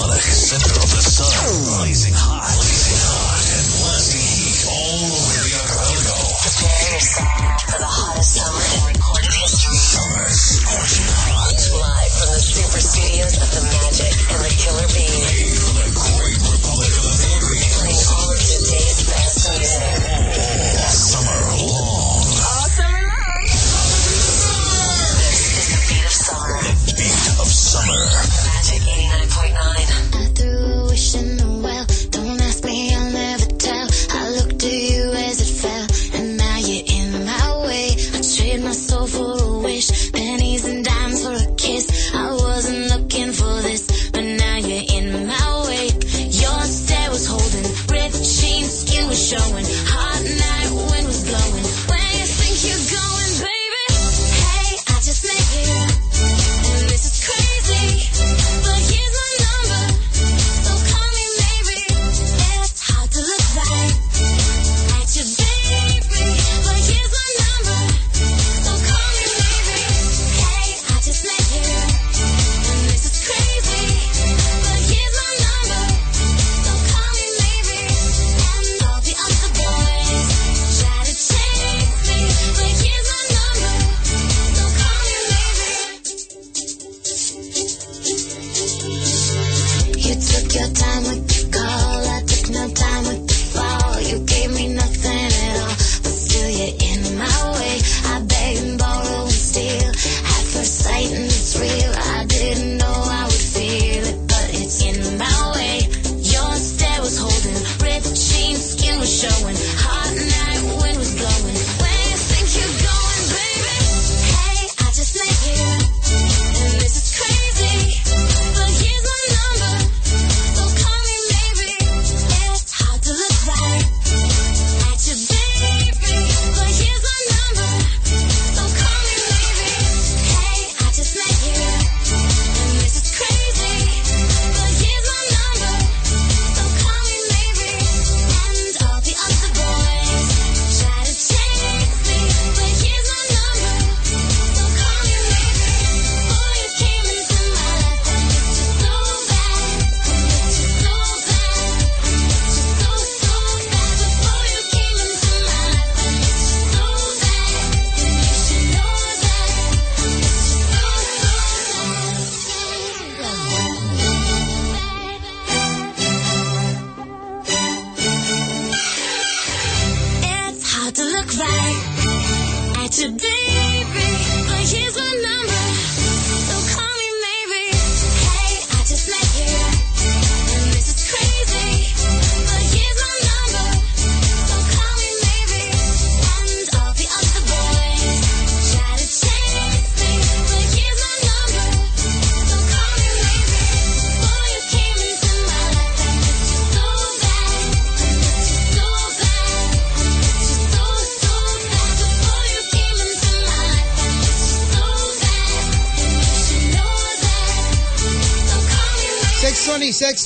iconic center of the sun. Blazing hot. Blazing hot. And blasting heat all over the archipelago.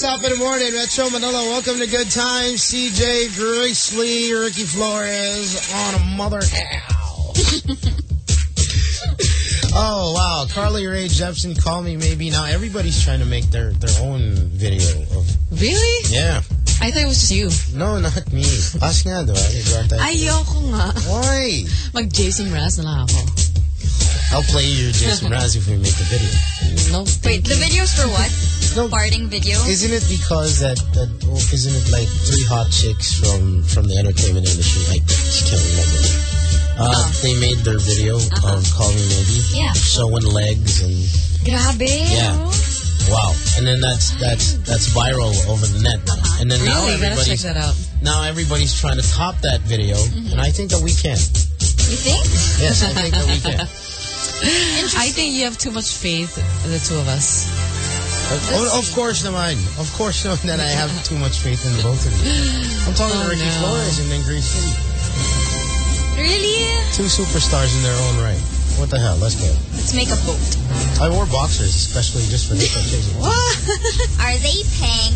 Top in the morning, Metro Manila. Welcome to Good Times. CJ, Grace Lee, Ricky Flores on a mother hell. oh, wow. Carly Rae Jepsen, Call Me Maybe. Now, everybody's trying to make their, their own video of. Really? Yeah. I thought it was just you. No, not me. Us nga, diba? Ayoko nga. Why? Mag Jason Mraz na lang ako. I'll play you Jason Mraz if we make the video. No. Wait, the video's for what? No, Parting video? Isn't it because that, that oh, isn't it like three hot chicks from from the entertainment industry? I can't remember. Uh, oh. They made their video uh-huh. of Call Me Maybe, Yeah. showing legs and Grabe. Yeah. wow, and then that's that's that's viral over the net now. Uh-huh. And then now Really? Check everybody's that out. now everybody's trying to top that video, mm-hmm. and I think that we can. You think? Yes, I think that we can. I think you have too much faith in the two of us. Oh, of course, naman. Of course, naman that I have too much faith in both of you. I'm talking Oh, to Ricky no. Flores and then Grace Lee. Really? Two superstars in their own right. What the hell? Let's go. Let's make a vote. I wore boxers especially just for this occasion. Are they paying?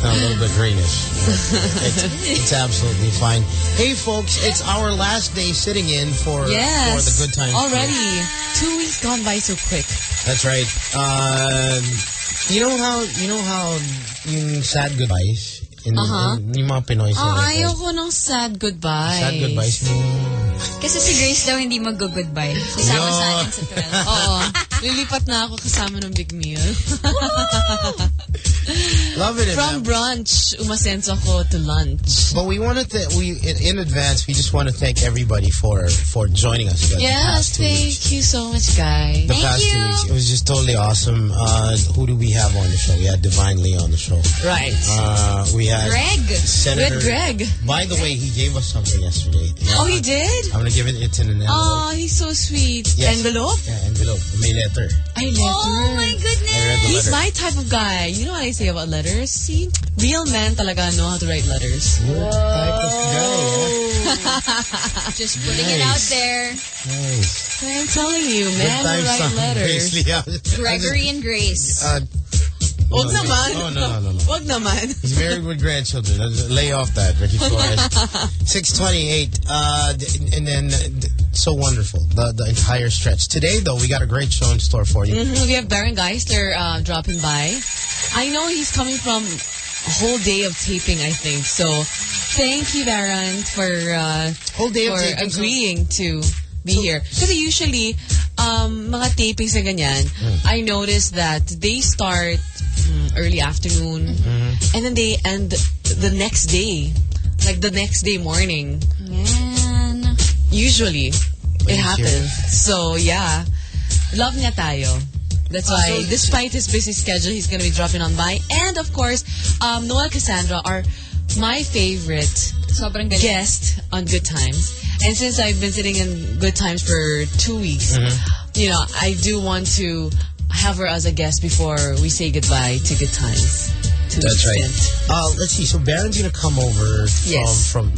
No, a little bit greenish. It's, it's absolutely fine. Hey, folks, it's our last day sitting in for Yes. for the good times. Already. Two weeks gone by so quick. That's right. Um, You know how, you know how yung sad goodbyes in, Uh-huh. in yung mga Pinoy Ah, say, ayaw ko ng sad goodbye. Sad goodbyes. mo. Kasi si Grace daw hindi mag-goodbye. Sasama Yo. sa akin sa 12. Oo. Lilipat na ako kasama ng big meal. Loving it, From man. brunch, umasenso ako to lunch. But we wanted to, we, in, in advance, we just want to thank everybody for, for joining us. Yes, thank you so much, guys. The Thank past you. two weeks. It was just totally awesome. Uh, who do we have on the show? We had Divine Lee on the show. Right. Uh, we had Greg. Senator With Greg. By the way, he gave us something yesterday. Oh, he did? I'm gonna give it. It's in an envelope. Oh, he's so sweet. Yes. Envelope? Yeah, envelope. May letter. I letter. Oh my I read goodness. the He's my type of guy. You know what I say about letters? See, real men talaga know how to write letters. What type of guy? Just putting it out there. Nice. I'm telling you, Good men write letters. Basically, I was- Gregory and Grace. Uh, Wag no, naman. No, no, no, no. no. Wag naman. He's married with grandchildren. Lay off that, Ricky Flores. 628. Uh, and then, uh, so wonderful. The the entire stretch. Today, though, we got a great show in store for you. Mhm, We have Baron Geisler uh, dropping by. I know he's coming from a whole day of taping, I think. So, thank you, Baron, for uh, Whole day of for taping, so- agreeing to be here. Kasi usually, um, mga tapings na ganyan, Hmm. I noticed that they start mm, early afternoon Mm-hmm. and then they end the next day. Like the next day morning. Man. Usually, it you happens. So, yeah. Love niya tayo. That's why, despite his busy schedule, he's going to be dropping on by. And, of course, um, Noel Cassandra are my favorite Sobrang galing. guest on Good Times. And since I've been sitting in Good Times for two weeks, you know, I do want to have her as a guest before we say goodbye to Good Times. To That's right. Uh, let's see. So Baron's gonna come over from, Yes. from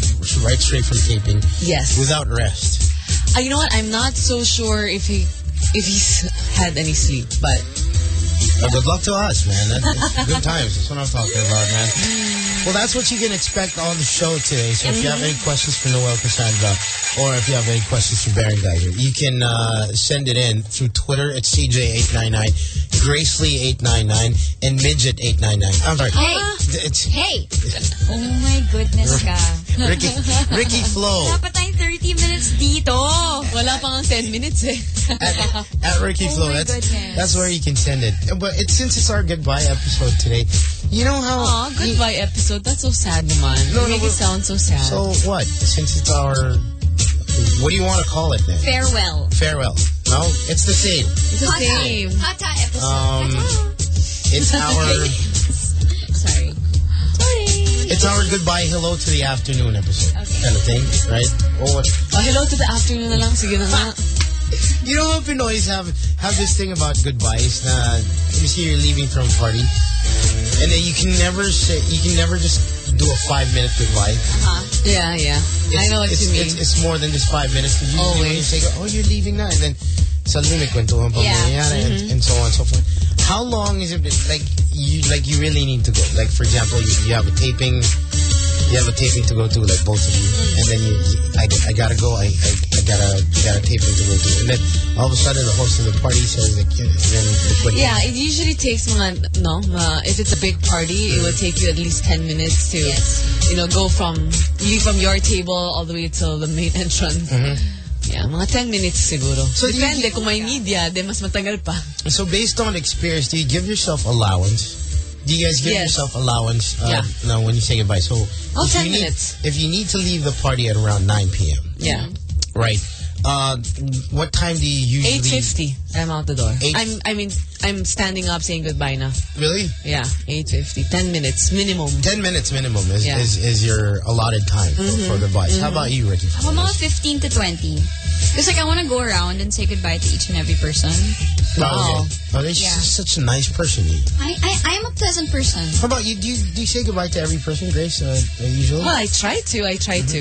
right straight from taping Yes. without rest. Uh, you know what? I'm not so sure if he if he's had any sleep, but Uh, good luck to us, man. That's good times. That's what I'm talking about, man. Well, that's what you can expect on the show today. So if you have any questions for Noel Cassandra, or if you have any questions for Baron Geisler, you can uh, send it in through Twitter at CJ899, Gracely899, and Midget899. I'm sorry. Hey. It's Hey. Oh my goodness ka. Ricky, Ricky Flo. Dapat tayong 30 minutes dito. wala pa 10 minutes eh. at, at Ricky Oh Flo. my That's goodness. that's where you can send it. But it's since it's our goodbye episode today, you know how Aw, goodbye episode. That's so sad naman. No, you no, make it but- sound so sad. So what? Since it's our what do you want to call it then? Farewell. Farewell. No, it's the same. it's the Hata. same. Hata episode. Um, it's our Sorry. it's our goodbye hello to the afternoon episode Okay. kind of thing, right? Or what? Oh, hello to the afternoon na lang. Sige na nga. You know how Pinoys have have this thing about goodbyes. Na you see you're leaving from a party, and then you can never say you can never just do a five minute goodbye. Yeah, yeah. I know what it's, you mean. It's, it's more than just five minutes. Usually when you say, oh, you're leaving now, and then suddenly may kwentuhan pa Yeah. and, Mm-hmm. and so on and so forth. How long is it, like, you like you really need to go? Like, for example, you, you have a taping, you have a taping to go to, like both of you, and then you, you I, I gotta go, I, I, I gotta, I got a taping to go to, and then all of a sudden the host of the party says, like, you know, then what, yeah, it usually takes mga, no, mga, if it's a big party, it will take you at least 10 minutes to, you know, go from, leave from your table all the way till the main entrance. Mm-hmm. Yeah, mga 10 minutes siguro. So do you- Depende, kung may media, then mas matagal pa. So based on experience, do you give yourself allowance? Do you guys give Yes. yourself allowance uh, Yeah. now when you say goodbye? So if 10 you need, minutes. If you need to leave the party at around 9 p.m., Yeah. right? Uh, what time do you usually... 8.50, I'm out the door. Eight- I'm, I mean, I'm standing up saying goodbye now. Really? Yeah, 8.50. 10 minutes, minimum. 10 minutes minimum is, Yeah. Mm-hmm. is, is your allotted time for, for goodbyes. How about you, Ricky? Ako mga 15 to 20. Because like I want to go around and say goodbye to each and every person. Oh, Wow. okay. Oh, you're Yeah. such a nice person. I, I, I am a pleasant person. How about you? Do you, do you say goodbye to every person, Grace, uh, uh, usually? Well, I try to, I try to.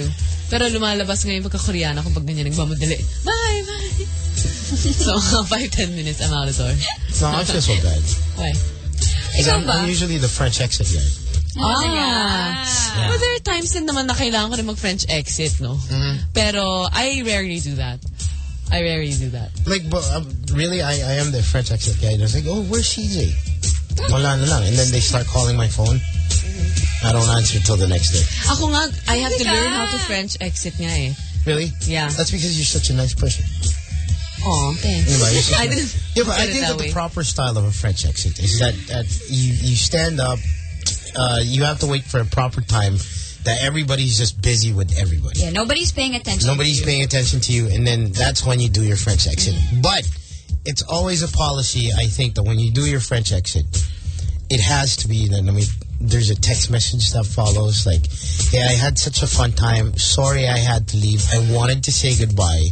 Pero lumalabas ngayon pagka-Koreana kung pag ganyan nagmamadali. Bye, bye! so, mga 5-10 minutes, I'm out the door. No, I feel so bad. Why? 'Cause Ikaw I'm. I'm usually the French exit guy. Ah. But there are times din naman na kailangan ko rin mag-French exit, no? Pero I rarely do that. I rarely do that. Like, but um, really, I, I am the French exit guy. And I was like, oh, where's CJ? wala na lang. And then they start calling my phone. I don't answer till the next day. Ako nga, I have to learn how to French exit nga eh. Really? Yeah. That's because you're such a nice person. Oh, thanks. Diba? You're such I a- didn't Yeah, but I look at it think that that the proper style of a French exit is that, that you, you stand up, uh, you have to wait for a proper time that everybody's just busy with everybody. Yeah, nobody's paying attention. Nobody's to you. paying attention to you, and then that's when you do your French exit. But it's always a policy, I think, that when you do your French exit, it has to be that, I mean, there's a text message that follows, like, hey, I had such a fun time. Sorry I had to leave. I wanted to say goodbye,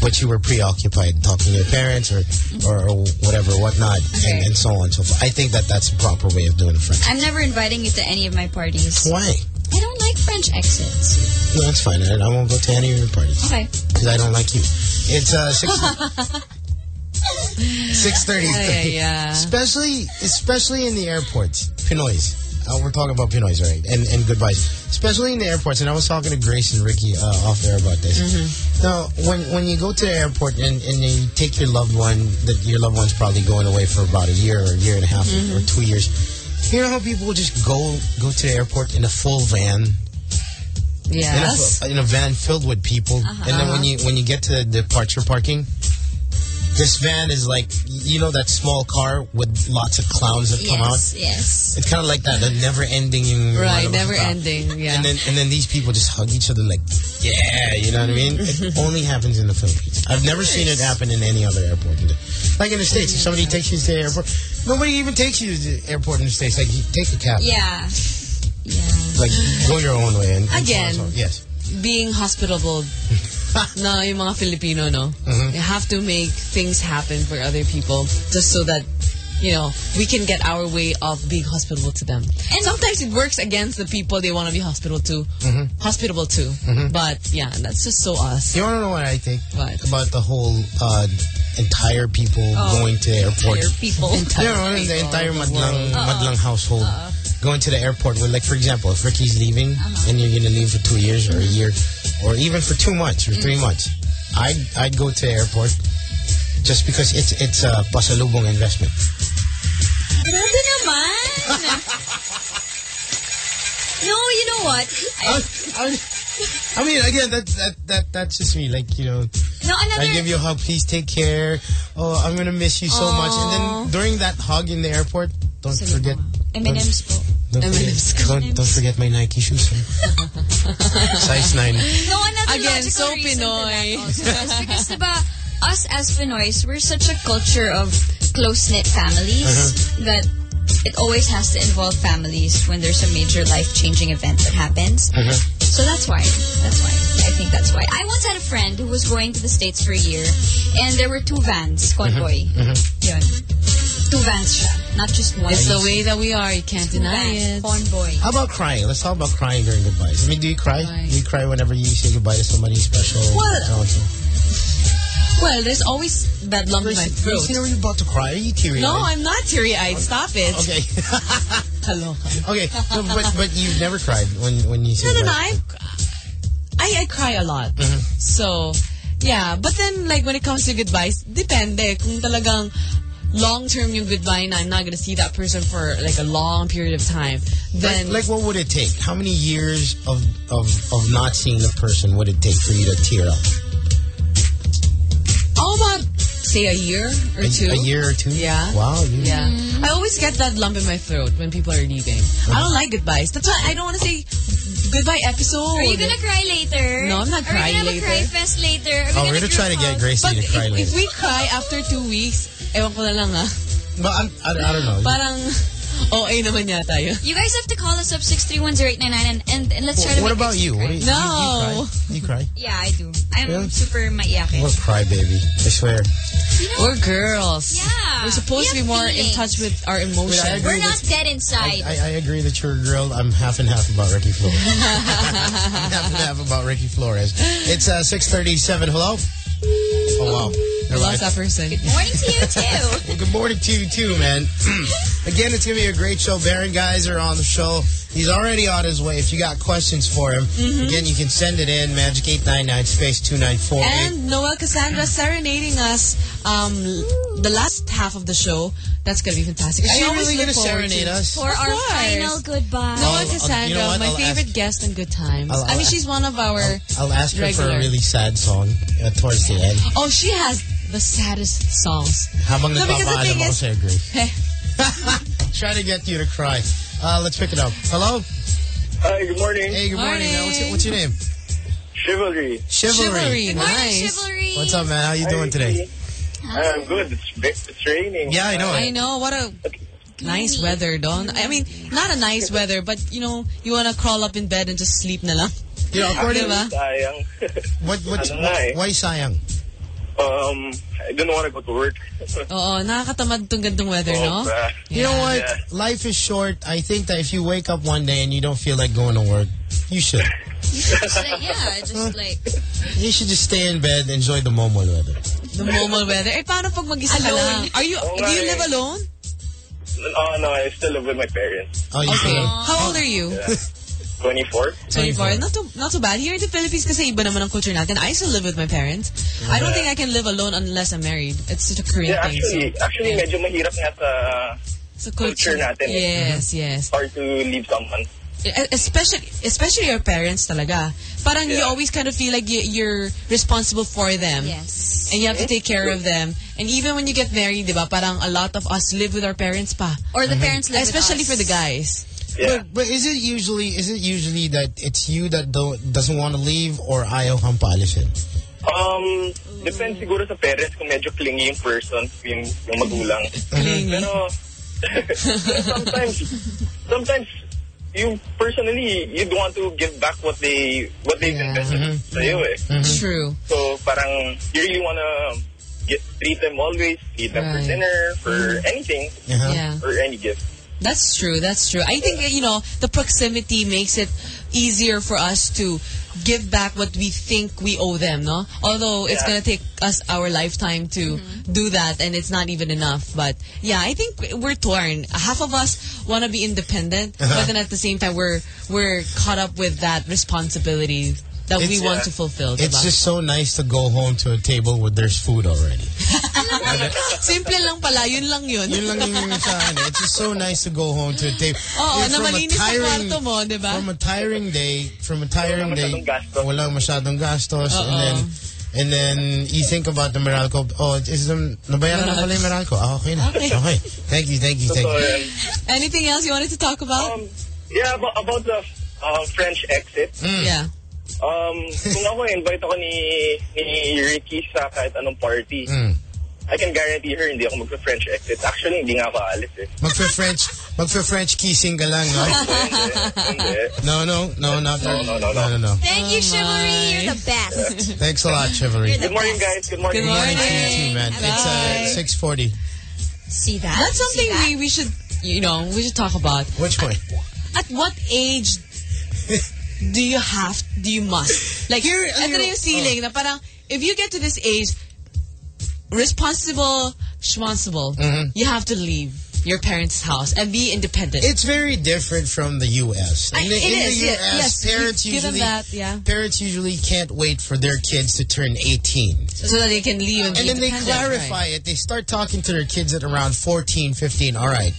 but you were preoccupied talking to your parents or, or, or whatever, whatnot, and, Okay. and so on and so forth. I think that that's the proper way of doing a French I'm never inviting you to any of my parties. Why? I don't like French exits. No, that's fine. I, I won't go to any of your parties. Okay. because I don't like you. It's uh six six thirty. Yeah, yeah. Especially, especially in the airports, Pinoys. Uh, we're talking about Pinoys, right? And and goodbyes, especially in the airports. And I was talking to Grace and Ricky uh, off there about this. Now, when when you go to the airport and, and you take your loved one, that your loved one's probably going away for about a year or a year and a half or two years. You know how people will just go go to the airport in a full van in Yes. a, in a van filled with people, and then when you when you get to the departure parking, this van is like you know that small car with lots of clowns that come out. Yes, yes. It's kind of like that, the never ending. Right, never ending. Yeah. And then and then these people just hug each other like, yeah, you know what I mean? It only happens in the Philippines. I've never seen it happen in any other airport. Like in the States, if somebody takes you to the airport, nobody even takes you to the airport in the States. Like, you take a cab. Yeah. Yeah. Like, go your own way. And, Again. and so on. Yes. being hospitable no, yung mga Filipino, no? Mm-hmm. You have to make things happen for other people just so that, you know, we can get our way of being hospitable to them. And sometimes it works against the people they want to be hospitable to. Mm-hmm. Hospitable to. But, yeah, that's just so us. You want to know what I think What? about the whole uh, entire people going to the airport? Entire people. You know, the entire madlang, madlang household going to the airport with, like, for example, if Ricky's leaving and you're going to leave for two years or a year or even for two months or three mm. months, I'd, I'd go to the airport just because it's it's a pasalubong investment. Grabe naman. no, you know what? I, I, I mean, again, that, that, that, that's just me. Like, you know, No, another. I give you a hug, please take care. Oh, I'm going to miss you so much. And then during that hug in the airport, don't forget. M&M's po. Don't M&Ms. forget, don't, don't forget my Nike shoes. huh? Size 9. No, another Again, logical so Pinoy. that also is because, diba, us as Pinoys, we're such a culture of close-knit families Uh-huh. that it always has to involve families when there's a major life-changing event that happens. Uh-huh. So that's why. That's why. I think that's why. I once had a friend who was going to the States for a year and there were two vans, convoy. Uh-huh. Yun. Two vans siya, not just one. It's the way that we are. You can't Two deny vans, it. convoy. How about crying? Let's talk about crying during goodbyes. I mean, do you cry? Cry. Do you cry whenever you say goodbye to somebody special? Well, So? Well, there's always that lump in my throat. You know, are you about to cry? Are you teary? No, I'm not teary-eyed. Stop it. Okay. Hello. okay. No, but, but you've never cried when, when you say No, no, no. I, I, I cry a lot. Mm-hmm. So, yeah. But then, like, when it comes to goodbyes, depende. Kung talagang long-term yung goodbye na I'm not gonna see that person for, like, a long period of time, then... like, like, what would it take? How many years of, of, of not seeing the person would it take for you to tear up? How about, say, a year or A, two? a year or two? Yeah. Wow. You, Yeah. I always get that lump in my throat when people are leaving. I don't like goodbyes. That's why I don't want to say goodbye episode. Are you gonna cry later? No, I'm not Are crying we gonna have a cry fest later? Are Oh, we're gonna gonna try to get? Gracie But to cry if, later. if we cry after two weeks, ewan ko na lang ah. but I'm, I, I don't know. Parang, OA naman yata yun. You guys have to call us up 6310899 and, and, and let's try to what make about Gracie you? cry. What do you, No. You, you cry? You cry? Yeah, I do. I'm Really? super maiyakin. What cry, baby? I swear. We're girls. Yeah. We're supposed to be have more in touch with our emotions. Wait, We're not with- dead I, inside. I, I agree that you're a girl. I'm half and half about Ricky Flores. half and half about Ricky Flores. It's uh, 637. Hello? Oh, wow. We Never lost mind. that person. Morning to you too. Well, good morning to you, too, man. Again, it's going to be a great show. Baron Geisler on the show. He's already on his way. If you got questions for him, again, you can send it in. Magic eight nine nine space two nine four eight. And Noel Cassandra serenading us um, the last half of the show. That's going to be fantastic. Is I she really gonna serenade us? For Of our course. final goodbye. Noel I'll- Cassandra, you know my I'll favorite ask- guest in Good Times. I'll- I mean, I'll- she's one of our. I'll ask her for Regular. a really sad song uh, towards the end. Oh, she has the saddest songs. Habang No, because the nagpapaalam thing ako is- sa'yo, Grace. Trying to get you to cry. Uh, let's pick it up. Hello? Hi, good morning. Hey, good morning. man. What's, your, what's your name? Chivalry. Chivalry. Chivalry, Good morning, nice. chivalry. What's up, man? How you doing Hi, today? I'm good. It's, it's raining. Yeah, I know. I know what a nice weather, Don. I mean, not a nice weather, but you know, you wanna crawl up in bed and just sleep na lang. You know, according Diba? Sayang. what, what, Ano nga eh. why sayang? Um, I don't want to go to work. Oo, nakakatamad tong gandong weather, no? Sobra. You know what? Yeah. Life is short. I think that if you wake up one day and you don't feel like going to work, you should. Just like, yeah, just like You should just stay in bed, enjoy the Momo weather. The normal weather. Eh, paano pag mag-isa ka lang? Are you, Oo do you live alone? Oh, no, I still live with my parents. Oh, you Okay. should. How old are you? 24. 24. Not too, not too bad. Here in the Philippines kasi iba naman ang culture natin. I still live with my parents. I don't think I can live alone unless I'm married. It's such a Korean Yeah, thing. actually, so, actually, medyo mahirap nga sa so culture natin eh. Yes, yes. hard to leave someone. Especially, especially your parents talaga. Parang you always kind of feel like you, you're responsible for them. yes. And you have to take care of them. And even when you get married, di ba, parang a lot of us live with our parents pa. Or the parents live with Especially us. for the guys. Yeah. But, but is it usually is it usually that it's you that don't doesn't want to leave or ayaw kang paalisin? Um, depends siguro sa parents kung medyo clingy yung person, yung, yung magulang. Clingy. Pero, sometimes, sometimes, you personally, you'd want to give back what they, what they've invested sa'yo eh. True. So, parang, you really wanna get, treat them always, feed them Right. for dinner, for anything, Uh-huh. Yeah. or any gift. That's true. That's true. I think, you know, the proximity makes it easier for us to give back what we think we owe them, no? Although it's Yeah. going to take us our lifetime to mm-hmm. do that and it's not even enough. But yeah, I think we're torn. Half of us want to be independent, but then at the same time, we're, we're caught up with that responsibility that we It's- want yeah. to fulfill. It's diba? just so nice to go home to a table where there's food already. Simple lang pala. Yun lang yun. Yun lang yung sa eh. It's just so nice to go home to a table. Oo, You're na from a malinis sa tiring- kwarto mo, di ba? From a tiring day, from a tiring Walang day, masyadong gastos. walang masyadong gastos, and then and then you think about the Meralco. Oh, is them nabayaran na pala yung Meralco? Ah, okay na. Okay. Okay. Thank you, thank you, thank you. Anything else you wanted to talk about? um, yeah, about, about the uh, French exit. yeah. Um, kung ako invite ako ni, ni Ricky sa kahit anong party, Mm. I can guarantee her hindi ako magpa-French exit. Actually, hindi nga ako aalis eh. Magfe-French, magfe-French kissing ka lang, no? Hindi, hindi. No, no, no, not No, no, no, no. no, no. Thank you, Chivalry. my. You're the best. Thanks a lot, Chivalry. Good morning, guys. Good morning. Good morning. to you too, man. It's uh, 640. See that? That's something that? we, we should, you know, we should talk about. Which one? At what age do you have, do you must? Like, Here, ito na yung- ceiling na parang, if you get to this age, responsible, schmonsible, mm-hmm. you have to leave your parents' house and be independent. It's very different from the U.S. I- In the, it in is, the yeah, U.S., yes, parents usually that, yeah. parents usually can't wait for their kids to turn 18. so that they can leave and, And then they clarify right. it. They start talking to their kids at around 14, 15. All right,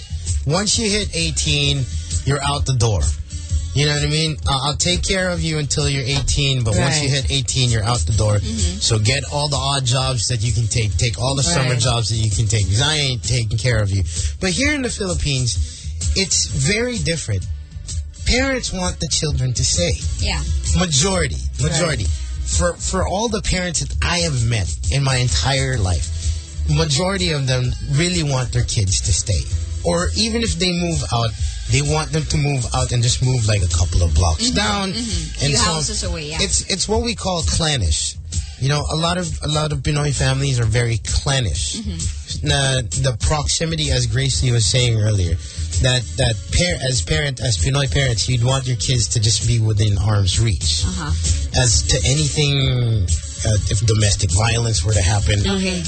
once you hit 18, you're out the door. You know what I mean? Uh, I'll take care of you until you're 18, but once you hit 18, you're out the door. So get all the odd jobs that you can take. Take all the summer jobs that you can take because I ain't taking care of you. But here in the Philippines, it's very different. Parents want the children to stay Yeah. majority majority for for all the parents that i have met in my entire life majority of them really want their kids to stay or even if they move out they want them to move out and just move like a couple of blocks down. And Few so houses away, yeah. it's it's what we call clannish. You know a lot of a lot of Pinoy families are very clannish. Na- the proximity as Gracie was saying earlier that that par- as parent as Pinoy parents you'd want your kids to just be within arm's reach. Uh-huh. as to anything uh, if domestic violence were to happen,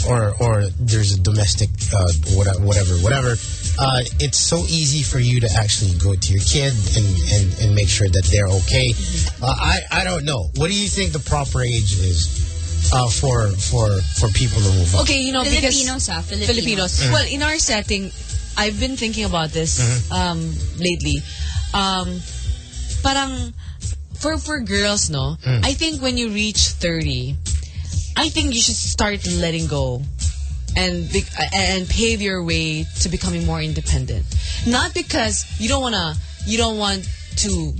or or there's a domestic uh, whatever, whatever, whatever. Uh, it's so easy for you to actually go to your kid and, and, and make sure that they're okay. Uh, I I don't know. What do you think the proper age is uh, for for for people to move on? Okay, you know, because Filipinos, ah. Filipinos. Filipinos. Well, in our setting, I've been thinking about this um, lately. Um, parang for for girls, no. I think when you reach thirty, I think you should start letting go. And be, and pave your way to becoming more independent. Not because you don't wanna, you don't want to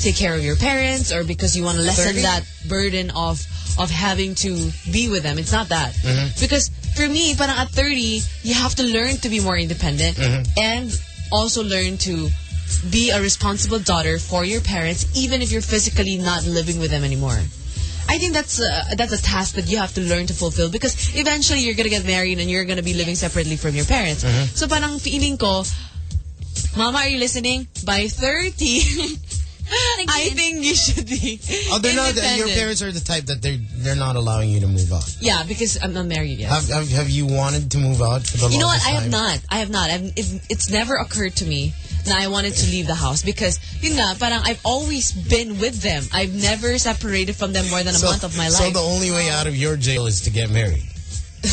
take care of your parents, or because you want to lessen 30? that burden of of having to be with them. It's not that. Mm-hmm. Because for me, parang at 30, you have to learn to be more independent mm-hmm. and also learn to be a responsible daughter for your parents, even if you're physically not living with them anymore. I think that's a, that's a task that you have to learn to fulfill because eventually you're gonna get married and you're gonna be living separately from your parents. Uh-huh. So parang feeling ko, Mama, are you listening? By 30, I think you should be Oh, they're not. Your parents are the type that they're they're not allowing you to move out. Yeah, because I'm not married yet. Have, have have you wanted to move out for the you know what? longest I have not. I have not. I've, it, it's never occurred to me na I wanted to leave the house because yun nga, parang I've always been with them. I've never separated from them more than a So- month of my life. So the only way out of your jail is to get married.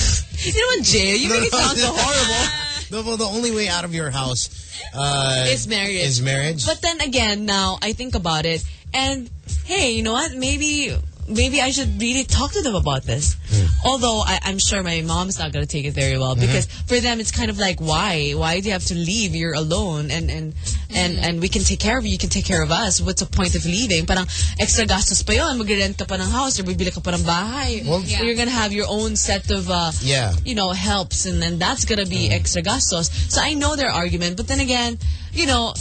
you know what, Jay? You make it sound so horrible. Well, the only way out of your house uh, It's marriage. Is marriage. But then again, now I think about it, and hey, you know what? Maybe maybe I should really talk to them about this. Hmm. Although I, I'm sure my mom's not gonna take it very well mm-hmm. because for them it's kind of like, why? Why do you have to leave? You're alone, and and and mm-hmm. and we can take care of you. You can take care of us. What's the point of leaving? Parang extra gastos pa yon. Mag-rent ka pa ng house or bibili ka pa ng bahay. Well- So you're gonna have your own set of uh, yeah. you know, helps and then that's gonna be mm. extra gastos. So I know their argument, but then again, you know,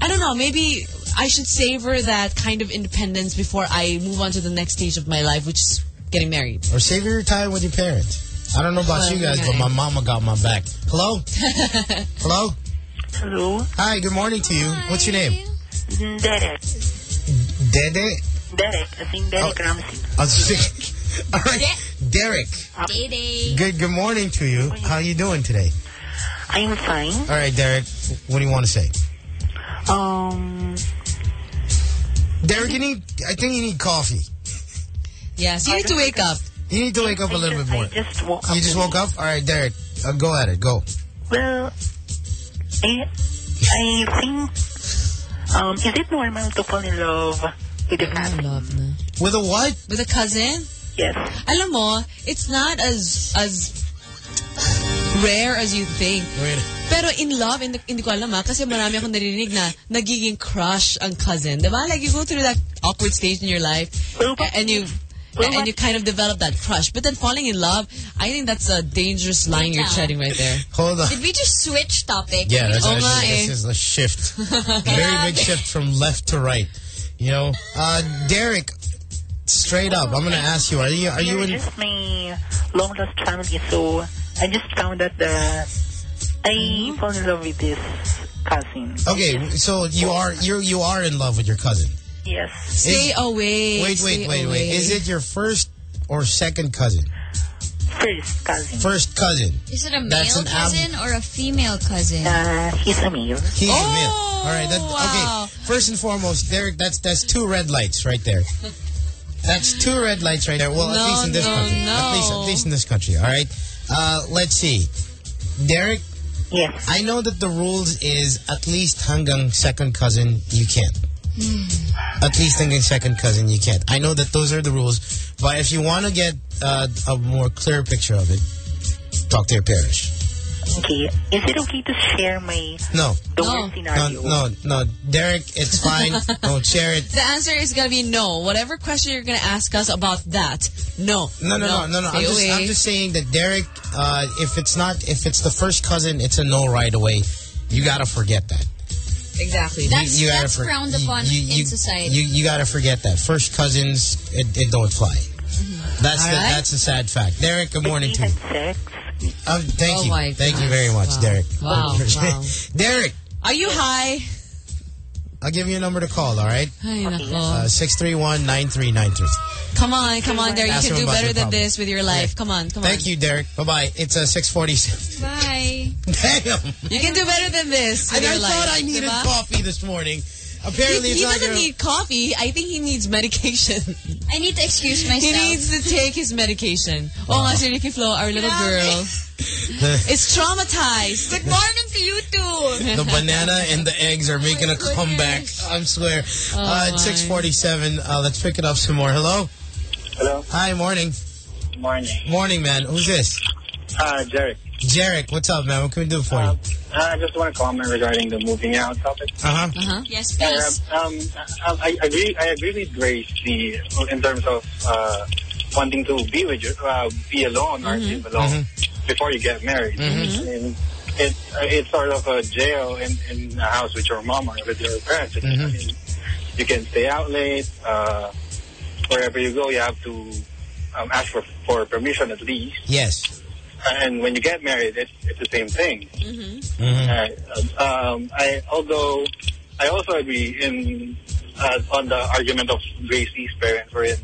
I don't know, maybe I should savor that kind of independence before I move on to the next stage of my life, which is getting married. Or save your time with your parents. I don't know about Well, you guys, but my mama got my back. Hello? Hello? Hello, Hi, good morning to you. What's your name? Derek. Dede? Derek, I think Derek Oh. Ramsey. I was thinking- All right. Derek. Day-day. Good good morning to you. How are you doing today? I'm fine. All right, Derek. What do you want to say? Um, Derek, you need I think you need coffee. Yes, you need to wake up. You need to wake up a I little just, bit more. I just woke up. You just woke up? All right, Derek. Uh, go at it. Go. Well, I, I think, um, is it normal to fall in love with a cousin? love na. With a what? With a cousin, Yes. alam mo, it's not as as rare as you think. Wait. Pero in love, hindi, hindi ko alam ha, kasi marami akong narinig na nagiging crush ang cousin. Diba? Like you go through that awkward stage in your life and you and you kind of develop that crush. But then falling in love, I think that's a dangerous line you're down. treading right there. Hold on. Did we just switch topic? Yeah, that's Oh, actually, this is a shift. Very big shift from left to right. You know, uh, Derek, straight up, I'm gonna ask you: Are you are you You're in? just my long lost family, so I just found out that I fall in love with this cousin. Okay, so you are you you are in love with your cousin. Yes. Stay away. Wait, stay wait, wait, away. wait. Is it your first or second cousin? First cousin. First cousin. Is it a male cousin or a female cousin? Uh, he's a male. He's Oh, male. All right. That, wow. Okay. First and foremost, Derek, that's that's two red lights right there. That's two red lights right there. Well, at least in this no, country. no. At least, at least in this country. All right. Uh, let's see. Derek, Yes. I know that the rules is at least hanggang second cousin you can't. At least hanggang second cousin you can't. I know that those are the rules, but if you want to get uh, a more clear picture of it, talk to your parish. Okay. Is it okay to share my No, the No. worst no, no, no, Derek, it's fine. Don't share it. The answer is gonna be no. Whatever question you're gonna ask us about that, no. No, no, no, no, no. Stay I'm just. I'm just saying that Derek, uh, if it's not, if it's the first cousin, it's a no right away. You gotta forget that. exactly. That's- you, you that's frowned upon you, in society. You, you gotta forget that. First cousins, it, it don't fly. That's the, All right. that's a sad fact. Derek, good morning to you. had sex. Um, thank Oh you, my thank you very much, Wow. Derek. Wow, wow. Derek, Are you high? I'll give you a number to call, all right? Ay, nako. Uh, 631-9393. come on, come on, Derek. You him can do better than problem. this with your life. Come on, come on. Thank you, Derek. Bye-bye. It's uh, 647. Bye. Damn. You can do better than this with And I your life. thought I needed diba? coffee this morning. Apparently, He, it's he not doesn't need coffee. I think he needs medication. I need to excuse myself. he needs to take his medication. Oh, nga, si Ricky Flo, our little girl, is traumatized. Good morning to you too. the banana and the eggs are making a comeback. I swear. Oh, uh, it's 647. Uh, let's pick it up some more. Hello? Hello. Hi, morning. Morning. Morning, man. Who's this? Uh, Derek. Jarek, what's up, man? What can we do for Uh, you? I just want to comment regarding the moving out topic. Uh-huh. Uh-huh. Yes, Uh, please. um, I, I agree. I agree with Grace the, in terms of uh, wanting to be with you, uh, be alone or live alone before you get married. I mean, it, uh, it's sort of a jail in, in a house with your mom or with your parents. I mean, you can stay out late. Uh, wherever you go, you have to um, ask for, for permission at least. Yes. And when you get married, it's, it's the same thing. Mm-hmm. Uh, um, I although I also agree in uh, on the argument of Gracie's parents were in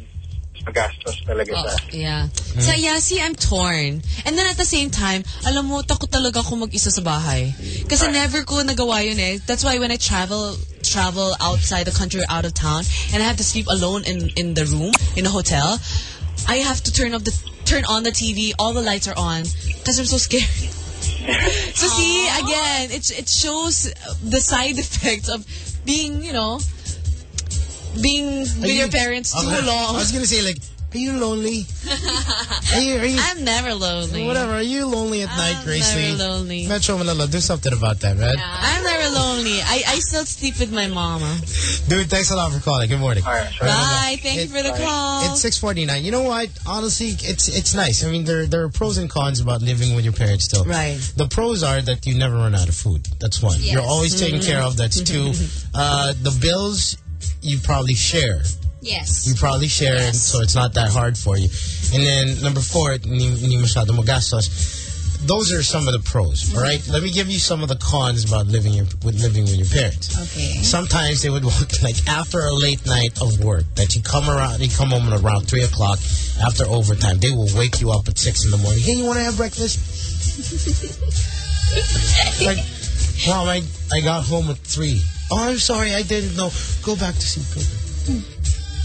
magastos talaga Oh, siya. yeah. So, yeah, see, I'm torn. And then at the same time, alam mo, takot talaga ako mag-isa sa bahay. Kasi never ko nagawa yun eh. That's why when I travel travel outside the country or out of town, and I have to sleep alone in, in the room, in a hotel, I have to turn off the turn on the TV, all the lights are on, because I'm so scared. so see, again, it, it shows the side effects of being, you know, being with your you- parents too Okay. long. I was gonna say, like, are you lonely? are you, are you, I'm never lonely. whatever, are you lonely at night, Gracie? I'm Grace never lonely. Metro Manila, do something about that, man. I'm never lonely. I, I still sleep with my mama. Dude, thanks a lot for calling. Good morning. All right, sure. Bye. Thank you for the call. It's 649. You know what? Honestly, it's it's nice. I mean, there there are pros and cons about living with your parents still. Right. The pros are that you never run out of food. That's one. You're always taken care of. That's two. Uh, the bills you probably share. Yes. You probably share, and so it's not that hard for you. And then number four, ni, masyado magastos. Those are some of the pros. Mm-hmm. All right. Let me give you some of the cons about living your, with living with your parents. Okay. Sometimes they would want like after a late night of work that you come around, you come home at around three o'clock after overtime. They will wake you up at six in the morning. Hey, you want to have breakfast? like, mom, I I got home at three. Oh, I'm sorry, I didn't know. Go back to sleep. Go back.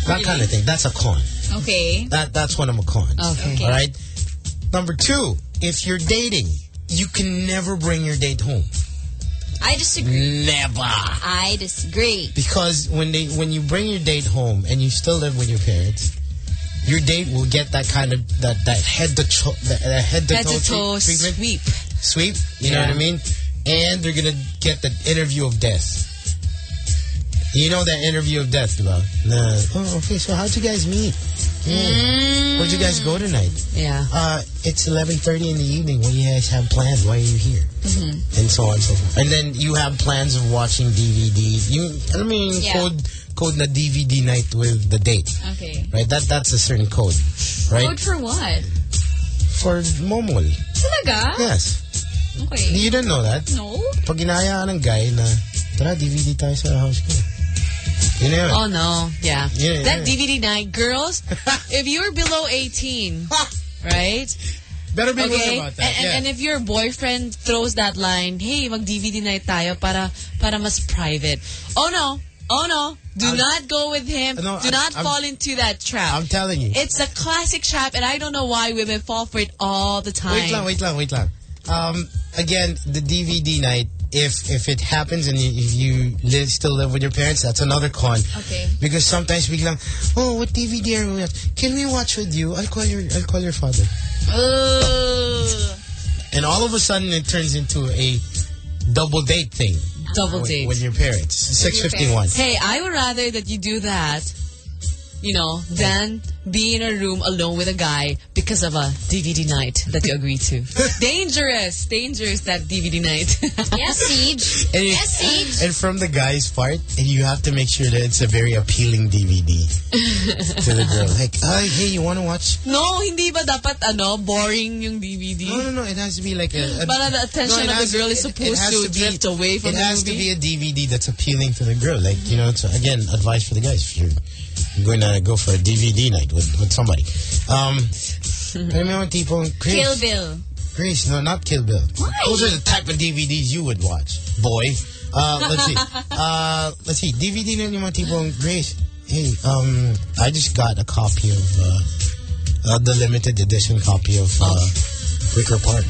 That kind of thing. That's a con. Okay. That that's one of my cons. Okay. All right. Number two, if you're dating, you can never bring your date home. I disagree. Never. I disagree. Because when they when you bring your date home and you still live with your parents, your date will get that kind of that that head to cho- that, that head to Head toe to toe treatment sweep. sweep. You know what I mean? And they're gonna get the interview of death. You know that interview of death about? Nah. Oh, okay. So how'd you guys meet? Hmm. Where'd you guys go tonight? Yeah. Uh, it's 11.30 in the evening. What do you guys have plans? Why are you here? Mm-hmm. And so on and so forth. And then you have plans of watching DVD. You, I mean, Yeah. code, code na DVD night with the date. Okay. Right? That That's a certain code. Right? Code for what? For momol. Talaga? Yes. Okay. You didn't know that. No? Pag ng guy na, tara, DVD tayo sa house ko. Na yun. Oh no. Yeah. Yeah, that. DVD night, girls, if you're below 18, right? Better be worried Okay? about that. and, yeah. and if your boyfriend throws that line, hey, mag-DVD night tayo para, para mas private. Oh no. Oh no. Do I'm- not go with him. No, Do I'm- not I'm- fall into that trap. I'm telling you. it's a classic trap, and I don't know why women fall for it all the time. Wait lang, wait lang, wait lang. Um, again, the DVD night, if if it happens and you, if you live, still live with your parents, that's another con. Okay. Because sometimes we lang, oh, what DVD are we at? Can we watch with you? I'll call your I'll call your father. Ugh. And all of a sudden, it turns into a double date thing Double with, date. with your parents. Six fifty one. Hey, I would rather that you do that you know, than be in a room alone with a guy because of a DVD night that you agreed to. dangerous, dangerous that DVD night. Yes, Siege. And, Yes, Siege. and from the guy's part, you have to make sure that it's a very appealing DVD to the girl. Like, uh, hey, you want to watch? no, hindi ba dapat ano boring yung DVD? No, no, no. It has to be like a. a Para the attention it of has the girl to- is it- it supposed has to be- drift away from It has to be a DVD that's appealing to the girl. Like, you know, it's again advice for the guys. If you're going to go for a DVD night with, with somebody. Um, yung tipong, Grace, Kill Bill. Grace, no, not Kill Bill. Those are the type of DVDs you would watch, boy. Uh, let's see. Uh, let's see. DVD na mga tipong, Grace, hey, um, I just got a copy of uh, uh, the limited edition copy of uh, Wicker Park.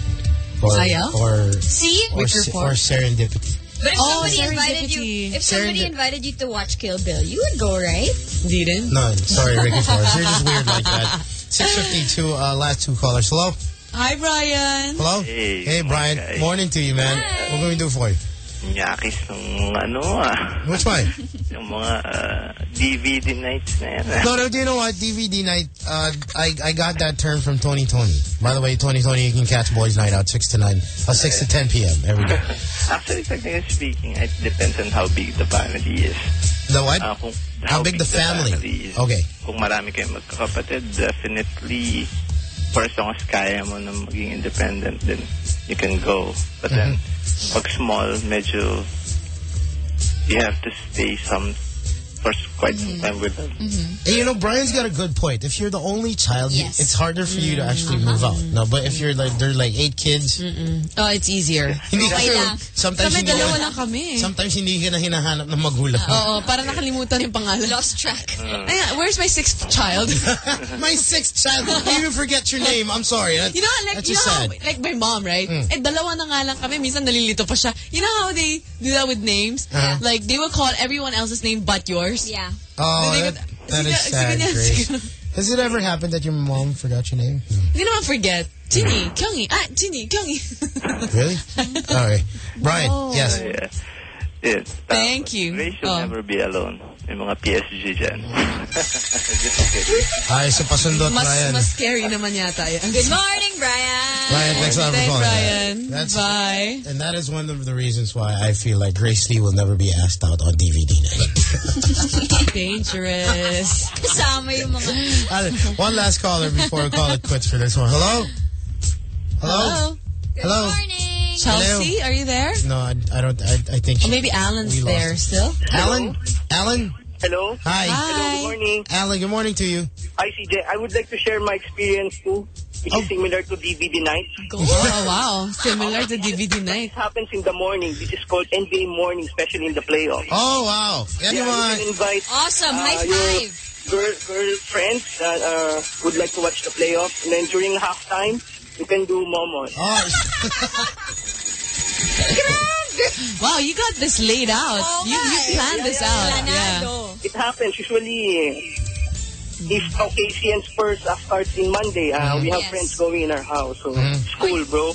Or, Ayaw? or, See? or, Wicker Park. or Serendipity. But if Oh, somebody invited you, serendipity. if somebody Serendip- invited you to watch Kill Bill, you would go, right? Didn't? No, sorry, Ricky Flores. You're just weird like that. 652, uh, last two callers. Hello? Hi, Brian. Hello? Hey, Hey, Brian. okay. Morning to you, man. What can we do for you? Nyakis ng ano ah. Which one? Yung mga uh, DVD nights na yan ah. No, no, do you know what? DVD night, uh, I, I got that term from Tony Tony. By the way, Tony Tony, you can catch Boys Night Out 6 to 9, uh, 6 to 10 p.m. every day. Actually, technically speaking, it depends on how big the family is. The what? Ah, kung, How big the family? is. Okay. Kung marami kayong magkakapatid, definitely, for as long as kaya mo na maging independent, then you can go. But then, Mm-hmm. pag small, medyo, you have to stay some, for quite Mm-hmm. time with them. Hey, you know, Brian's got a good point. If you're the only child, Yes. it's harder for you to actually Mm-hmm. move out. No, but if you're like, there are like eight kids, Oh, it's easier. hindi Okay kasi, lang. sometimes Kami hindi, dalawa lang kami. sometimes hindi ka na hinahanap ng magulang. Oo, para nakalimutan yung pangalan. Lost track. Ayan, where's my sixth child? My sixth child, you even forget your name. I'm sorry. That, You know, like, that's you know how, like my mom, right? Eh, dalawa na nga lang kami. Minsan nalilito pa siya. You know how they do that with names? Uh-huh. Like, they will call everyone else's name but yours. Yeah. Oh, that, that is sad, Grace. Has it ever happened that your mom forgot your name? No. Hindi naman forget. Ginny, Kyungi. Ah, Ginny, Kyungi. Really? All right. Brian, yes. Yes. Thank you. Ray should Oh. never be alone. May mga PSG dyan. Just kidding. Ay, so pasundot, mas, Brian. mas scary naman yata yan. Good morning, Brian. Brian, thanks a lot for calling. Brian. That's, Bye. And that is one of the reasons why I feel like Grace Lee will never be asked out on DVD night. Dangerous. Kasama yung mga... One last caller before we call it quits for this one. Hello? Hello? Hello? Good Hello? morning. Chelsea, are you there? No, I, I don't. I, I think she, Or maybe Alan's there it. still? Alan? Alan? Hello. Hi. Hi. Good morning. Alan, good morning to you. Hi, CJ. I would like to share my experience too, which Oh. is similar to DVD night. Oh, wow. Similar to DVD night. It happens in the morning. This is called NBA morning, especially in the playoffs. Oh, wow. Yeah, you Anyone? can invite Awesome. uh, High five. girl, girl friends that uh, would like to watch the playoffs. And then during halftime, you can do momos. Oh, Wow, you got this laid out. Oh, you, you planned this out. Yeah. Planado. It happens usually. If OKC and Spurs uh, starts in Monday, uh, we have Yes. friends going in our house. So, Mhm. it's cool, bro.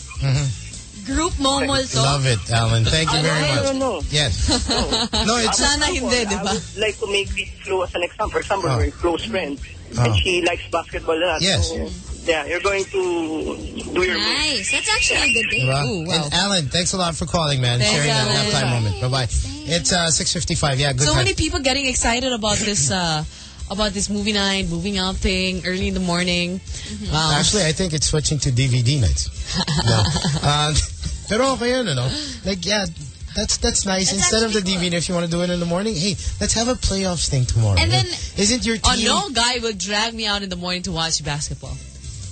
Group momol to. love it, Alan. Thank you very I much. don't know. Yes. No, it's Sana hindi, di I ba? would like to make it flow as an example. For example, Oh. we're close friends. Oh. And she likes basketball a lot. Yes. So, yeah, you're going to do your best. Nice. That's actually a good day. Diba? Ooh, wow. And Alan, thanks a lot for calling, man. Thanks, Sharing that Alan. halftime moment. Bye bye. It's uh, six fifty five. Yeah, good So time. many people getting excited about this uh about this movie night, moving out thing early in the morning. Wow. Actually, I think it's switching to DVD nights. no. Uh, pero okay yun, ano? Like, yeah, that's that's nice. That's Instead of the actually DVD, if you want to do it in the morning, hey, let's have a playoffs thing tomorrow. And then- isn't your oh, no guy will drag me out in the morning to watch basketball.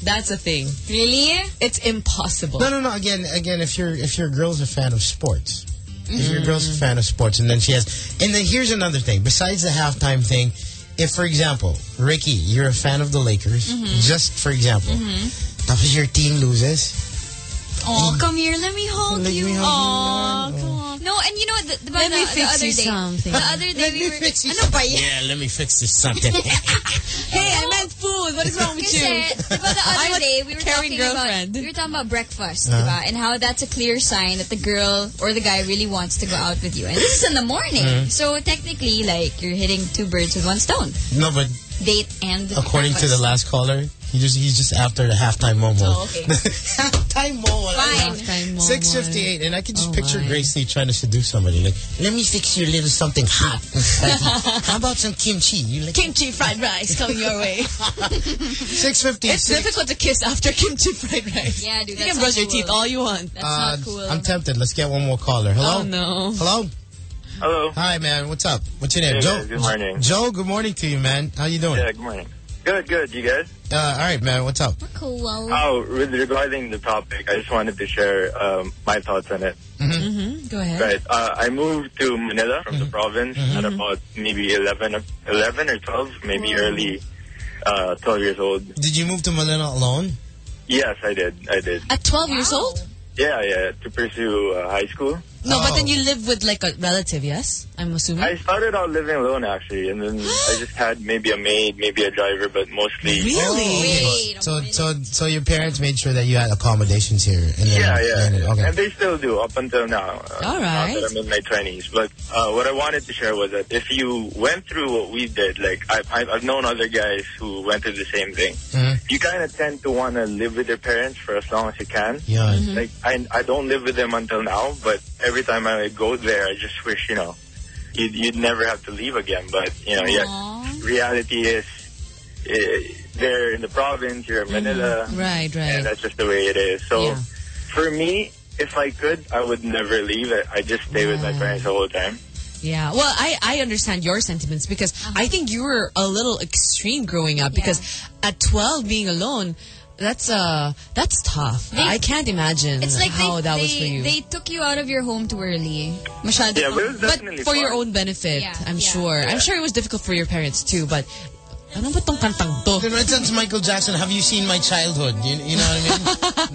That's a thing. Really? It's impossible. No, no, no. Again, again, if your if your girl's a fan of sports, if Mm-hmm. your girl's a fan of sports, and then she has, and then here's another thing. Besides the halftime thing, if for example, Ricky, you're a fan of the Lakers, Mm-hmm. just for example, tapos your team loses, Oh, come here. Let me hold Let you. me hold Aw, you. come on. No, and you know, the, the, Let the, me the fix other you day, something. The other day let we me were... fix you. Ano ba yan? Yeah, let me fix this something. Hey, I Kasi, you? diba the other day, we were talking girlfriend. about, we were talking about breakfast, diba? And how that's a clear sign that the girl or the guy really wants to go out with you. And this is in the morning. Uh-huh. So technically, like, you're hitting two birds with one stone. no, but date and According to the last caller, he just he's just after the halftime momo. Oh, okay. halftime momo. Fine. Halftime. Six fifty eight, and I can just Oh, picture my. Grace Lee trying to seduce somebody. Like, let me fix you a little something hot. Like, How about some kimchi? You like Kimchi fried rice coming your way. six fifty It's difficult to kiss after kimchi fried rice. Yeah, dude, You can brush not your teeth all you want. That's Uh, not cool. I'm tempted. Let's get one more caller. Hello. Oh no. Hello. Hello. Hi, man. What's up? What's your name? Hey, Joe. guys. Good morning. Joe. Good morning to you, man. How you doing? Yeah, good morning. Good, good. You guys? Uh, all right, man. What's up? cool. Oh, with regarding the topic, I just wanted to share um, my thoughts on it. Mm-hmm. Go ahead. Right. Uh, I moved to Manila from the province at about maybe 11, or- 11 or 12, maybe early uh, 12 years old. Did you move to Manila alone? Yes, I did. I did. At 12 years old? Yeah, yeah, to pursue uh, high school. No, but Oh. then you live with like a relative, yes? I'm assuming. I started out living alone actually, and then I just had maybe a maid, maybe a driver, but mostly. Really? Oh. Wait so, so, so your parents made sure that you had accommodations here. And then, Yeah, yeah. and- okay. And they still do up until now. Uh, All Now that I'm in my 20s. But uh, what I wanted to share was that if you went through what we did, like I, I've, I've known other guys who went through the same thing, Mhm. you kind of tend to want to live with your parents for as long as you can. Yeah. Like I, I don't live with them until now, but every time I go there, I just wish you know, you'd, you'd never have to leave again. But you know, yeah, reality is, eh, they're in the province, you're in Manila, Right, right. and that's just the way it is. So Yeah. for me, if I could, I would never leave. I I just stay with my Right. parents the whole time. Yeah. Well, I, I understand your sentiments because I think you were a little extreme growing up because at 12 being alone, that's uh that's tough. They- I can't imagine It's like how they, that they, was for you. they took you out of your home too early. Masyado. Yeah, but it was but definitely for your own benefit, Yeah, I'm yeah. sure. I'm sure it was difficult for your parents too, but ano ba tong kantang to? Then right since Michael Jackson, have you seen my childhood? You, you know what I mean?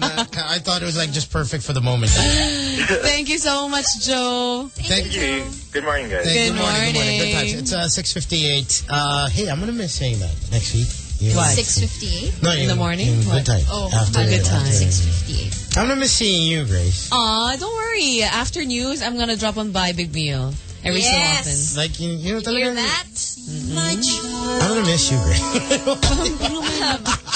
Nah, I thought it was like just perfect for the moment. Thank you so much, Joe. Thank Thank you. Good morning, guys. Good good morning. Good morning. Good morning. times. It's uh, six fifty eight. Uh, hey, I'm gonna miss saying that next week. You- 658. No, In you- the morning? you- What? Good time. Oh, After, good after- time. 658. I'm gonna miss seeing you, Grace. Aw, don't worry. After news, I'm gonna drop on by Big Meal every so Yes. often. Like you, you know, Hear talaga- that? I'm gonna miss you, Grace.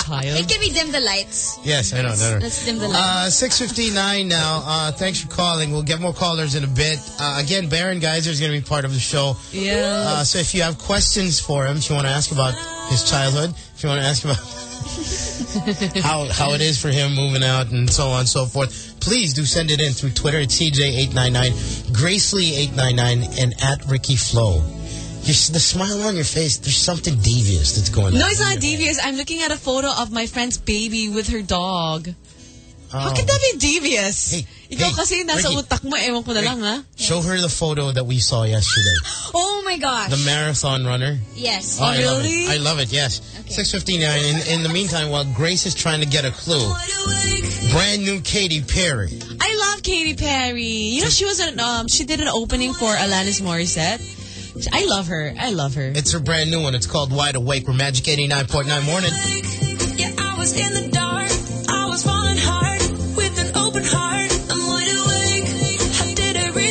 Child. Hey, can we dim the lights? yes, I know. No, no. Let's dim the lights. Uh, 6.59 now. Uh, thanks for calling. We'll get more callers in a bit. Uh, again, Baron Geisler is going to be part of the show. Yeah. Uh, so if you have questions for him, if you want to ask about his childhood, if you want to ask about how how it is for him moving out and so on and so forth, please do send it in through Twitter at CJ899, Gracely899, and at Ricky Flow. Your, the smile on your face, there's something devious that's going on. No, it's not devious. I'm looking at a photo of my friend's baby with her dog. How Oh. can that be devious? Hey, Ikaw hey, kasi nasa Ricky. utak mo, ewan ko na lang ha. Show her the photo that we saw yesterday. Oh my gosh. The marathon runner. yes. Oh, I love it. I love it. Yes. Six fifty nine. In, in the meantime, while Grace is trying to get a clue, brand new Katy Perry. I love Katy Perry. You know, she was an, um, she did an opening for Alanis Morissette. I love her. I love her. It's her brand new one. It's called Wide Awake. We're Magic eighty nine point nine morning. Yeah, I was in the dark.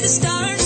The stars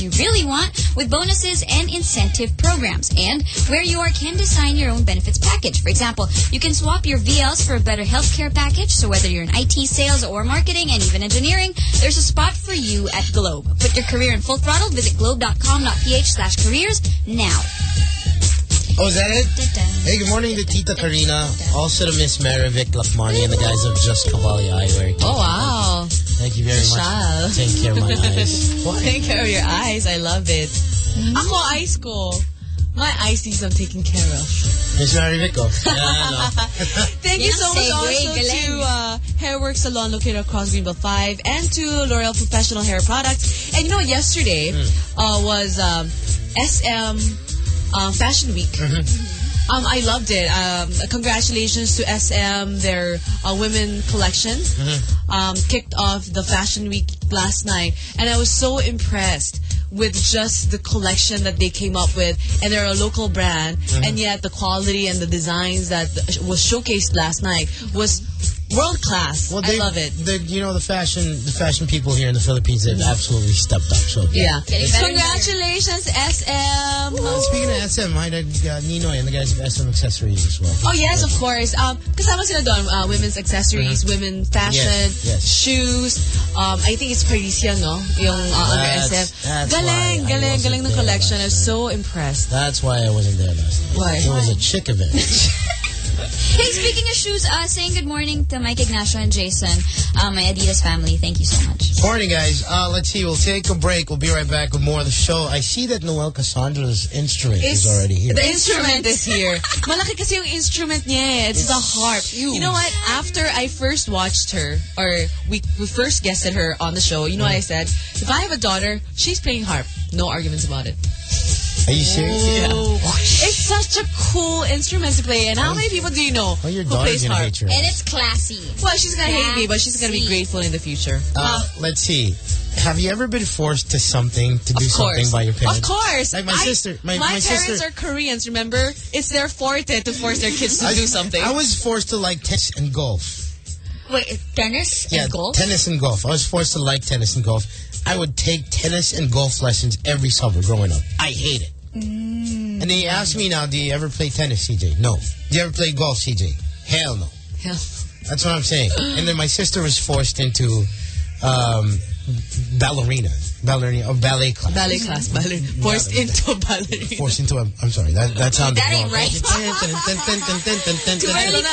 you really want with bonuses and incentive programs. And where you are can design your own benefits package. For example, you can swap your VLs for a better healthcare package. So whether you're in IT sales or marketing and even engineering, there's a spot for you at Globe. Put your career in full throttle. Visit globe.com.ph slash careers now. Oh, is that it? Hey, good morning to Tita Karina. Also to Miss Marivic Lakmani and the guys of Just Cavalli Eyewear. Oh, wow. Thank you very much. Shal. for Taking care of my eyes. Why? Take care of your eyes. I love it. Ako, eyes ko. My eyes needs I'm taking care of. Miss Marivic, oh. Thank you so much segue, also to uh, Hairwork Salon located across Greenbelt 5 and to L'Oreal Professional Hair Products. And you know, yesterday uh, was um, SM uh, Fashion Week. Um, I loved it. Um, congratulations to SM, their uh, women collection. Um, kicked off the Fashion Week last night, and I was so impressed with just the collection that they came up with. And they're a local brand, and yet the quality and the designs that was showcased last night was world class. Well, I they, love it. The, you know, the fashion the fashion people here in the Philippines, they've absolutely stepped up. So, Yeah. And Congratulations, SM. Uh, speaking of SM, I had uh, Ninoy and the guys of SM Accessories as well. Oh yes, of course. Um, kasama sila doon, uh, women's accessories, women fashion, Yes, yes. shoes. Um, I think it's Parisian, no? Yung uh, under That's- SM. that's galing, why I galing, galing ng collection. I was so impressed. That's why I wasn't there last night. Why? It was a chick event. Hey, speaking of shoes, uh, saying good morning to Mike Ignacio and Jason, uh, my Adidas family. Thank you so much. Morning, guys. Uh, let's see. We'll take a break. We'll be right back with more of the show. I see that Noel Cassandra's instrument is It's- already here. The instrument is here. Malaki kasi yung instrument niya eh. It's, the harp. You know what? After I first watched her, or we, we first guested her on the show, you know what I said? If I have a daughter, she's playing harp. No arguments about it. Are you serious? It's such a cool instrument to play. And how many people do you know Oh, your who plays gonna harp? hate your And it's classy. Well, she's gonna hate me, but she's gonna be grateful in the future. Uh, let's see. Have you ever been forced to something to do Of something by your parents? Of course. Like my I- sister. My, my, my parents sister. are Koreans, remember? It's their forte to force their kids to I, do something. I was forced to like tennis and golf. Wait, tennis Yeah, and golf? tennis and golf. I was forced to like tennis and golf. I would take tennis and golf lessons every summer growing up. I hate it. Mm. And then you ask me now, do you ever play tennis, CJ? No. Do you ever play golf, CJ? Hell no. Hell. That's what I'm saying. and then my sister was forced into um, ballerina, ballerina, or ballet class. Ballet class, ballet. Forced into ballet. Forced into a. I'm sorry. That that sounded That ain't wrong. right. Too early na.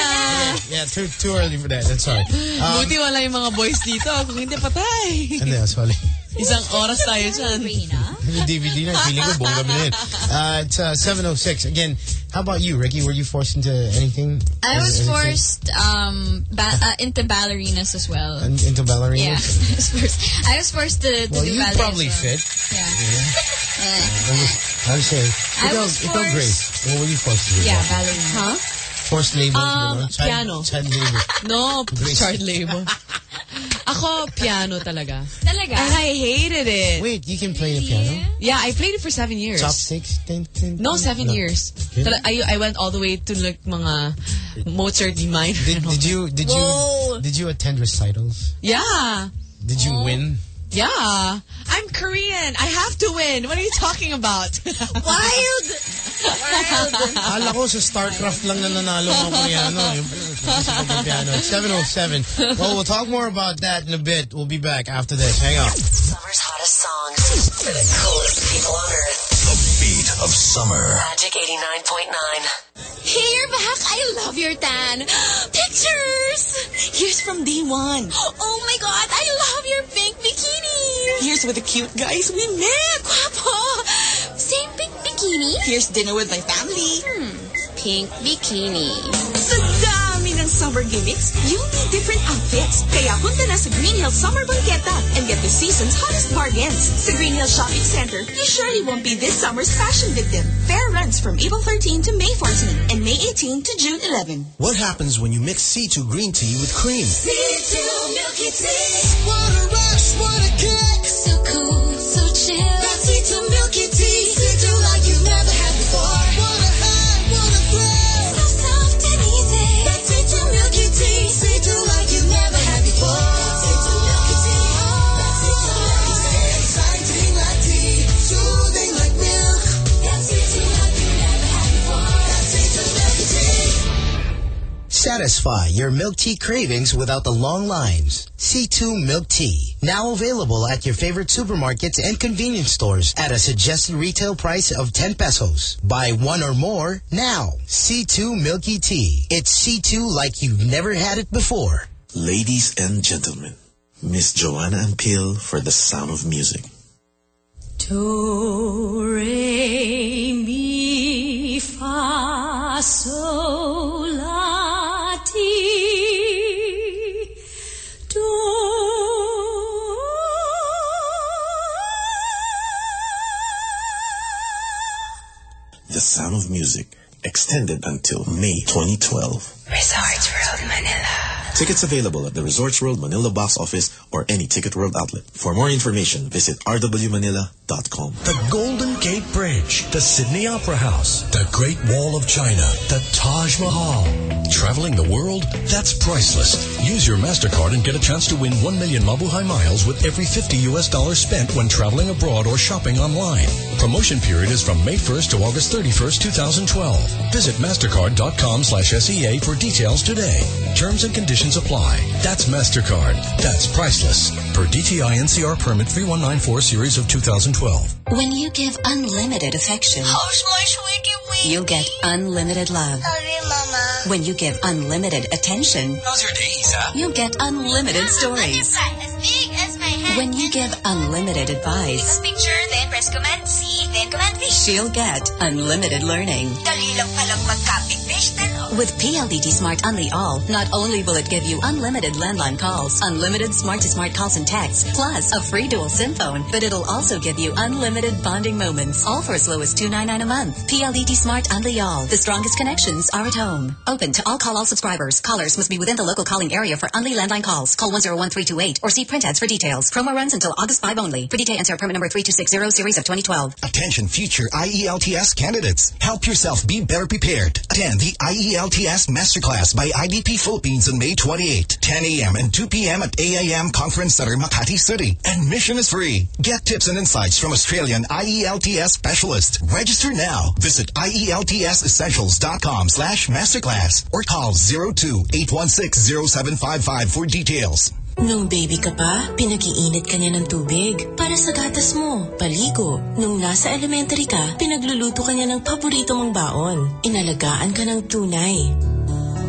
Yeah, too too early for that. That's sorry. Um, Buti wala yung mga boys dito. Kung hindi patay. and then, sorry. Isang oras tayo dyan. Rina. DVD na, feeling ko buong gabi na yun. Uh, it's uh, 7.06. Again, how about you, Ricky? Were you forced into anything? I was Anything? forced um, ba- uh, into ballerinas as well. In- Into ballerina? Yeah, I was forced. I was forced to, to Well, do you ballet. probably as well. fit. Yeah. I'm, just, I'm saying. I Ikaw, was ikaw, forced- Grace. What were you forced to do? Yeah, ballerina. Huh? Forced labor? Um, you know? child, piano. Child labor. No, Grace. child labor. Ako, piano talaga. Talaga? And I hated it. Wait, you can play the piano? Yeah, I played it for seven years. Chopsticks? Tin, tin, No, seven No. years. Really? I, I went all the way to like mga Mozart D minor. Did, did you did you did you attend recitals? Yeah. Did you Oh. win? Yeah. I'm Korean. I have to win. What are you talking about? Wild! Wild! Akala ko sa StarCraft lang na nanalo ang Koreano. Yung pala, piano. 707. Well, we'll talk more about that in a bit. We'll be back after this. Hang on. Summer's hottest songs for the coolest people on earth. The beat of summer. Magic 89.9. Here, you're back. I love your tan. Pictures! Here's from day one. Oh my God, I love your pink bikini. Here's with the cute guys we met. Guapo! Same pink bikini? Here's dinner with my family. Hmm, pink bikini. Sa dami ng summer gimmicks, you'll need different outfits. Kaya punta na sa Green Hill Summer Banqueta and get the season's hottest bargains. Sa Green Hill Shopping Center, you surely won't be this summer's fashion victim. Fair runs from April 13 to May 14 and May 18 to June 11. What happens when you mix C2 green tea with cream? C2 Milky Tea. What a rush, what a kick. So cool, so chill. That C2 Milky Satisfy your milk tea cravings without the long lines. C2 Milk Tea. Now available at your favorite supermarkets and convenience stores at a suggested retail price of 10 pesos. Buy one or more now. C2 Milky Tea. It's C2 like you've never had it before. Ladies and gentlemen, Miss Joanna Ampil for The Sound of Music. Do, re, mi, fa, sol, Sound of Music, extended until May 2012. Resorts World Manila. Tickets available at the Resorts World Manila box office or any Ticket World outlet. For more information, visit rwmanila.com. The Golden Gate Bridge, the Sydney Opera House, the Great Wall of China, the Taj Mahal. Traveling the world? That's priceless. Use your MasterCard and get a chance to win 1 million Mabuhay miles with every 50 US dollars spent when traveling abroad or shopping online. Promotion period is from May 1st to August 31st, 2012. Visit mastercard.com slash SEA for details today. Terms and conditions apply. That's MasterCard. That's priceless. Per DTI NCR permit 3194 series of 2012. When you give unlimited affection, you'll get unlimited love. Sorry, Mama. When you give unlimited attention, How's your day, Isa? you'll get unlimited stories. When you give unlimited advice, Picture, then press command C, then command V. she'll get unlimited learning. Dali lang palang magkapit fish, ano? With PLDT Smart Unli All, not only will it give you unlimited landline calls, unlimited smart-to-smart calls and texts, plus a free dual SIM phone, but it'll also give you unlimited bonding moments, all for as low as 299 a month. PLDT Smart Unli All. The strongest connections are at home. Open to all call all subscribers. Callers must be within the local calling area for Unli landline calls. Call 101328 or see print ads for details. Promo runs until August 5 only. For DTI NCR permit number 3260 series of 2012. Attention future IELTS candidates. Help yourself be better prepared. Attend the IELTS Masterclass by IDP Philippines on May 28, 10 a.m. and 2 p.m. at AIM Conference Center, Makati City. Admission is free. Get tips and insights from Australian IELTS specialists. Register now. Visit IELTSessentials.com slash masterclass or call 02-816-0755 for details. Nung baby ka pa, pinag-iinit ka niya ng tubig para sa gatas mo, paligo. Nung nasa elementary ka, pinagluluto ka niya ng paborito mong baon. Inalagaan ka ng tunay.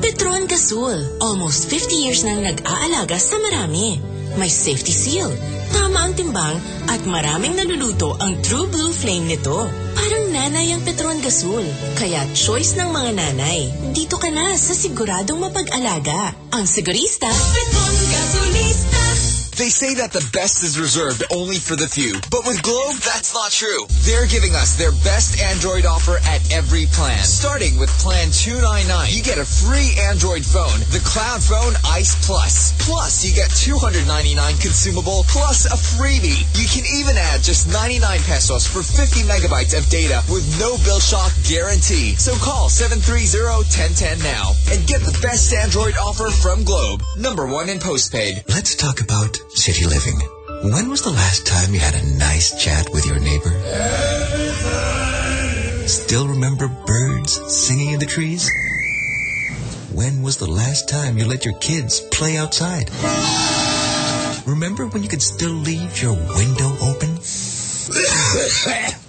Petron Gasol, almost 50 years nang nag-aalaga sa marami. May safety seal, tama ang timbang, at maraming naluluto ang True Blue Flame nito. Parang nanay ang Petron Gasol, kaya choice ng mga nanay. Dito ka na sa siguradong mapag-alaga. Ang sigurista, Petron Gasolista. They say that the best is reserved only for the few. But with Globe, that's not true. They're giving us their best Android offer at every plan. Starting with Plan 299, you get a free Android phone, the CloudFone Ice Plus. Plus, you get 299 consumable plus a freebie. You can even add just 99 pesos for 50 megabytes of data with no bill shock guarantee. So call 730-1010 now and get the best Android offer from Globe. Number one in postpaid. Let's talk about city living. When was the last time you had a nice chat with your neighbor? Still remember birds singing in the trees? When was the last time you let your kids play outside? Remember when you could still leave your window open?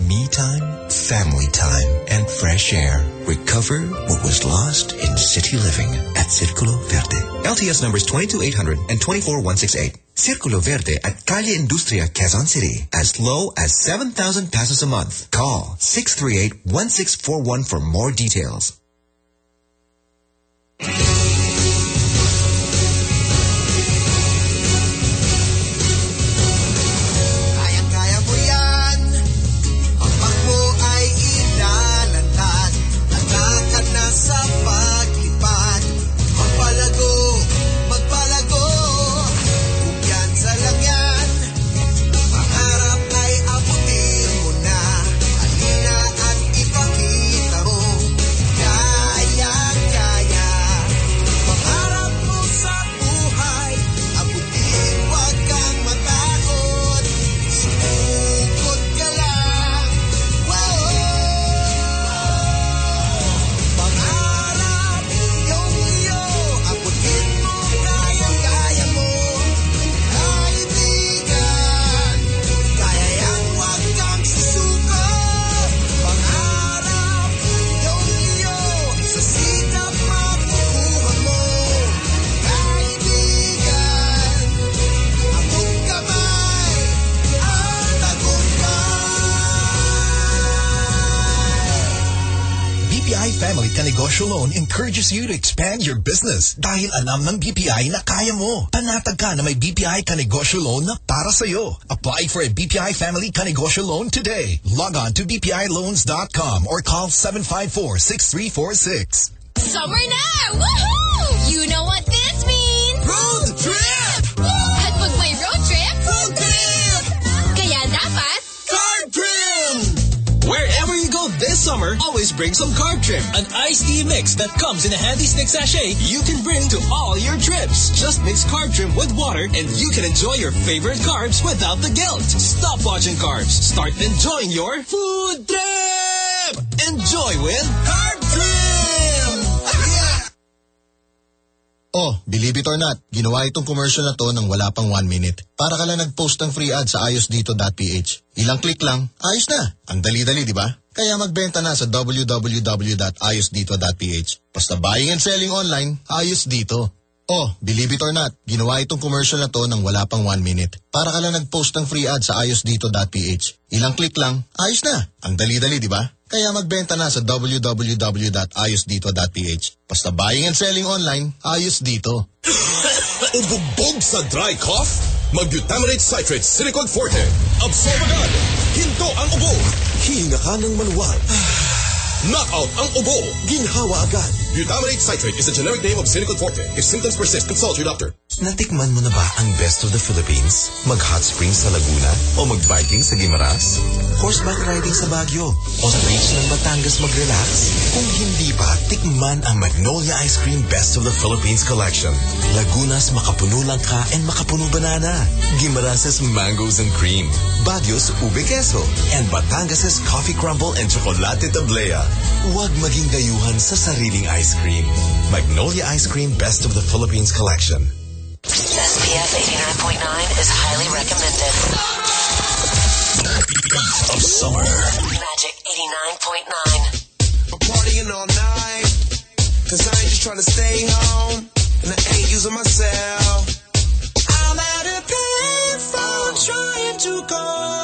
Me time, family time, and fresh air. Recover what was lost in city living at Circulo Verde. LTS numbers 22800 and 24168. Circulo Verde at Calle Industria, Quezon City. As low as 7,000 pesos a month. Call 638-1641 for more details. Encourages you to expand your business dahil alam ng BPI na kaya mo. Panatag ka na may BPI Kanegosyo Loan na para sa'yo. Apply for a BPI Family Kanegosyo Loan today. Log on to bpiloans.com or call 754-6346. Summer na! Woohoo! You know what this means? Road trip! Summer, always bring some Carb Trim, an iced tea mix that comes in a handy stick sachet you can bring to all your trips. Just mix Carb Trim with water and you can enjoy your favorite carbs without the guilt. Stop watching carbs. Start enjoying your food trip! Enjoy with Carb Trim! Oh, believe it or not, ginawa itong commercial na to ng wala pang one minute. Para ka lang nag-post ng free ad sa ayosdito.ph. Ilang click lang, ayos na. Ang dali-dali, di ba? Kaya magbenta na sa www.ayosdito.ph. Basta buying and selling online, ayos dito. Oh, believe it or not, ginawa itong commercial na to ng wala pang one minute. Para ka lang nag-post ng free ad sa ayosdito.ph. Ilang click lang, ayos na. Ang dali-dali, di ba? Kaya magbenta na sa www.ayosdito.ph. Basta buying and selling online, ayos dito. Ubugbog sa dry cough? Mag-Butamirate Citrate Silicone Forte. Absorb agad. Hinto ang ubo. Hihinga ka ng maluwag. Knockout ang ubo. Ginhawa agad. Butamirate Citrate is the generic name of Silicone Forte. If symptoms persist, consult your doctor. Natikman mo na ba ang best of the Philippines? Mag-hot spring sa Laguna? O mag-biking sa Guimaras? Horseback riding sa Baguio? O sa beach ng Batangas mag-relax? Kung hindi pa, tikman ang Magnolia Ice Cream Best of the Philippines Collection. Laguna's makapuno langka and makapuno banana. Guimaras' mangoes and cream. Baguio's ube queso. And Batangas' coffee crumble and chocolate tablea. Huwag maging dayuhan sa sariling ice cream. Magnolia Ice Cream Best of the Philippines Collection. SPF 89.9 is highly recommended. Of summer. Magic 89.9. I'm partying all night. Cause I ain't just trying to stay home. And I ain't using myself. I'm at a payphone trying to call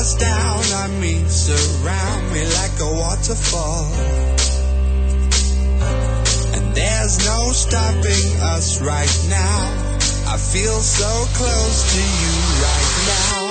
pours down on me, surround me like a waterfall. And there's no stopping us right now. I feel so close to you right now.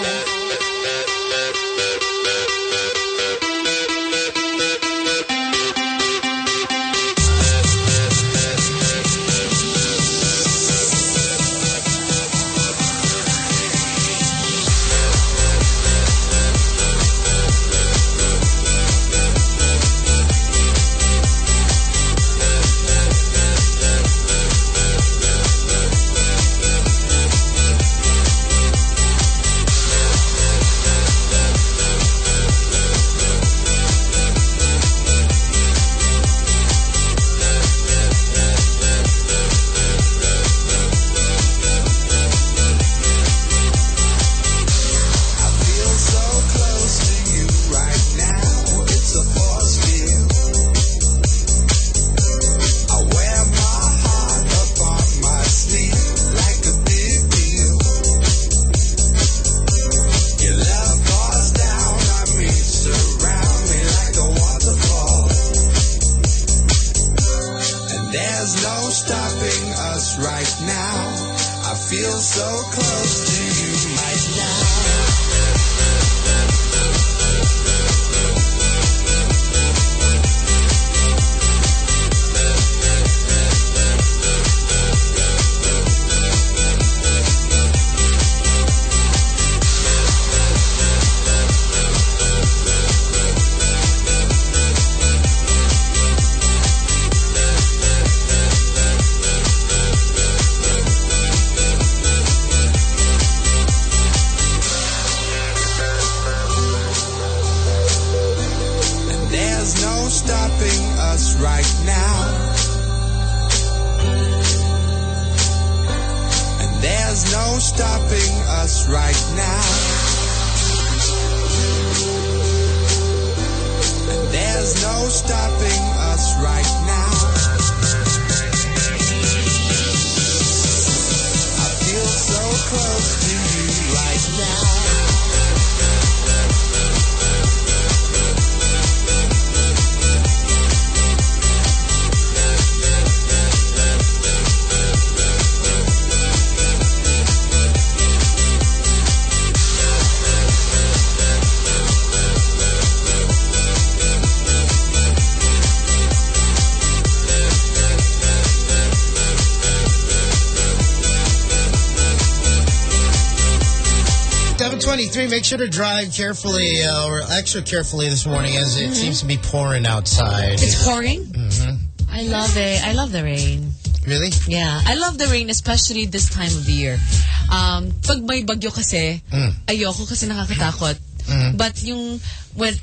Should to drive carefully uh, or extra carefully this morning as it mm -hmm. seems to be pouring outside. It's pouring? Mm -hmm. I love it. I love the rain. Really? Yeah. I love the rain, especially this time of the year. Um, pag may bagyo kasi, mm. ayoko kasi nakakatakot. Mm. But yung when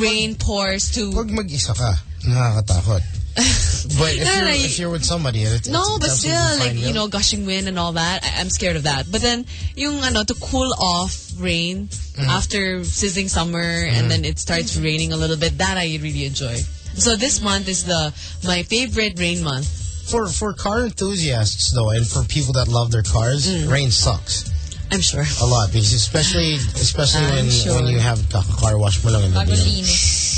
rain pours to... Pag mag-isa ka, nakakatakot. but if, you're, if you're with somebody, it's, no, but still, like you know, gushing wind and all that, I, am scared of that. But then, yung ano, to cool off rain mm. after sizzling summer mm. and mm-hmm. then it starts raining a little bit. That I really enjoy. So this month is the my favorite rain month. For for car enthusiasts though, and for people that love their cars, mm. rain sucks. I'm sure. A lot, because especially especially I'm when sure. when you have the car wash mo lang in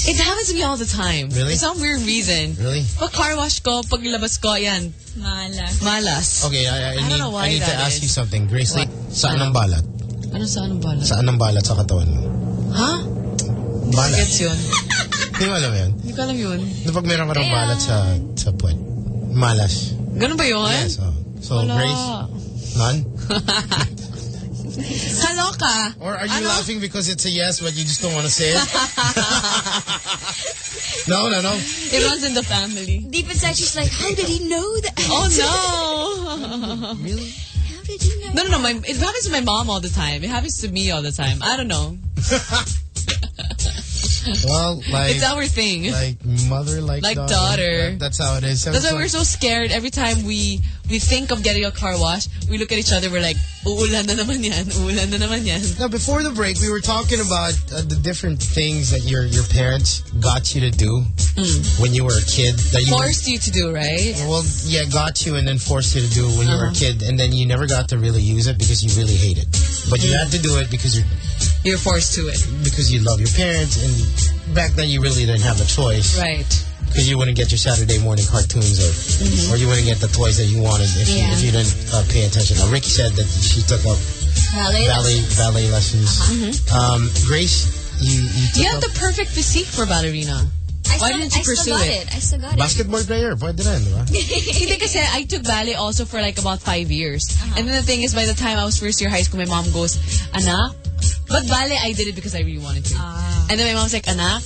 It happens to me all the time. Really? For some weird reason. Really? Pag car wash ko, pag labas ko, yan, Malas. Malas. Okay, I, I, I need, know why I need to ask you something. Grace, saan ang balat? Ano sa anong balat? Saan ang balat sa katawan mo? Ha? Balat. Gets yun. Hindi mo alam yun? Hindi ko alam yun. Na pag meron ka ng balat sa, sa puwet. Malas. Ganun ba yun? Yes. Oh. So, Wala. Grace, none? Kaloka. Or are you laughing because it's a yes but you just don't want to say it? no, no, no. It runs in the family. Deep inside, she's like, how did he know that? Oh no! really? No, no, no. My, it happens to my mom all the time. It happens to me all the time. I don't know. Well, like... it's our thing. Like mother, like, Like daughter. daughter. That- that's how it is. That's why we're so scared every time we we think of getting a car wash. We look at each other. We're like, uulan na naman yan. Uulan na naman yan. Now, before the break, we were talking about uh, the different things that your your parents got you to do mm. when you were a kid. That you Forced you to do, right? Uh, well, yeah, got you and then forced you to do when you were a uh-huh. kid, and then you never got to really use it because you really hate it. But you mm. had to do it because you're You're forced to it. because you love your parents, and back then you really didn't have a choice. Right. Because you wouldn't get your Saturday morning cartoons, or Mhm. or you wouldn't get the toys that you wanted if, you, if you didn't uh, pay attention. Now, Ricky said that she took up Ballet ballet ballet lessons. Mhm. Um, Grace, you you took You have up the perfect physique for ballerina. I Why still, didn't you I still pursue got it? it? I still got it. basketball player. Pwede rin, di ba? Hindi kasi I took ballet also for like about five years. And then the thing is, by the time I was first year high school, my mom goes, Anak, but ballet, I did it because I really wanted to. Ah. And then my mom's like, Anak,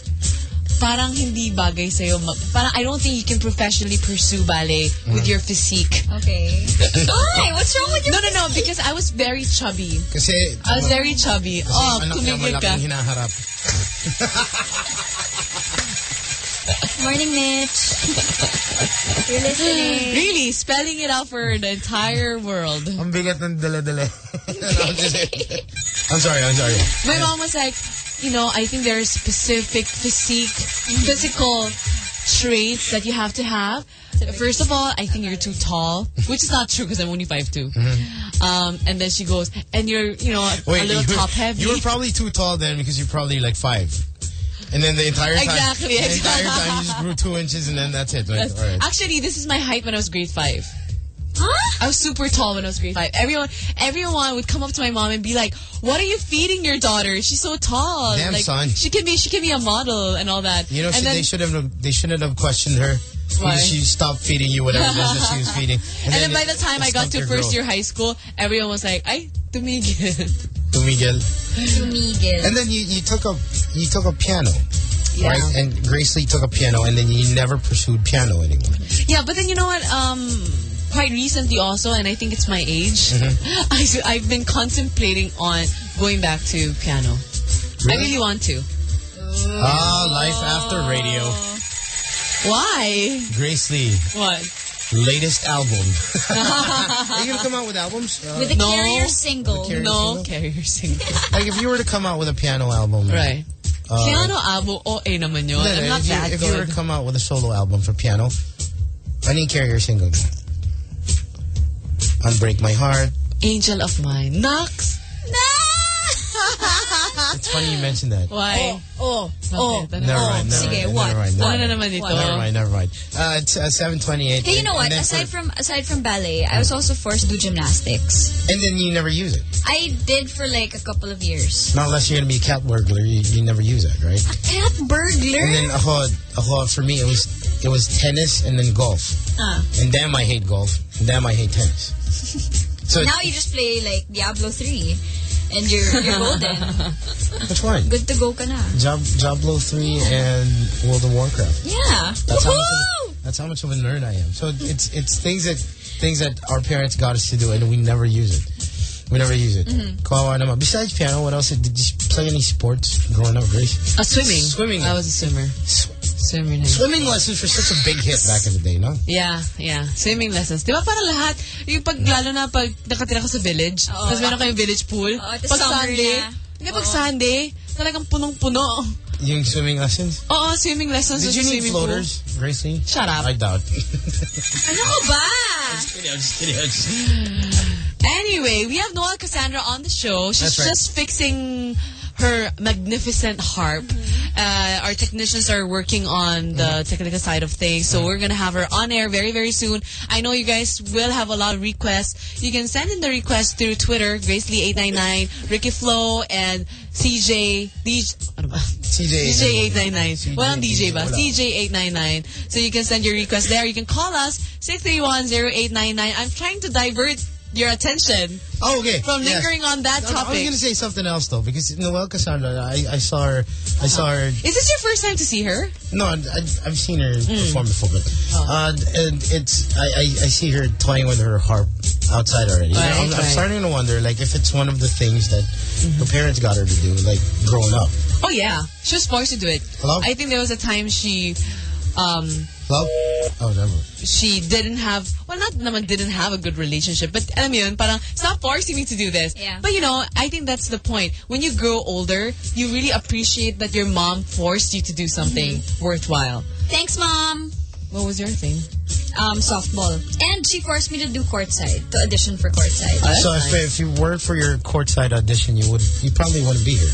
parang hindi bagay sa'yo. Parang I don't think you can professionally pursue ballet with mm. your physique. Okay. Why? What's wrong with your No, no, no, because I was very chubby. Kasi I was very chubby. kasi Oh, anak niya ka. malaking hinaharap. Morning, Mitch. You're listening. Really, spelling it out for the entire world. Ang bigat ng dala-dala. I'm sorry, I'm sorry. My mom was like, you know, I think there are specific physique, physical traits that you have to have. First of all, I think you're too tall, which is not true because I'm only 5'2". Um, and then she goes, and you're, you know, a little you, top heavy. you were probably too tall then because you're probably like five. And then the entire time, Exactly, the entire time you just grew two inches and then that's it. Right? That's- right. Actually, this is my height when I was grade five. I was super tall when I was grade five. Everyone, everyone would come up to my mom and be like, "What are you feeding your daughter? She's so tall. Damn, like, son. She can be, she can be a model and all that." You know, and she, then, they should have they shouldn't have questioned her. Why? She stopped feeding you whatever it is that she was feeding. And, then, by it- the time I got to first growth. year high school, everyone was like, "Ay, tumigil." To Miguel. Tumigil. And then you, you took a you took up piano. Yeah. Right? And Grace Lee took a piano and then you never pursued piano anymore. yeah, but then you know what? Um, quite recently also, and I think it's my age. Mm-hmm. I, I've been contemplating on going back to piano. I really want to. Ah, life after radio. Why? Grace Lee, What? latest album. Are you gonna come out with albums? Uh, With a No. carrier single. Carrier no, single? carrier single. like if you were to come out with a piano album, right. Uh, piano album, OA naman yun. Hindi, I'm not if, you, that if you were to come out with a solo album for piano, ano yung carrier single? Unbreak My Heart. Angel of Mine. Knox. It's funny you mentioned that. Why? Oh, oh, Bakit? Ano? Never oh. mind, never Sige, mind, what? never mind. Ano Never, na naman ito? never mind, never mind. Uh, it's uh, 728. Hey, you know what? Aside from aside from ballet, I was also forced to do gymnastics. and then you never use it. I did for like a couple of years. Not unless you're going to be a cat burglar, you, you never use that, right? A Cat burglar. And then ako, ako, for me, it was it was tennis and then golf. Ah. And damn, I hate golf. And damn, I hate tennis. So now you just play like Diablo 3 and you're you're golden. which one? Good to go ka na. Job, Diablo 3 and World of Warcraft. Yeah. That's how, much of, that's how much of a nerd I am. So it's it's things that things that our parents got us to do, and we never use it. We never use it. Kawawa naman. Besides piano, what else? Did you play any sports growing up, Grace? Uh, swimming. Swimming. I was a swimmer. Swimmer na. Swimming lessons were such a big hit back in the day, no? Yeah, yeah. Swimming lessons. Di ba para lahat, yung pag, lalo na pag nakatira ka sa village, tapos meron kayong village pool, Oo, tas pag summer Sunday, na. hindi pag Sunday, talagang punong-puno. Yung swimming lessons? Oo, swimming lessons. Did sa you need swimming pool. floaters, Gracie? Shut up. I doubt. Ano ko ba? I'm just kidding. I'm just kidding. Anyway, we have Noel Cassandra on the show. She's That's right. just fixing her magnificent harp. Uh, our technicians are working on the technical side of things, so we're gonna have her on air very, very soon. I know you guys will have a lot of requests. You can send in the request through Twitter, GraceLee899, Ricky Flo, and CJ, DJ, ano ba? CJ. CJ899. Walang DJ ba? wala. CJ899. So you can send your request there. You can call us, 631-0899. I'm trying to divert your attention Oh, okay. from Yes. lingering on that topic. I was going to say something else though, because Noel Cassandra, I, I saw her. I saw her. Is this your first time to see her? No, I, I've seen her Mm. perform before, but Oh. uh, and it's I, I, I see her toying with her harp outside already. You know, Right, I'm, I'm. Mm-hmm. starting to wonder, like, if it's one of the things that her parents got her to do, like growing up. Oh yeah, she was forced to do it. Hello? I think there was a time she, um, Hello? Oh, never. she didn't have, well, not naman didn't have a good relationship, but alam mo yun, parang, stop forcing me to do this. Yeah. But you know, I think that's the point. When you grow older, you really appreciate that your mom forced you to do something Mm-hmm. worthwhile. Thanks, Mom. What was your thing? Um, softball. And she forced me to do courtside, to audition for courtside. so if, if you weren't for your courtside audition, you would you probably wouldn't be here.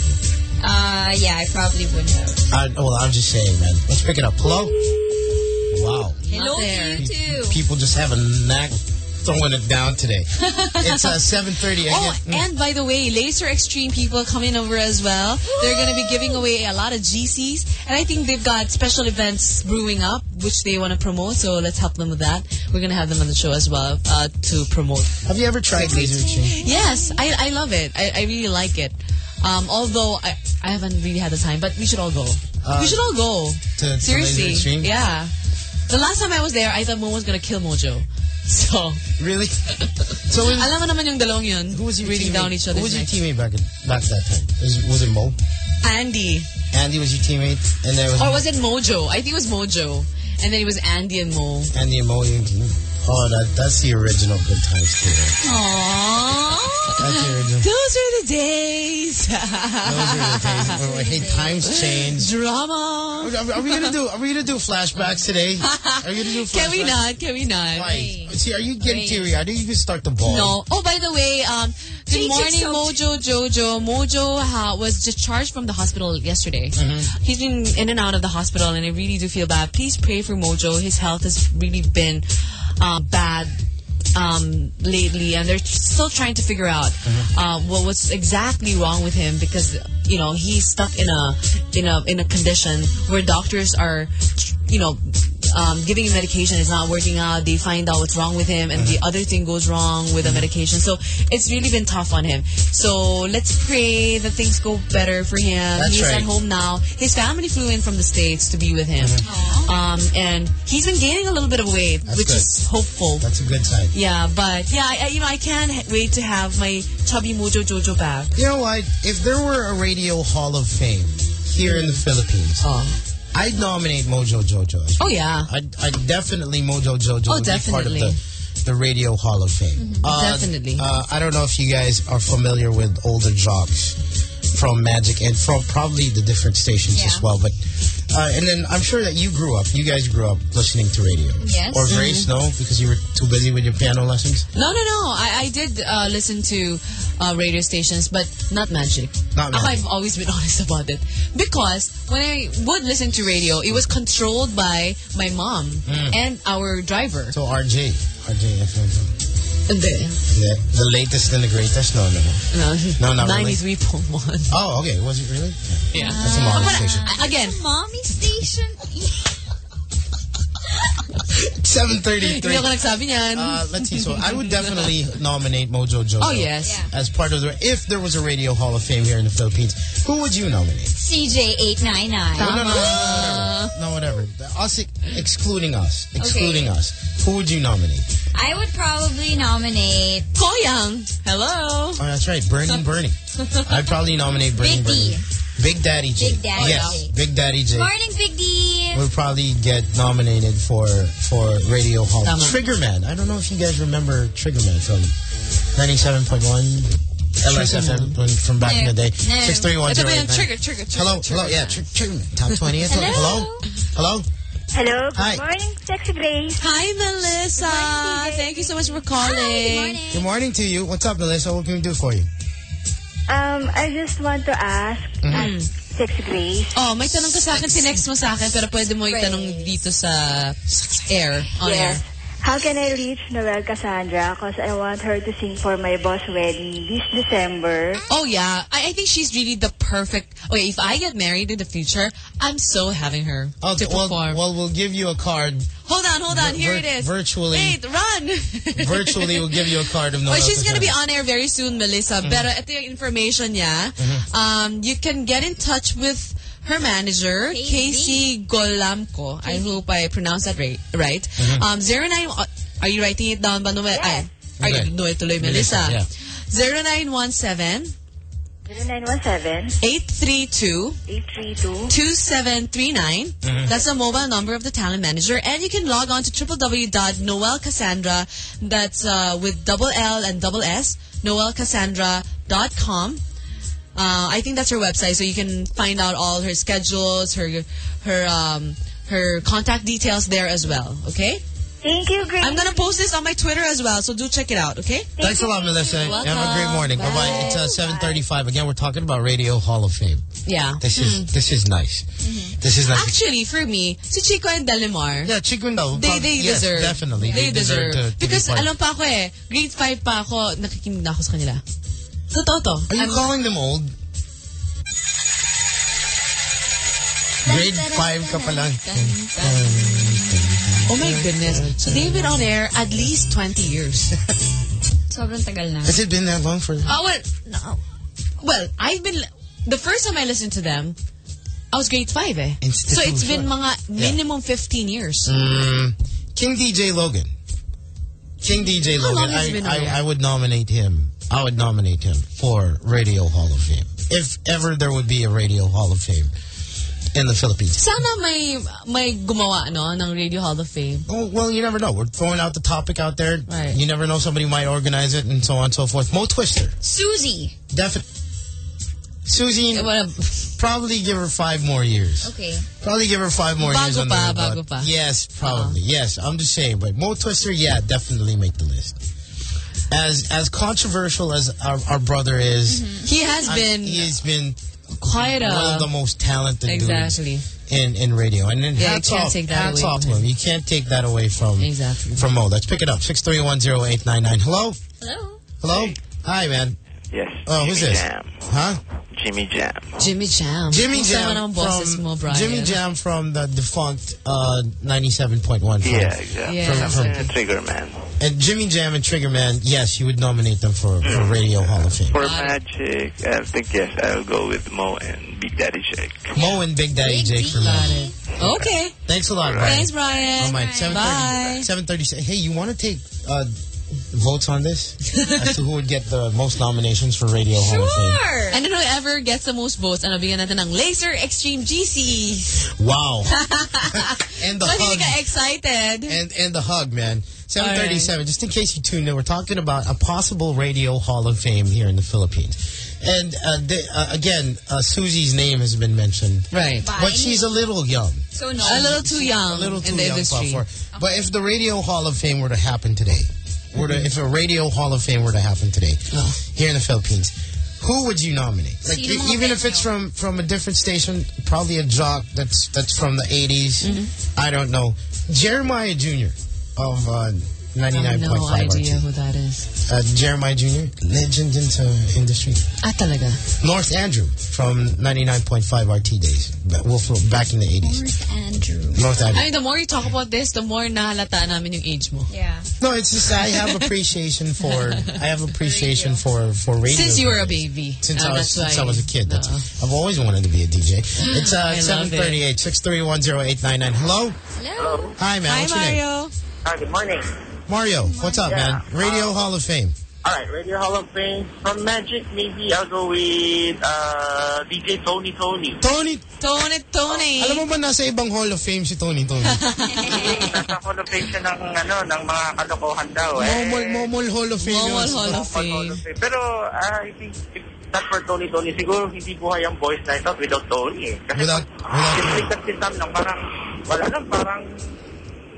Uh, yeah, I probably would have. I, well, I'm just saying, man. Let's pick it up. Hello? Wow. Hello to you too. People just have a knack throwing it down today. it's uh, 7.30. I Oh, get- and by the way, Laser Extreme people coming over as well. They're going to be giving away a lot of GCs. And I think they've got special events brewing up, which they want to promote. So let's help them with that. We're going to have them on the show as well uh, to promote. Have you ever tried laser extreme? Yes, I, I love it. I, I really like it. Um, although I, I haven't really had the time, but we should all go. Uh, we should all go. to- to Seriously. Laser Extreme? Yeah. The last time I was there, I thought Mo was going to kill Mojo. So, Really? So alam mo naman yung dalawang yun. who was your reading teammate? down each other? Who was your teammate back, at, back that time? Was, was it Mo? Andy. Andy was your teammate, and there was Or was it Mojo? I think it was Mojo. And then it was Andy and Mo. Andy and Mo. Your team. Oh, that that's the original Good Times too. Aww. That's the original. Those are the days. Those are the days. Oh, hey, times change. Drama. Are, are we gonna do? Are we gonna do flashbacks today? Are you gonna do? Flashbacks? Can we not? Can we not? Why? See, are you getting teary? I think you can start the ball. No. Oh, by the way, um, good morning, yourself. Mojo Jojo. Mojo ha, was discharged from the hospital yesterday. Mm-hmm. He's been in and out of the hospital, and I really do feel bad. Please pray for Mojo. His health has really been uh, bad um, lately, and they're still trying to figure out Mm-hmm. uh, what was exactly wrong with him because you know he's stuck in a in a in a condition where doctors are you know um, giving him medication is not working out. They find out what's wrong with him, and Mm-hmm. the other thing goes wrong with the medication. So it's really been tough on him. So let's pray that things go better for him. That's he's right. at home now. His family flew in from the states to be with him, um, and he's been gaining a little bit of weight, That's which good. is hopeful. That's a good sign. Yeah, but yeah, I, you know, I can't wait to have my chubby Mojo Jojo back. You know what? If there were a radio Hall of Fame here in the Philippines, I'd nominate Mojo Jojo. Oh yeah, I'd, I'd definitely Mojo Jojo Oh, be part of definitely. the, the Radio Hall of Fame. Uh, Definitely. Uh, I don't know if you guys are familiar with older jocks from Magic and from probably the different stations as well. But uh, and then I'm sure that you grew up. You guys grew up listening to radio. Yes. Or Grace, no, because you were too busy with your piano lessons. no, no, no. I, I did uh, listen to uh, radio stations, but not Magic. Not Magic. I've always been honest about it because when I would listen to radio, it was controlled by my mom and our driver. So RJ, RJ FM. Hindi. The, the latest and the greatest? No, no, no. No, No, not really. 93.1. Oh, okay. Was it really? Yeah. That's a modern But, station. again, Mommy station. 7.33. hindi ako nagsabi niyan. Uh, let's see. So I would definitely nominate Mojo Jojo. Oh, yes. Yeah. As part of the, if there was a Radio Hall of Fame here in the Philippines, who would you nominate? CJ899. No, no, no, no, no, no, whatever. Us, excluding us, excluding us. Who would you nominate? I would probably nominate Koyang. Hello. Oh, that's right, Bernie Bernie. I'd probably nominate Bernie Big Bernie. Big Daddy J. Big Daddy yes, J. Big Daddy J. Morning, Big D. Would probably get nominated for for Radio Hall. Tama. Triggerman. I don't know if you guys remember Triggerman from 97.1. LSFM from back in the day. No. Six three one Ito zero ba eight yung nine. trigger, trigger, trigger, Hello, trigger. hello, yeah, tr- trigger. Top twenty. Hello, hello, hello. Hello, good Hi. morning, Sexy Grace. Hi, Melissa. Thank you so much for calling. Good morning. Good morning to you. What's up, Melissa? What can we do for you? Um, I just want to ask Mhm. uh, Sexy Grace. Oh, may tanong ka sa akin, tinext mo sa akin, pero pwede mo itanong dito sa air, on air. Yes. How can I reach Noel Cassandra? Because I want her to sing for my boss wedding this December. Oh yeah, I, I think she's really the perfect. Okay, if I get married in the future, I'm so having her Oh, to well, perform. well, we'll give you a card. hold on, hold on. Here it is. virtually- Wait, run. Virtually, we'll give you a card of Noel. Oh, she's gonna be on air very soon, Melissa. Pero ito yung information niya. Um, you can get in touch with her manager, Casey Golamko. I hope I pronounced that right. Right. Mhm. Um, zero nine. Are you writing it down, ba, Noel? Ay, are you Okay. Noel tuloy, Melissa? yeah. Zero nine one seven 0917 832 832 2739. Mhm. That's the mobile number of the talent manager. And you can log on to www.noelcassandra. That's uh, with double L and double S. noelcassandra.com. Uh, I think that's her website, so you can find out all her schedules, her her um, her contact details there as well. Okay. Thank you, Grace. I'm gonna post this on my Twitter as well, so do check it out. Okay. Thanks a lot, Melissa. You're Have a great morning. Bye bye. It's uh, seven thirty-five. Again, we're talking about Radio Hall of Fame. Yeah. This is this is nice. This is nice. Actually, for me, si Chico and Delamar. Yeah, Chico and Del- They, they yes, deserve. definitely. They, They deserve. deserve to- to be Because part. alam pa ako eh, grade 5 pa ako, nakikinig na ako sa kanila. Totoo to. Are you I'm- calling them old? Grade 5 ka pa lang. Oh my goodness. So they've been on air at least 20 years. Sobrang tagal na. Has it been that long for them? Oh, well, no. Well, I've been, the first time I listened to them, I was grade 5 eh. So it's been mga minimum 15 years. Mm, King DJ Logan. King DJ How long Logan. has I, been on I, air? I would nominate him. I would nominate him for Radio Hall of Fame. If ever there would be a Radio Hall of Fame in the Philippines. Sana may may gumawa no ng Radio Hall of Fame. Oh, well, you never know. We're throwing out the topic out there. Right. You never know. Somebody might organize it and so on and so forth. Mo Twister. Susie. Definitely. Susie, eh, probably give her five more years. Okay. Probably give her five more years Bago on pa, the bago pa. Yes, probably. Uh-huh. Yes, I'm just saying. But Mo Twister, yeah, definitely make the list. As as controversial as our, our brother is, mm-hmm. He has I- been he has been quite a one of the most talented Exactly. dudes in in radio. And then Yeah, you hats can't off, take that hats away off from to him. him. You can't take that away from Exactly. from Mo. Let's pick it up. Six three one zero eight nine nine. Hello. Hello. Hello. Hi, man. Yes. Oh, who's Jimmy this? Jam. Huh? Jimmy Jam. Jimmy Jam. Jimmy Kung Jam sama ng boses from. Jimmy Jam from the defunct uh, 97.1. Yeah, exactly. Yeah. From, I'm from, a Trigger Man. and Jimmy Jam and Trigger Man, yes, you would nominate them for, for Radio Hall of Fame. For Magic, I think yes, I'll go with Mo and Big Daddy Shake. Mo and Big Daddy Jake for me. Okay. Thanks a lot, Brian. Thanks, Brian. All right, Bye. 730, 730. Hey, you want to take uh, votes on this? as to who would get the most nominations for Radio Hall of Fame? Sure. And then whoever gets the most votes, ano, bigyan natin ng Laser Extreme GC. Wow. and the But hindi hug. ka excited. And, and the hug, man. 737, just in case you tuned in, we're talking about a possible Radio Hall of Fame here in the Philippines. And uh, the, uh, again, uh, Susie's name has been mentioned. Right. But she's a little young. So no. A little too young A little too in the young industry. for. But if the Radio Hall of Fame were to happen today, were to, if a Radio Hall of Fame were to happen today here in the Philippines, who would you nominate? Like Sino even if it's from from a different station, probably a jock that's that's from the 80s. Mm-hmm. I don't know. Jeremiah Jr. of uh, 99.5 no idea RT. who that is. Uh, Jeremiah Jr. Legend into industry. Ah, talaga. North Andrew from 99.5 RT days. Ba- well, from back in the 80s. North Andrew. North Andrew. I mean, the more you talk about this, the more nahalata namin yung age mo. Yeah. No, it's just I have appreciation for I have appreciation for for radio. Since you were a baby. Since Ah, I was since why. I was a kid, that's, I've always wanted to be a DJ. It's uh, I love seven thirty eight six three one zero eight nine nine. Hello, Hello. hi man. Hi, What's your name? Mario. Hi, good morning. Mario. What's up, man? Radio Hall of Fame. Alright, Radio Hall of Fame. From Magic, maybe I'll go with uh, DJ Tony Tony. Tony! Tony, Tony! Alam mo ba nasa ibang Hall of Fame si Tony Tony? Nasa Hall of Fame siya ng, ano, ng mga kalokohan daw. Eh. Momol, Momol Hall of Fame. Momol yun. Hall of Fame. Pero uh, I think if not for Tony Tony, siguro hindi buhay ang boys na ito without Tony. Eh. Kasi Without, without Simplikat si Sam lang, parang, wala lang, parang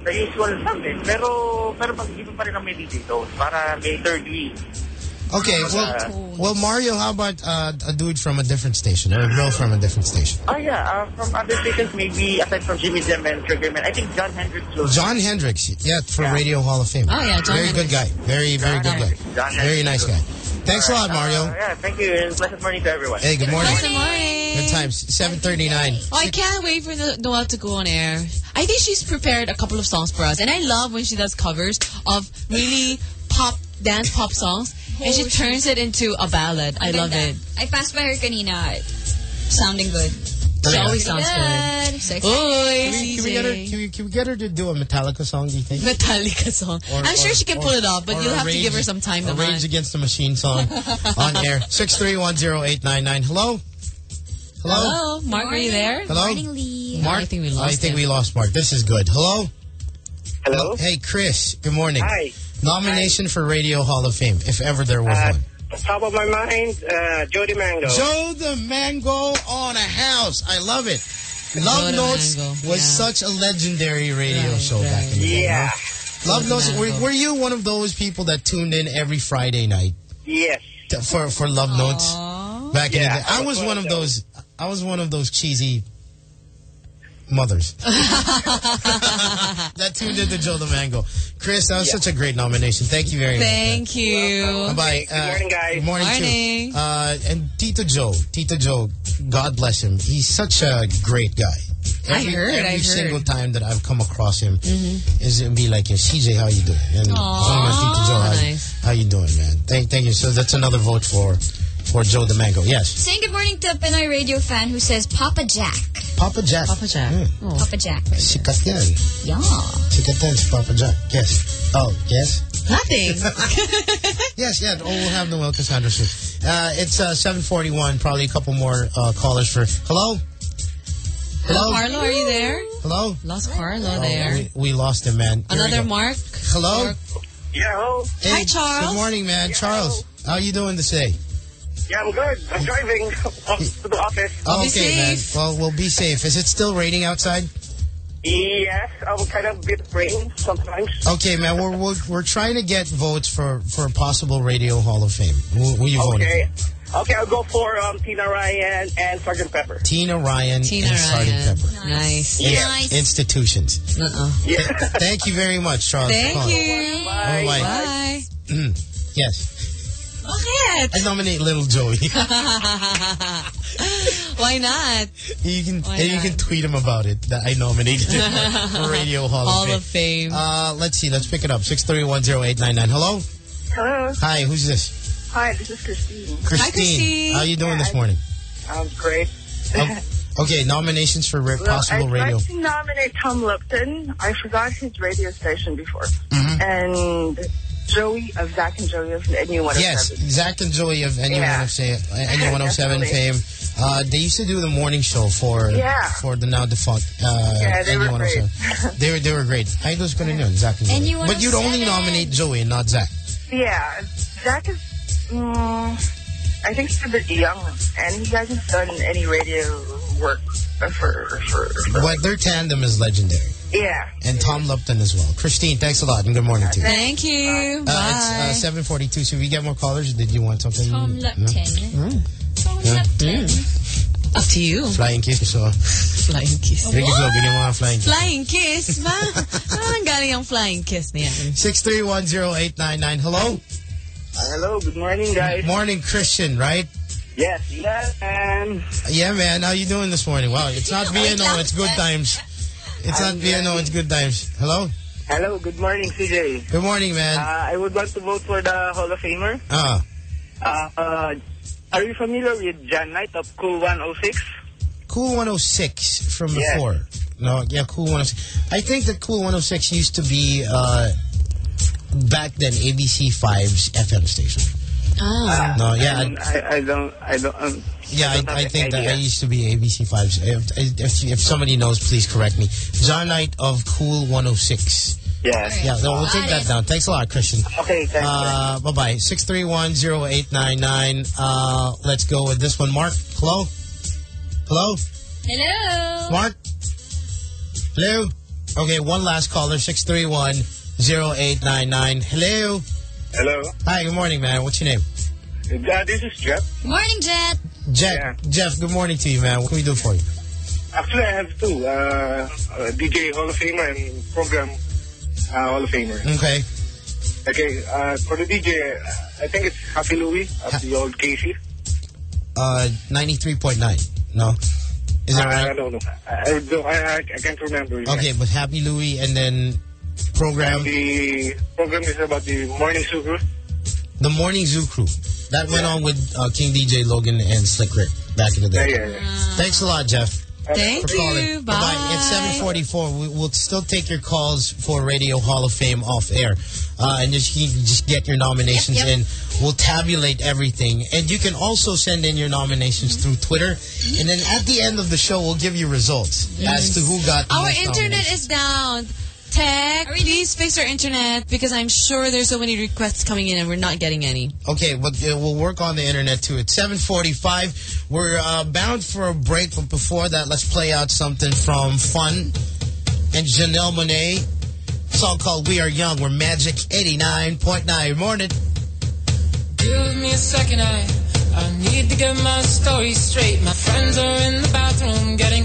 the usual Sam eh. Pero, pero mag-iba pa rin ang may Tones para may third wheel. Okay, well, well, Mario, how about uh, a dude from a different station or a girl from a different station? Oh yeah, uh, from other stations, maybe aside from Jimmy Jam and Triggerman, I think John Hendricks will. John Hendricks, yeah, for Radio Hall of Fame. Oh, yeah, John Very good guy. Very, very good guy. John Very nice guy. Thanks a lot, Mario. Uh, yeah, thank you, and pleasant morning to everyone. Hey, good morning. Good morning. Good times. 739. Oh, I can't wait for the Noel to go on air. I think she's prepared a couple of songs for us. And I love when she does covers of really pop, dance pop songs. And she turns it into a ballad. I love it. I passed by her kanina. Sounding good. Oh, she always sounds good. good. So Can we, can, we get her, can, we, can we get her to do a Metallica song, do you think? Metallica song. Or- I'm sure or- she can or- pull it off, but you'll a have to give her some time A naman. Rage Against the Machine song on air. 6310899. Hello? Hello? Hello? Mark, are you there? Hello? Morning, Lee. Mark? I think we lost I think him. we lost Mark. This is good. Hello? Hello? Hey, Chris. Good morning. Hi. Nomination for Radio Hall of Fame, if ever there was Uh, one. Top of my mind, uh, Joe D'Mango. Joe D'Mango on a house. I love it. Love Joe Notes was yeah. such a legendary radio show back in the day. Yeah. no? Love Notes. Were, were you one of those people that tuned in every Friday night Yes. to- for for Love Notes back in the day? I was one of those. I was one of those cheesy mothers that tuned into Joe D'Mango. Chris, that was such a great nomination. Thank you very much. Thank you. Bye bye. Good morning, guys. Good morning, Morning. too. Uh, and Tito Joe, Tito Joe, God bless him. He's such a great guy. I heard, Every I heard. single time that I've come across him is it be like, yeah, CJ, how you doing? And Aw, Tito Joe, how, nice. how you doing, man? Thank, thank you. So that's another vote for for Joe D'Mango. Yes, Saying good morning to a Pinoy radio fan who says Papa Jack. Papa Jack. Papa Jack. Mm. Oh. Papa Jack. Sikat yan. Yeah. Sikat yan si Papa Jack. Yes. Oh, yes. Nothing. Yes, yeah. Oh, we'll have Noel Cassandra soon. Uh, it's uh, 741. Probably a couple more uh, callers for. Hello? Hello, Carlo, are you there? Hello? Lost Carlo Oh, there. we, we lost him, man. Here Another. Mark. Hello? Yeah, hello. Hey, Hi, Charles. Good morning, man. Charles, how you doing today? Yeah, I'm good. I'm driving up to the office. Oh, Be okay, man. Well, we'll be safe. Is it still raining outside? Yes, I'm kind of bit rain sometimes. Okay, man. We're, we're we're trying to get votes for for a possible Radio Hall of Fame. Who, who you voting Okay. Okay, I'll go for um, Tina Ryan and Sergeant Pepper. Tina Ryan Tina and Sergeant Pepper. Nice. Yeah. Nice. Institutions. Uh-uh. Yeah. Thank you very much, Charles. for Thank calling. you. Bye. Bye. Bye. yes. Bakit? I nominate Little Joey. Why not? you can Why and you can tweet him about it that I nominated him for Radio Hall, Hall of of Fame. Fame. Uh, let's see. Let's pick it up. Six three one zero eight nine nine. Hello. Hello. Hi. Who's this? Hi, this is Christine. Christine. Christine. How you doing this morning? I'm great. Oh, okay. Nominations for ra- possible I'd radio. like to nominate Tom Lipton. I forgot his radio station before. Mm-hmm. And Joey of Zach and Joey of NU107. Yes, Zach and Joey of NU107 Yeah. NU107 fame. Uh, they used to do the morning show for Yeah. for the now defunct uh, Yeah, they were NU107. they were they were great. Idols ko rin yun, Zach and Joey. NU107. But you'd only nominate Joey and not Zach. Yeah, Zach is, mm, I think he's a bit young, and he hasn't done any radio work for, for, for But their tandem is legendary. yeah. And Tom Lupton as well. Christine, thanks a lot and good morning to you. Thank you. Uh, it's uh, 742. So we get more callers. Did you want something? Tom No? Lupton. Mm. Tom Yeah. Lupton. Up to you. Flying kiss. So, Flying kiss. Ricky Flo, bigyan mo nga flying kiss. Flying kiss ba? Saan galing ang flying kiss na yan? 6310899. Hello? hello, good morning, guys. Morning, Christian, right? Yes, yes, and Yeah, man. How you doing this morning? Wow, it's not VNO, it's good times. It's not VNO, it's good times. Hello? hello, good morning, CJ. Good morning, man. Uh, I would want to vote for the Hall of Famer. Ah, Uh, uh, are you familiar with Jan Knight of Cool 106? Cool 106 from Yes. before. No, yeah, Cool 106. I think that Cool 106 used to be uh, back then ABC5's FM station. Ah. No, yeah, I, don't- I, I don't. I don't. Um, Yeah, don't I, have I any think that I used to be ABC5's. If, if, if somebody knows, please correct me. John Knight of Cool 106. Yes. Yeah, no, we'll take that down. Thanks a lot, Christian. Okay, thanks. Uh, bye-bye. 6310899. Uh, let's go with this one. Mark, hello? Hello? Hello. Mark? Hello? Okay, one last caller. 6310899. Hello? Hello. Hi, good morning, man. What's your name? Uh, this is Jeff. Morning, Jeff. Jeff, Jeff, good morning to you, man. What can we do for you? Actually, I have two. Uh, uh, DJ Hall of Famer and program uh, Hall of Famer. Okay. Okay, uh, for the DJ, I think it's Happy Louie of the old Casey. Uh, 93.9. No? Is that I, right? I don't know. I, I, I, I, I can't remember. Okay, but Happy Louie and then program The program is about the morning zoo crew. The Morning Zoo Crew. That went on with uh, King DJ Logan and Slick Rick back in the day. Yeah, yeah, yeah. Thanks a lot, Jeff. Thank for calling. you. Bye-bye. It's 744. We, we'll still take your calls for Radio Hall of Fame off air. Uh, and just, you just get your nominations Yep, yep. in. We'll tabulate everything. And you can also send in your nominations through Twitter. And then at the end of the show, we'll give you results as to who got the Our internet is down. Tech, please fix our internet because I'm sure there's so many requests coming in and we're not getting any. Okay, but uh, we'll work on the internet too. It's 745. We're uh, bound for a break, but before that, let's play out something from Fun and Janelle Monáe. song called We Are Young. We're Magic 89.9. Morning. Give me a second, I I need to get my story straight. My friends are in the bathroom getting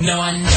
Sun. Now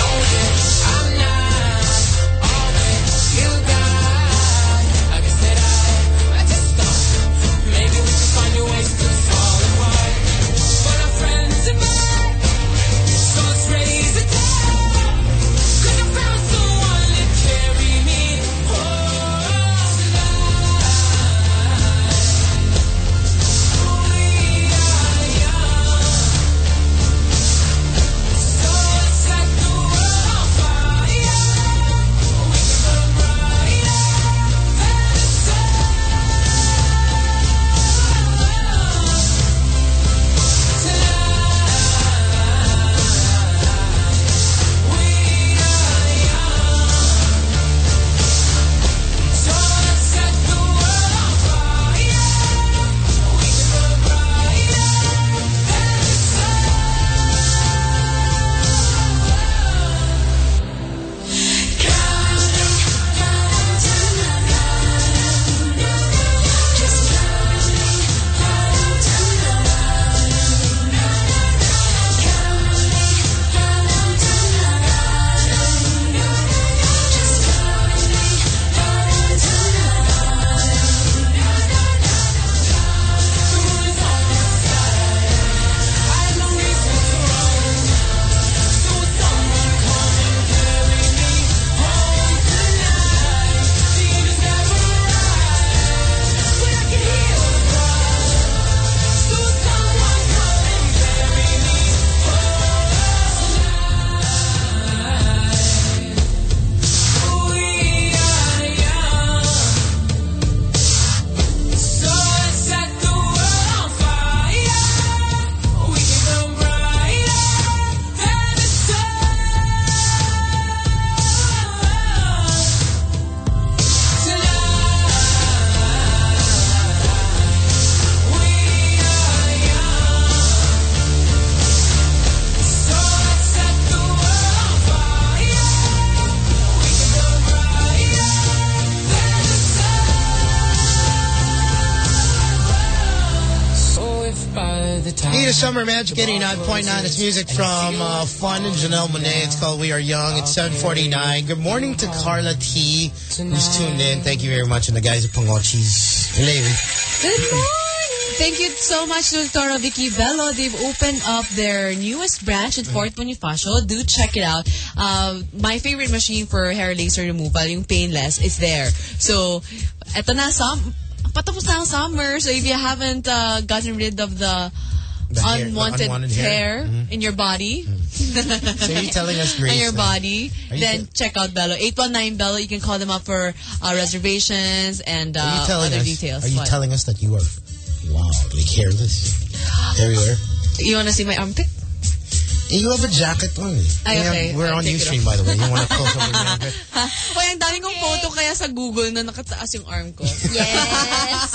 Summer Magic 89.9. It's music from uh, Fun and Janelle Monáe. It's called We Are Young. It's 749. Good morning to Carla T, who's tuned in. Thank you very much. And the guys at Pangochis. Good morning. Thank you so much to Toro Vicki Belo. They've opened up their newest branch at Fort Bonifacio. Do check it out. Uh, my favorite machine for hair laser removal, yung painless, is there. So, eto na, sum patapos na ang summer. So, if you haven't uh, gotten rid of The hair- unwanted, unwanted hair. hair, in your body, So you're telling us, Grace, in your body, you then check out Belo. 819 Belo. You can call them up for uh, reservations and uh, Are you telling other us? details. Are you What? telling us that you are wow, like hairless everywhere? You want to see my armpit? Eh, You have a jacket on. eh. Ay, We have- okay. We're I'll on take it Ustream, by the way. You want to close up your jacket? Kaya ang dami kong photo kaya sa Google na nakataas yung arm ko. Yes.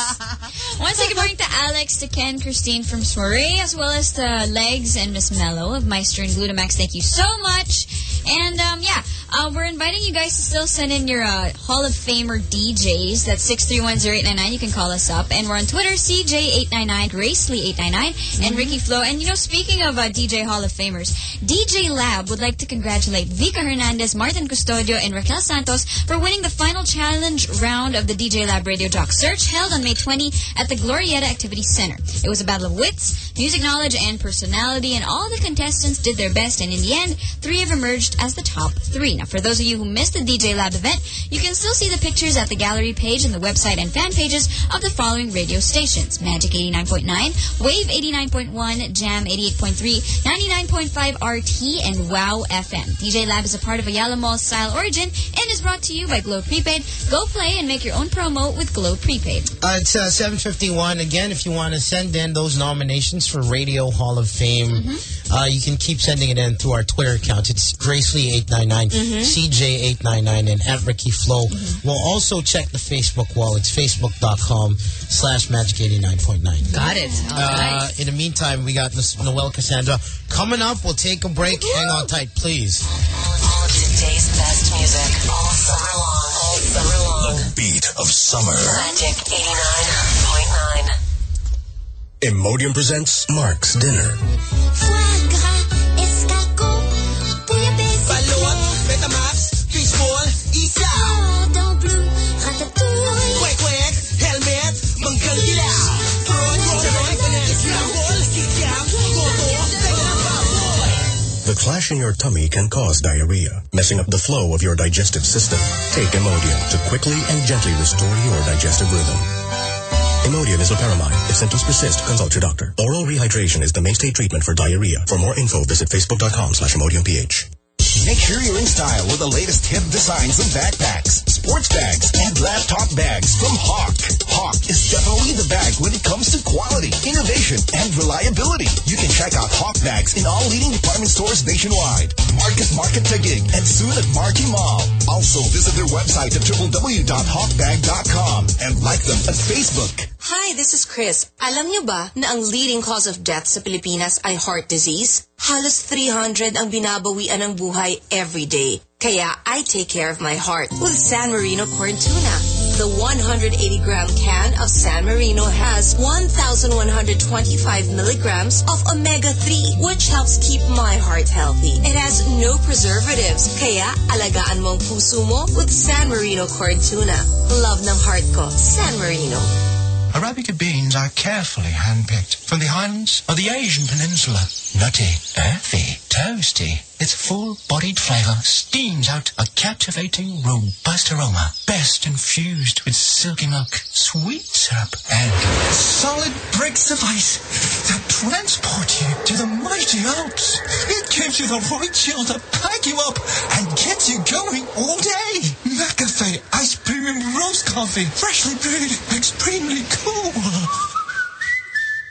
Once again, good morning to Alex, to Ken, Christine from Soiree, as well as to Legs and Miss Mello of Meister and Glutamax. Thank you so much. And um, yeah, uh, we're inviting you guys to still send in your uh, Hall of Famer DJs. That's 6310899. You can call us up. And we're on Twitter, CJ899, GraceLee899, and Ricky Flo. And you know, speaking of uh, DJ Hall of Famers, DJ Lab would like to congratulate Vika Hernandez, Martin Custodio, and Raquel Santos for winning the final challenge round of the DJ Lab Radio Jock Search held on May 20 at the Glorieta Activity Center. It was a battle of wits, music knowledge, and personality, and all the contestants did their best, and in the end, three have emerged as the top three. Now, for those of you who missed the DJ Lab event, you can still see the pictures at the gallery page and the website and fan pages of the following radio stations. Magic 89.9, Wave 89.1, Jam 88.3, 99.5 RT, and Wow FM. DJ Lab is a part of Ayala Mall Style Origin and is brought to you by Globe Prepaid. Go play and make your own promo with Globe Prepaid. Uh, it's uh, 751. Again, if you want to send in those nominations for Radio Hall of Fame, Mm-hmm. Uh, you can keep sending it in through our Twitter account. It's GraceLee899, Mm-hmm. CJ899, and at Ricky Flo. We'll also check the Facebook wall. It's facebook.com slash magic89.9. Got it. Uh, right. in the meantime, we got Miss Noel Cassandra coming up. We'll take a break. Hang on tight, please. All of today's best music all summer long. All summer long. The beat of summer. Magic 89.9. Imodium presents Mark's Dinner. Clash in your tummy can cause diarrhea, messing up the flow of your digestive system. Take Imodium to quickly and gently restore your digestive rhythm. Imodium is a loperamide. If symptoms persist, consult your doctor. Oral rehydration is the mainstay treatment for diarrhea. For more info, visit facebook.com slash imodiumph. Make sure you're in style with the latest hip designs of backpacks, sports bags, and laptop bags from Hawk. Hawk is definitely the bag when it comes to quality, innovation, and reliability. You can check out Hawk bags in all leading department stores nationwide. Market Market Taguig and soon at Marquee Mall. Also visit their website at www.hawkbag.com and like them at Facebook. Hi, this is Chris. Alam niyo ba na ang leading cause of death sa Pilipinas ay heart disease? Halos 300 ang binabawian ng buhay every day. Kaya I take care of my heart with San Marino corn tuna. The 180-gram can of San Marino has 1,125 milligrams of omega-3, which helps keep my heart healthy. It has no preservatives, kaya alagaan mo ang puso mo with San Marino corn tuna. Love ng heart ko, San Marino. Arabica beans are carefully handpicked from the highlands of the Asian peninsula. Nutty, earthy, toasty. Its full-bodied flavour steams out a captivating, robust aroma, best infused with silky milk, sweet syrup, and solid bricks of ice that transport you to the mighty Alps. It gives you the right chill to pack you up and get you going all day. McCafe Ice Premium Roast Coffee, freshly brewed, extremely cool.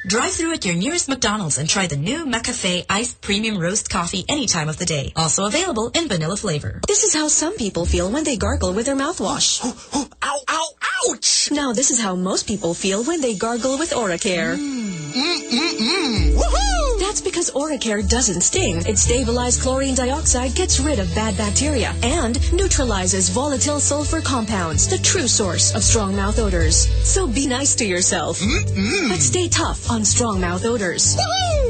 Drive through at your nearest McDonald's and try the new McCafe Iced Premium Roast Coffee any time of the day. Also available in vanilla flavor. This is how some people feel when they gargle with their mouthwash. ow, ow, ouch! Now this is how most people feel when they gargle with Oracare. Mm, mm, mm. Woohoo! That's because Oracare doesn't sting. Its stabilized chlorine dioxide gets rid of bad bacteria and neutralizes volatile sulfur compounds, the true source of strong mouth odors. So be nice to yourself. But stay tough on strong mouth odors.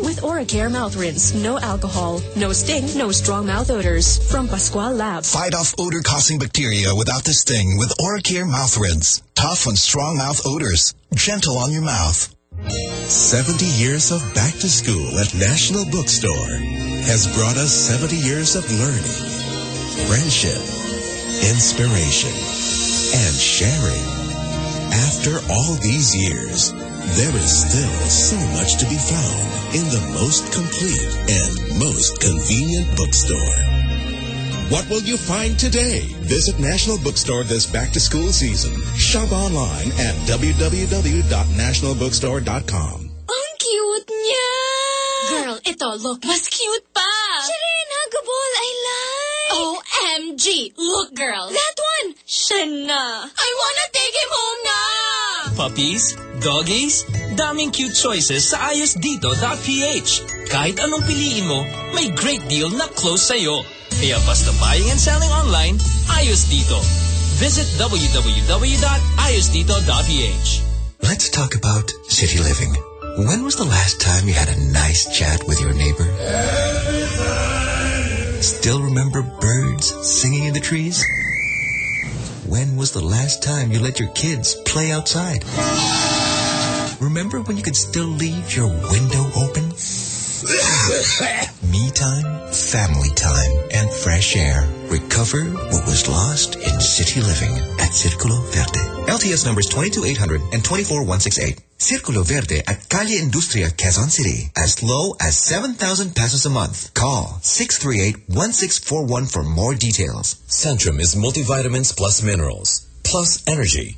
With Oracare mouth rinse, no alcohol, no sting, no strong mouth odors. From Pascual Labs. Fight off odor-causing bacteria without the sting with Oracare mouth rinse. Tough on strong mouth odors. Gentle on your mouth. 70 years of back to school at National Bookstore has brought us 70 years of learning, friendship, inspiration, and sharing. After all these years, there is still so much to be found in the most complete and most convenient bookstore. What will you find today? Visit National Bookstore this back to school season. Shop online at www.nationalbookstore.com. Ang cute niya! Girl, ito, look, mas cute pa! Shireen, huggable, I like! OMG! Look, girl! That one! Siya na! I wanna take him home na! Puppies, doggies, daming cute choices sa ayosdito.ph. Kahit anong piliin mo, may great deal na close sa'yo. Kaya basta buying and selling online, ayos dito. Visit www.ayosdito.ph. Let's talk about city living. When was the last time you had a nice chat with your neighbor? Still remember birds singing in the trees? When was the last time you let your kids play outside? Remember when you could still leave your window open? Me time, family time, and fresh air. Recover what was lost in city living at Circulo Verde. LTS numbers 22800 and 24168. Circulo Verde at Calle Industria, Quezon City. As low as 7,000 pesos a month. Call 638-1641 for more details. Centrum is multivitamins plus minerals, plus energy,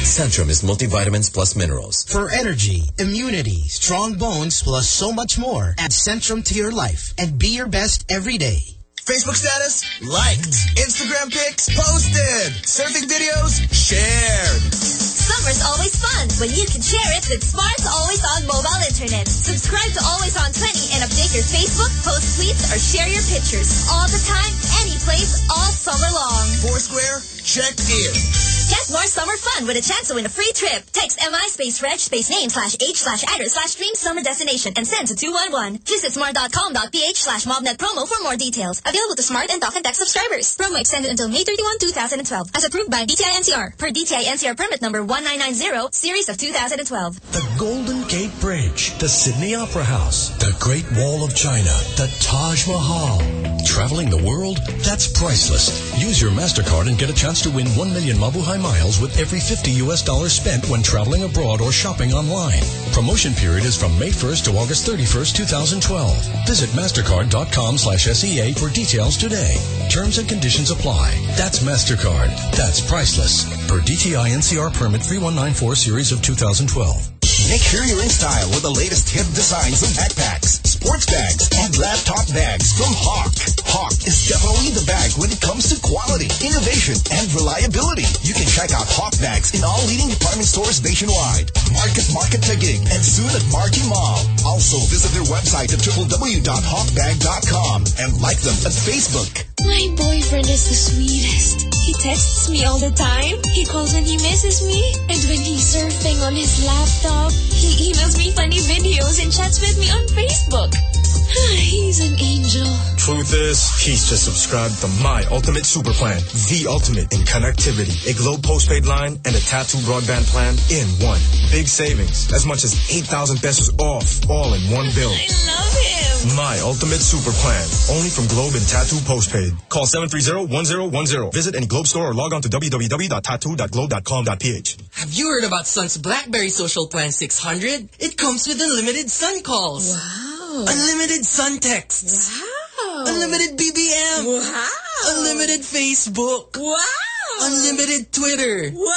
Centrum is multivitamins plus minerals. For energy, immunity, strong bones, plus so much more, add Centrum to your life and be your best every day. Facebook status? Liked. Instagram pics? Posted. Surfing videos? Shared. Summer's always fun when you can share it with Smart's Always On mobile internet. Subscribe to Always On 20 and update your Facebook, post tweets, or share your pictures all the time, any place, all summer long. Foursquare? Check in. Get more summer fun with a chance to win a free trip. Text MI space reg space name slash H slash address slash dream summer destination and send to 211. Visit smart.com.ph slash mobnet promo for more details. Available to smart and talk and text subscribers. Promo extended until May 31, 2012. As approved by DTI NCR. Per DTI NCR permit number 1990, series of 2012. The Golden Gate Bridge, the Sydney Opera House, the Great Wall of China, the Taj Mahal. Traveling the world? That's priceless. Use your MasterCard and get a chance to win 1 million Mabuhay miles with every 50 US dollars spent when traveling abroad or shopping online. Promotion period is from May 1st to August 31st, 2012. Visit mastercard.com slash SEA for details today. Terms and conditions apply. That's MasterCard. That's priceless. Per DTI NCR Permit 3194 Series of 2012. Make sure you're in style with the latest hip designs of backpacks, sports bags, and laptop bags from Hawk. Hawk is definitely the bag when it comes to quality, innovation, and reliability. You can check out Hawk bags in all leading department stores nationwide. Market Market Taguig and soon at Marquee Mall. Also visit their website at www.hawkbag.com and like them at Facebook. My boyfriend is the sweetest. He texts me all the time. He calls when he misses me. And when he's surfing on his laptop, he emails me funny videos and chats with me on Facebook. He's an angel. Truth is, he's just subscribed to My Ultimate Super Plan. The ultimate in connectivity. A Globe postpaid line and a Tattoo broadband plan in one. Big savings. As much as 8,000 pesos off. All in one bill. I love him. My Ultimate Super Plan. Only from Globe and Tattoo Postpaid. Call 730-1010. Visit any Globe store or log on to www.tattoo.globe.com.ph. Have you heard about Sun's BlackBerry Social Plan 600? It comes with unlimited Sun calls. Wow. Unlimited Sun texts. Wow. Unlimited BBM. Wow. Unlimited Facebook. Wow. Unlimited Twitter. Wow.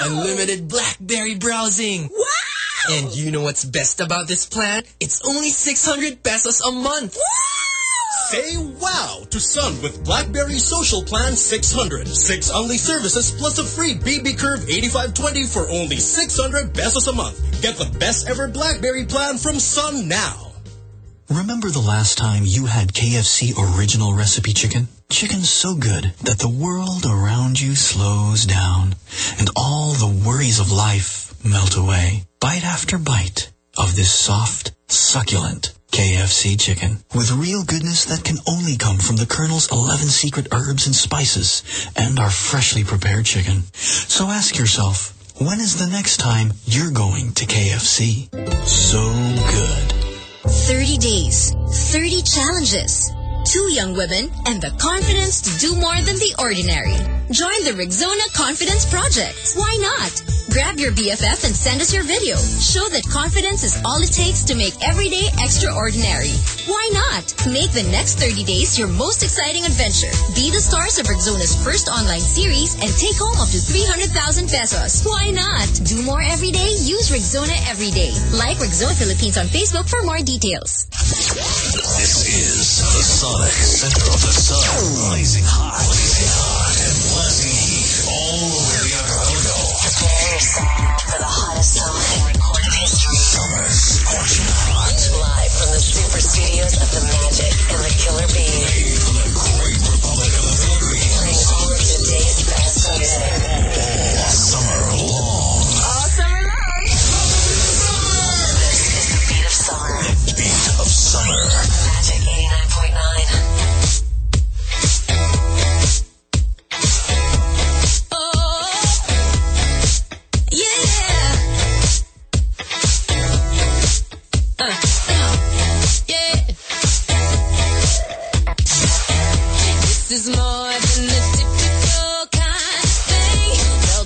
Unlimited BlackBerry browsing. Wow. And you know what's best about this plan? It's only 600 pesos a month. Say wow to Sun with BlackBerry Social Plan 600. Six only services plus a free BB Curve 8520 for only 600 pesos a month. Get the best ever BlackBerry plan from Sun now. Remember the last time you had KFC original recipe chicken? Chicken so good that the world around you slows down and all the worries of life melt away. Bite after bite of this soft, succulent KFC chicken with real goodness that can only come from the Colonel's 11 secret herbs and spices and our freshly prepared chicken. So ask yourself, when is the next time you're going to KFC? So good. 30 days, 30 challenges, two young women, and the confidence to do more than the ordinary. Join the Rexona Confidence Project. Why not? Grab your BFF and send us your video. Show that confidence is all it takes to make every day extraordinary. Why not? Make the next 30 days your most exciting adventure. Be the stars of Rexona's first online series and take home up to 300,000 pesos. Why not? Do more every day. Use Rexona every day. Like Rexona Philippines on Facebook for more details. This is the Sonic Center of the Sun. Blazing hot. Blazing hot and blasting heat all over the archipelago. Prepare yourself for the hottest summer in recorded history. Summer scorching hot. Live from the super studios of The Magic and The Killer Bee. From the great Republic of the Philippines. Playing all of the day's best music.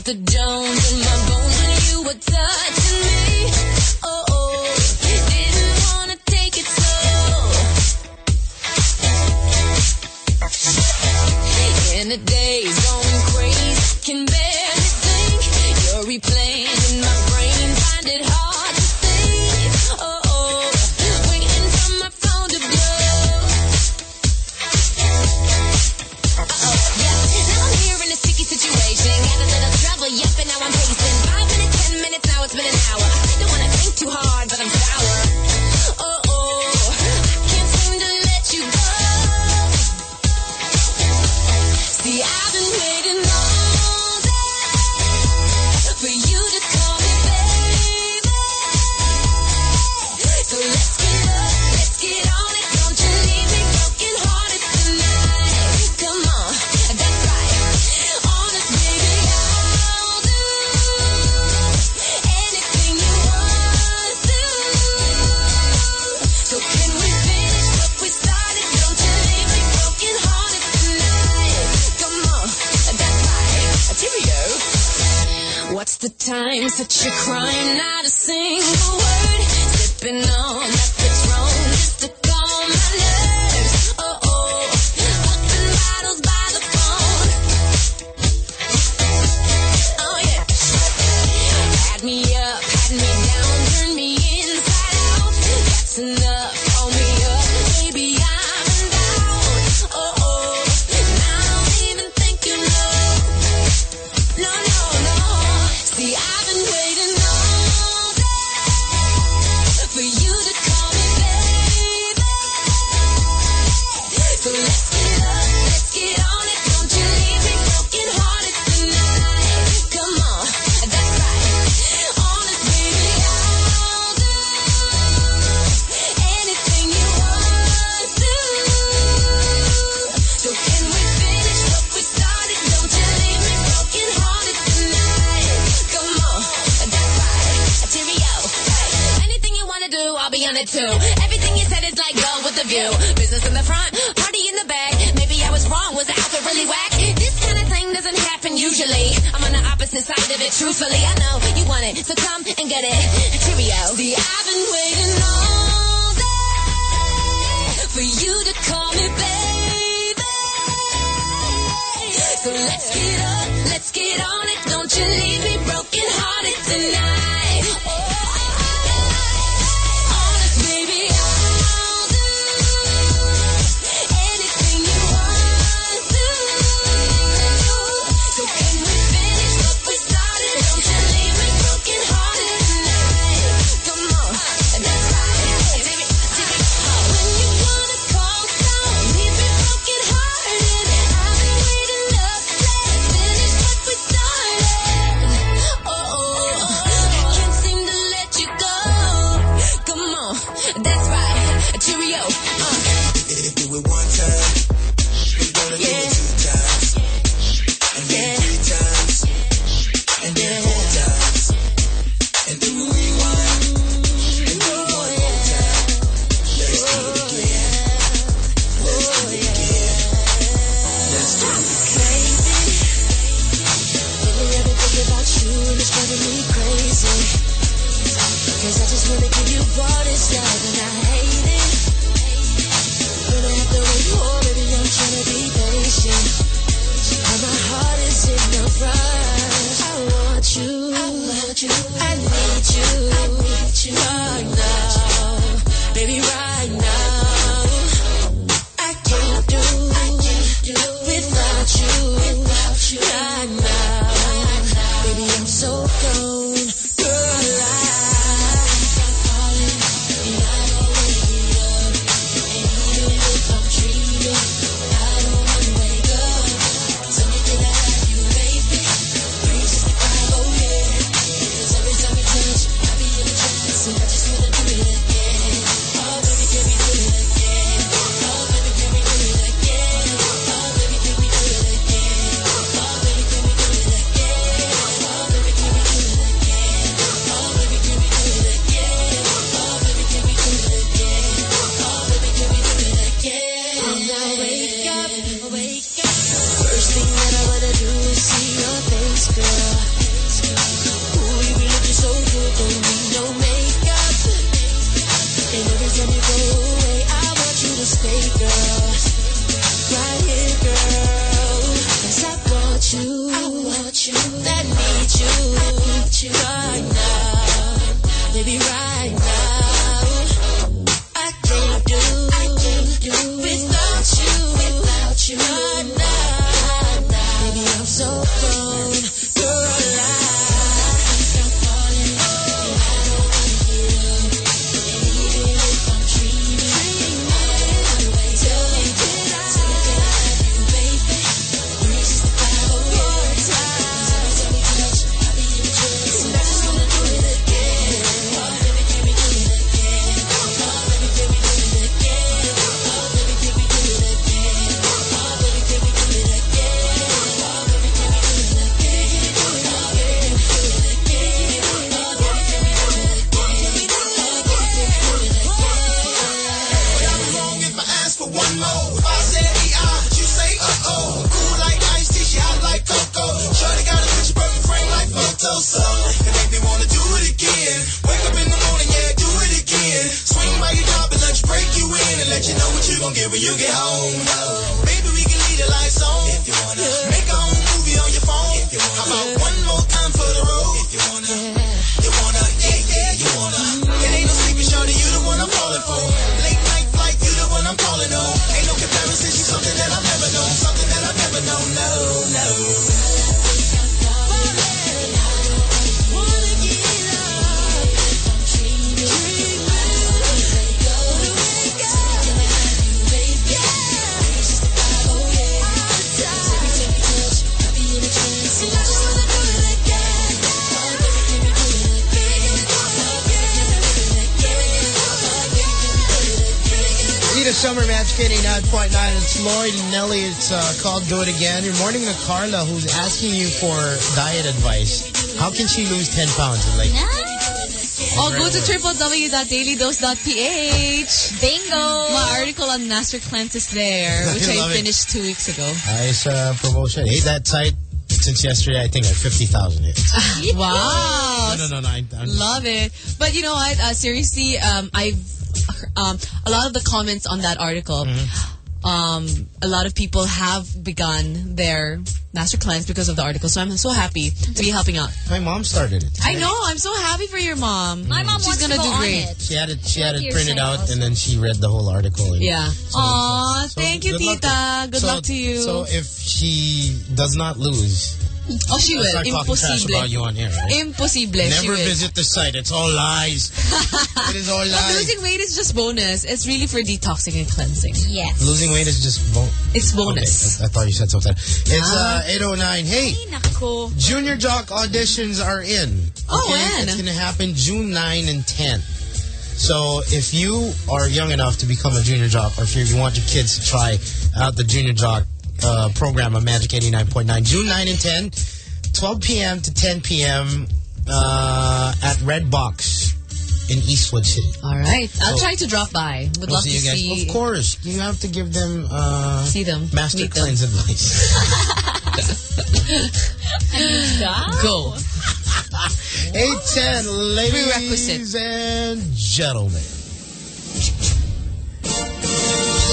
The Jones in my bones when you were touching What's the time? Such a crime, not a single word. Sipping on it. Truthfully, I know you want it, so come and get it. Cheerio. See, I've been waiting all day for you to call me baby. So let's get up, let's get on it. Don't you leave me broken hearted tonight. we'll do it again. Good morning to Carla, who's asking you for diet advice. How can she lose 10 pounds like... Nice. Or go to www.dailydose.ph. Bingo! My article on Master Cleanse is there, which I, I finished it. two weeks ago. Nice uh, promotion. Hey, that site since yesterday, I think, at 50,000 hits. wow. No, no, no. no I, Love it. But you know what? Uh, seriously, um, I've um, a lot of the comments on that article. Mm -hmm um, a lot of people have begun their master cleanse because of the article. So I'm so happy to be helping out. My mom started it. I know. I'm so happy for your mom. My mom She's wants gonna to go do on great. it. She had it. She had it printed saying out, and then she read the whole article. And Yeah. Aw, thank you, good luck Tita. Good So- luck to you. So if she does not lose, oh, she I'll will. start talking trash Impossible. about you on air. Right? Impossible. she Never will. visit the site. It's all lies. it is all But lies. losing weight is just bonus. It's really for detoxing and cleansing. Yes. Losing weight is just bonus. It's bonus. Okay, I, I thought you said something. It's Ah. uh, 809. Hey, Junior Jock auditions are in. Oh, when? It's going to happen June 9 and 10. So if you are young enough to become a Junior Jock, or if you want your kids to try out the Junior Jock uh, program on Magic 89.9, June 9 and 10, 12 p.m. to 10 p.m. Uh, at Red Box in Eastwood City. All right. I'll So- try to drop by. Would We'll love to see you guys. see. Of course, you have to give them uh, See them. master Meet them. cleanse advice. Go. 810, ladies Prerequisite. and gentlemen.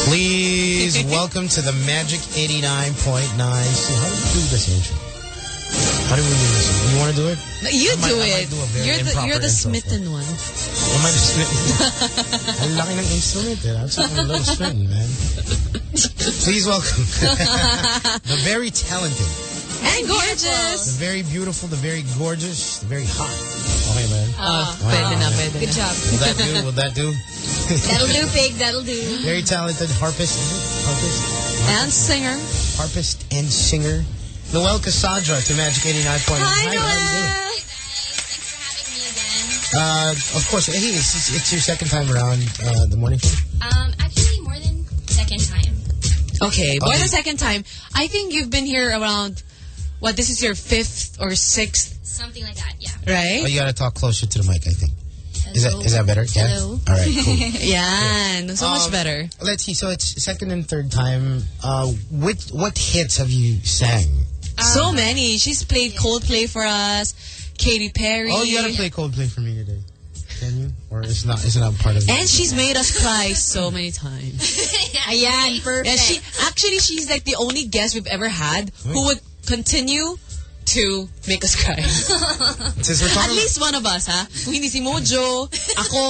Please welcome to the Magic 89.9. See, how do we do this intro? How do we do this? You want to do it? No, you I do might it. do you're the you're the smitten one. Am I the smitten? Ang laki ng instrument eh. I'm such a little smitten, man. Please welcome the very talented, And gorgeous. the very beautiful, the very gorgeous, the very hot. Okay, man. Ah, pwede na, pwede Good job. Will that do? Will that do? That'll do, pig. That'll do. Very talented harpist. is it? Harpist? And singer. Harpist and singer. Noel Cassandra to Magic 89.9. Hi, how you doing? Noel. Uh, of course, hey, it's, it's, it's your second time around uh, the morning show. Um, actually, more than second time. Okay, boy, Okay. the second time. I think you've been here around, what, this is your fifth or sixth, Something like that, yeah. right? Oh, you gotta talk closer to the mic, I think. Is that is that better? Yeah. Hello. All right. Cool. Yan. So much Um, better. Let's see. So it's second and third time. Uh, what what hits have you sang? so many. She's played Coldplay for us, Katy Perry. Oh, you gotta play Coldplay for me today. Can you? Or is not? Is it not part of? It. And she's made us cry so many times. Ayan, perfect. Yeah, she actually she's like the only guest we've ever had who would continue to make us cry. At least one of us, ha? Kung hindi si Mojo, ako,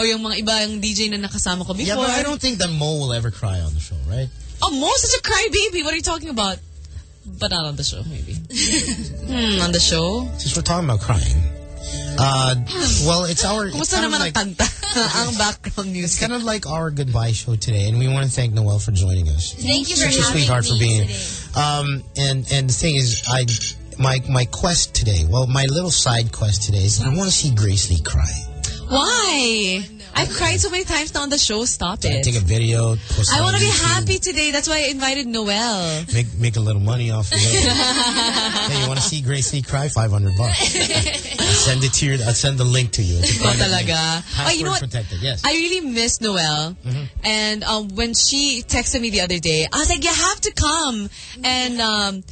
or yung mga ibang DJ na nakasama ko before. yeah, but I don't think that Mo will ever cry on the show, right? Oh, Mo's such a crybaby. What are you talking about? But not on the show, maybe. hmm, on the show? Since we're talking about crying, uh, well, it's our. It's kind of like, ang kanta? ang background it's kind of like our goodbye show today, and we want to thank Noel for joining us. Thank you for Such a sweetheart me for being. today. Um, and and the thing is, I my my quest today. Well, my little side quest today is I want to see Grace Lee cry. Why? I've cried so many times now on the show. Stop Take it. a video. Post I want to be happy today. That's why I invited Noel. Make make a little money off of it. hey, you want to see Grace Lee cry? Five hundred bucks. I'll send it to you. I'll send the link to you. It's a Ikaw private link. talaga. Oh, you know what? protected. Yes. I really miss Noel. And um, when she texted me the other day, I was like, you have to come. And um,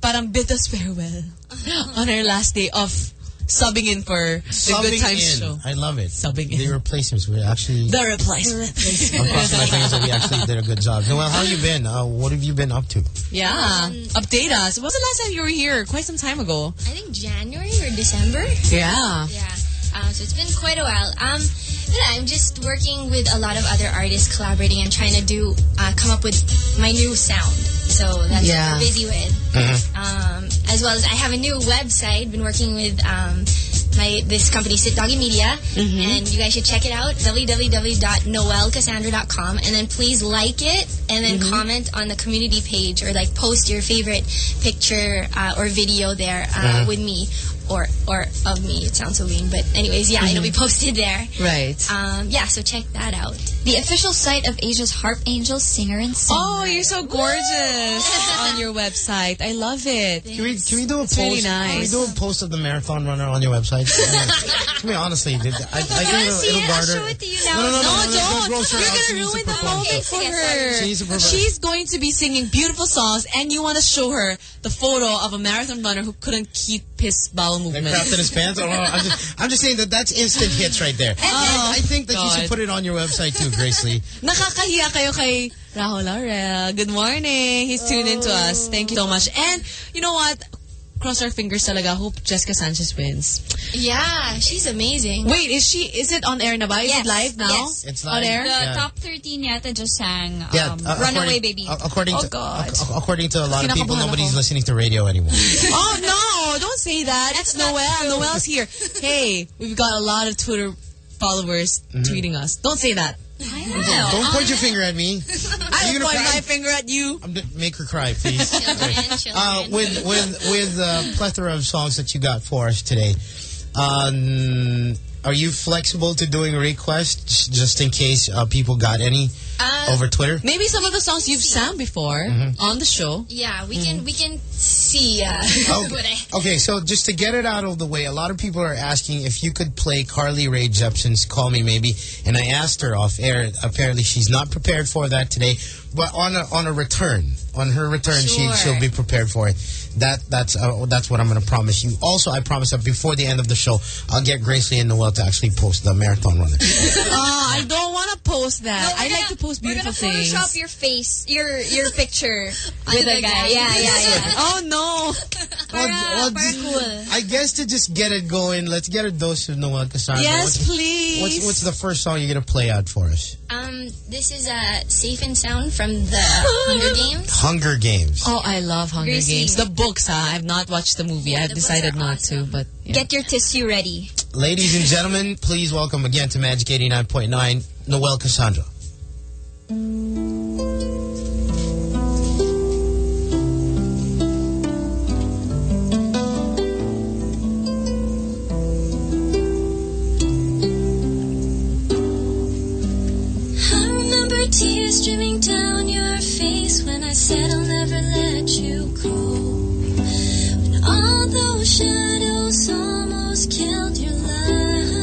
parang bid us farewell on her last day of subbing in for the Good Times in. show. I love it. Subbing in. The replacements were actually. The replacement. I'm crossing my fingers that we actually did a good job. Noel, how you been? Uh, what have you been up to? yeah. Update us. When was the last time you were here? Quite some time ago. I think January or December. Yeah. Yeah. Um, so it's been quite a while. Um, yeah, I'm just working with a lot of other artists, collaborating and trying to do uh, come up with my new sound. So that's Yeah. what we're busy with. Um, as well as I have a new website. Been working with um, my this company, Sit Doggy Media, and you guys should check it out www.noelcassandra.com. And then please like it, and then comment on the community page or like post your favorite picture uh, or video there uh, with me or or of me. It sounds so mean, but anyways, yeah, it'll be posted there. Right. Um, yeah, so check that out. The official site of Asia's Harp Angel singer and singer. Oh, you're so gorgeous on your website. I love it. Can we can we do a It's post? really Can we do a post of the marathon runner on your website? I mean, honestly, I, I think it'll, see it'll it? I'll show it to you now. No, no, no, no, no, don't. don't roast her You're gonna ruin the perform. moment for Yes, her. She needs. She's going to be singing beautiful songs, and you want to show her the photo of a marathon runner who couldn't keep his bowel Like movement. crapped in his pants? Oh, I'm, just, I'm just saying that that's instant hits right there. Oh, I think that you should put it on your website too, Grace Lee. Nakakahiya kayo kay Rahul Laurel. Good morning. He's tuned in to us. Thank you so much. And you know what? Cross our fingers talaga. Hope Jessica Sanchez wins. Yeah, she's amazing. Wait, is she? Is it on air na ba? Is Yes, it live now? yes. It's On air? The Yeah. top 13 yata just sang um, Yeah, uh, Runaway according- Baby. uh, According Oh, to God. ac- according to a lot of people, nobody's ako. listening to radio anymore. oh no! Don't say that. It's Noel. Noel's here. Hey, we've got a lot of Twitter followers tweeting us. Don't say that. Don't point your finger at me. I You're don't point cry? my finger at you. I'm make her cry, please. Children, Uh, children. with with with a plethora of songs that you got for us today, um, are you flexible to doing requests just in case uh, people got any Uh, over Twitter? Maybe some of the songs you've sang before Mhm. on the show. Yeah, we can we can see. Uh, what I, Okay, so just to get it out of the way, a lot of people are asking if you could play Carly Rae Jepsen's "Call Me Maybe," and I asked her off air. Apparently, she's not prepared for that today, but on a on a return, on her return, she she'll be prepared for it. That that's uh, that's what I'm going to promise you. Also, I promise that before the end of the show, I'll get Grace Lee and Noel to actually post the marathon runner. Ah, I don't want to post that. No, I like gonna- to post We're beautiful gonna things. Photoshop your face, your your picture with the the guy. guy. Yeah, yeah, yeah. Oh no! Para, well, para cool. I guess to just get it going, let's get a dose of Noel Cassandra. Yes, what's, please. What's, what's the first song you're going to play out for us? um, this is uh, Safe and Sound from the Hunger Games. Hunger Games. Oh, I love Hunger Gracie. Games. The books, huh? I've not watched the movie. Yeah, I've the decided are not to, but yeah. Get your tissue ready. Ladies and gentlemen, please welcome again to Magic 89.9, Noel Cassandra. I remember tears streaming down your face when I said I'll never let you go. All those shadows almost killed your light.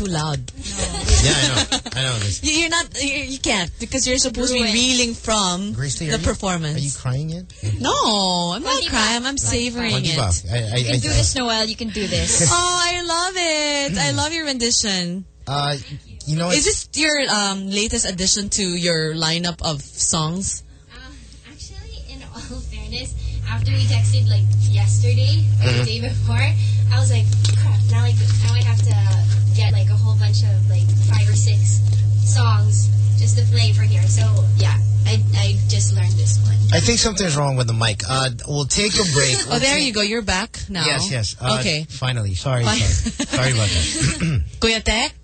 Too loud. Yeah, I know. I know this. You- You're not, you, you can't because you're supposed to be reeling from Grace, are the you- performance. Are you crying yet? No, I'm not crying. I'm savoring it. I, I, You I, can do this, Noel. You can do this. Oh, I love it. I love your rendition. Uh, you know, Is this your um, latest addition to your lineup of songs? Actually, in all fairness, after we texted like yesterday or the day before, I was like, crap, now like now I have to get like a whole bunch of like five or six songs just to play for here. So yeah, I I just learned this one. I think something's wrong with the mic. Uh, we'll take a break. Oh, there you go. You're back now. Yes, yes. Uh, okay. Finally. Sorry. Fine. Sorry, sorry about that. Kuya Tek?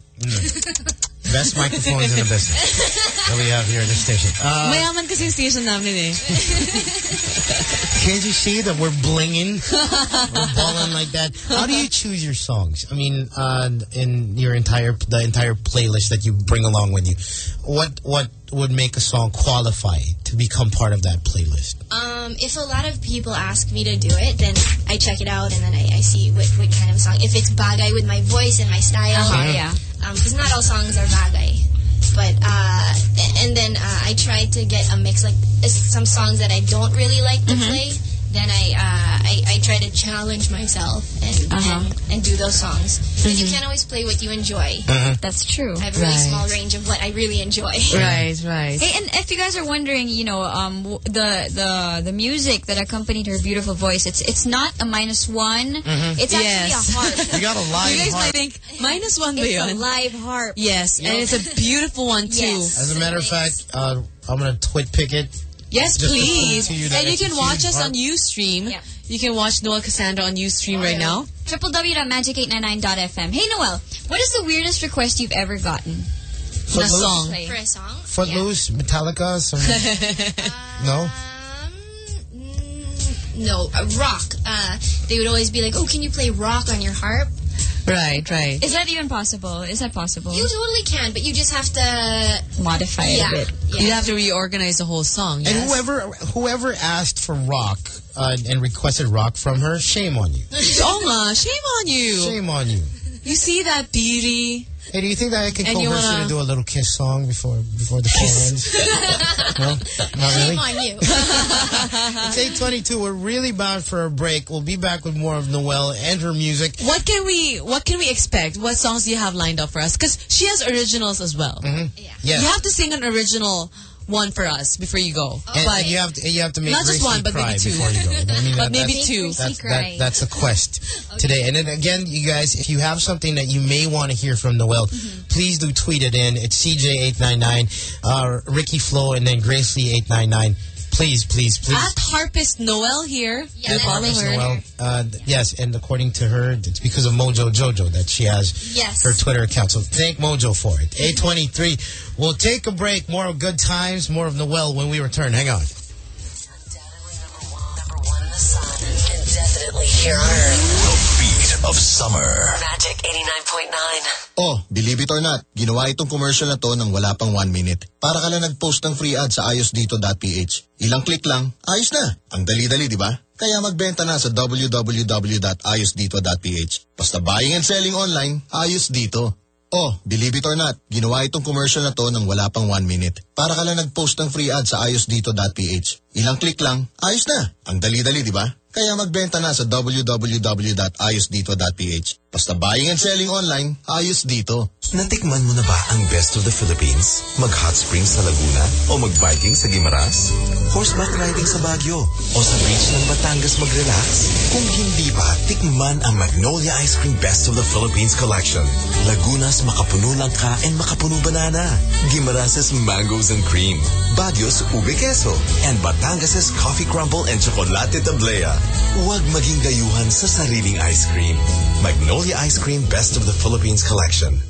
Best microphones in the business that we have here at the station. Uh, Mayaman kasi station namin eh. can't you see that we're blinging? we're balling like that. How do you choose your songs? I mean, uh, in your entire the entire playlist that you bring along with you, what what would make a song qualify to become part of that playlist? Um, if a lot of people ask me to do it, then I check it out and then I, I see what, what kind of song. If it's bagay with my voice and my style, Uh-huh, yeah. Because not all songs are bagay. But, uh, and then uh, I try to get a mix, like some songs that I don't really like to Mm-hmm. play. Then I, uh, I I try to challenge myself and Uh-huh. and, and do those songs. Because you Mhm. can't always play what you enjoy. That's true. I have a really Right. small range of what I really enjoy. Right, right. Hey, and if you guys are wondering, you know, um, w- the the the music that accompanied her beautiful voice, it's it's not a minus one. Mhm. It's actually Yes. a harp. You got a live. You guys might think, minus one ba It's a live harp. Yes, and it's a beautiful one too. Yes. As a matter of fact, uh, I'm gonna twit pick it. Yes, Just please. to you and you can watch huge us on harp. Ustream. You can watch Noel Cassandra on Ustream right now. www.magic899.fm. Hey, Noel, what is the weirdest request you've ever gotten? In a song. For a song? Footloose, Metallica, some. no. No, uh, rock. Uh, they would always be like, "Oh, can you play rock on your harp?" Right, right. Is that even possible? Is that possible? You totally can, but you just have to modify yeah, it a bit. Yeah. You have to reorganize the whole song. And whoever whoever asked for rock uh, and requested rock from her, shame on you. oh shame on you. Shame on you. You see that beauty? Hey, do you think that I can And coerce you wanna- to do a little kiss song before before the show ends? no, not really. Shame on you. It's 8:22. We're really bound for a break. We'll be back with more of Noelle and her music. What can we What can we expect? What songs do you have lined up for us? Because she has originals as well. Mm-hmm. Yes. You have to sing an original one for us before you go. And, and you have to and you have to make Not just one, but maybe two. before you go. I mean, But that, maybe that's, two. That's, Gracie that, that's a quest today. And then again, you guys, if you have something that you may want to hear from Noelle, Mm-hmm. please do tweet it in. It's CJ899, uh, Ricky Flo, and then Grace Lee 899. Please, please, please. At Harpist Noelle here. At follow Marcus her. Noelle. Uh, yes, and according to her, it's because of Mojo Jojo that she has Yes. her Twitter account. So thank Mojo for it. 823. We'll take a break. More of good times, more of Noelle when we return. Hang on. Definitely hear her. The beat of summer. Magic 89.9. Oh, believe it or not, ginawa itong commercial na to ng wala pang one minute. Para ka lang nag-post ng free ad sa ayosdito.ph. Ilang click lang, ayos na. Ang dali-dali, di ba? Kaya magbenta na sa www.ayosdito.ph. Basta buying and selling online, ayos dito. Oh, believe it or not, ginawa itong commercial na to ng wala pang one minute. Para ka lang nag-post ng free ad sa ayosdito.ph. Ilang click lang, ayos na. Ang dali-dali, di ba? Kaya magbenta na sa www.ayosdito.ph. Basta buying and selling online, ayos dito. Natikman mo na ba ang best of the Philippines? Mag-hot springs sa Laguna o mag-biking sa Guimaras? Horseback riding sa Baguio o sa beach ng Batangas mag-relax? Kung hindi pa, tikman ang Magnolia Ice Cream Best of the Philippines Collection. Laguna's makapuno langka and makapuno banana. Guimaras' mangoes and cream. Baguio's ube queso. And Batangas' coffee crumble and chocolate tablea. Huwag maging dayuhan sa sariling ice cream. Magnolia Ice Cream Best of the Philippines Collection.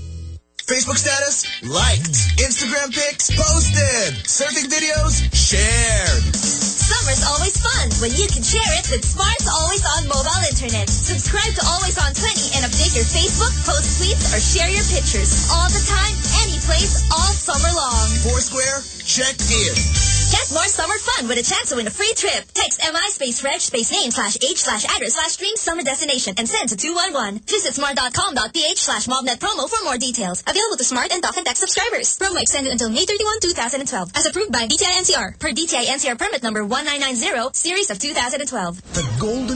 Facebook status? Liked. Instagram pics? Posted. Surfing videos? Shared. Summer's always fun when you can share it with Smart's Always On mobile internet. Subscribe to Always On 20 and update your Facebook, post tweets, or share your pictures all the time, any place, all summer long. Foursquare? Check in. Get more summer fun with a chance to win a free trip. Text MI space reg space name slash age slash address slash dream summer destination and send to 211. Visit smart.com.ph slash mobnet promo for more details. Available to smart and talk and text subscribers. Promo extended until May 31, 2012. As approved by DTI NCR. Per DTI NCR permit number 1990, series of 2012. The Golden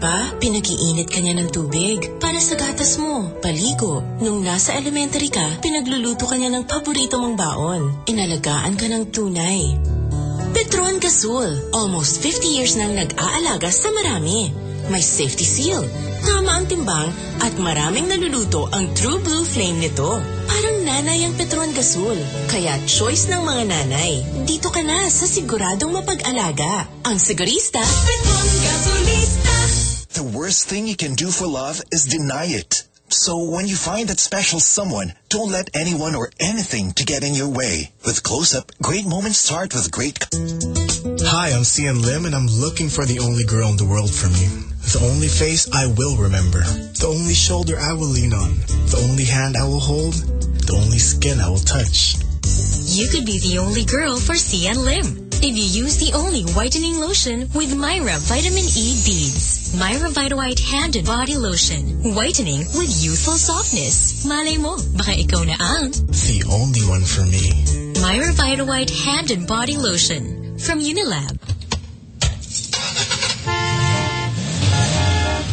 pa, pinag-iinit ka niya ng tubig para sa gatas mo, paligo. Nung nasa elementary ka, pinagluluto ka niya ng paborito mong baon. Inalagaan ka ng tunay. Petron Gasol, almost 50 years nang nag-aalaga sa marami. May safety seal, tama ang timbang at maraming naluluto ang True Blue Flame nito. Parang nanay ang Petron Gasol. Kaya choice ng mga nanay. Dito ka na sa siguradong mapag-alaga. Ang sigurista, Petron Gasolista. The worst thing you can do for love is deny it. So when you find that special someone, don't let anyone or anything to get in your way. With Close-Up, great moments start with great... Hi, I'm Xian Lim and I'm looking for the only girl in the world for me. The only face I will remember. The only shoulder I will lean on. The only hand I will hold. The only skin I will touch. You could be the only girl for Xian Lim. If you use the only whitening lotion with Myra Vitamin E Beads. Myra Vitawhite Hand and Body Lotion. Whitening with youthful softness. Malay mo, baka ikaw na ang The only one for me. Myra Vitawhite Hand and Body Lotion from Unilab.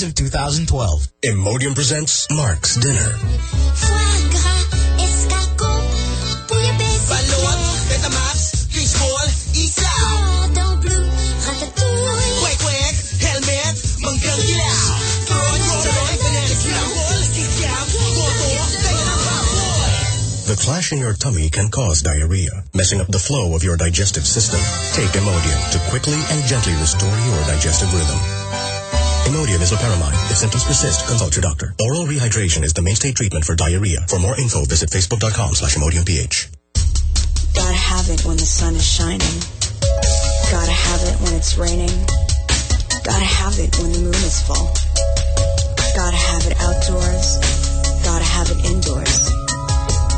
of 2012. Imodium presents Mark's Dinner. The clash in your tummy can cause diarrhea, messing up the flow of your digestive system. Take Imodium to quickly and gently restore your digestive rhythm. Imodium is a loperamide. If symptoms persist, consult your doctor. Oral rehydration is the mainstay treatment for diarrhea. For more info, visit facebook.com slash imodiumph. Gotta have it when the sun is shining. Gotta have it when it's raining. Gotta have it when the moon is full. Gotta have it outdoors. Gotta have it indoors.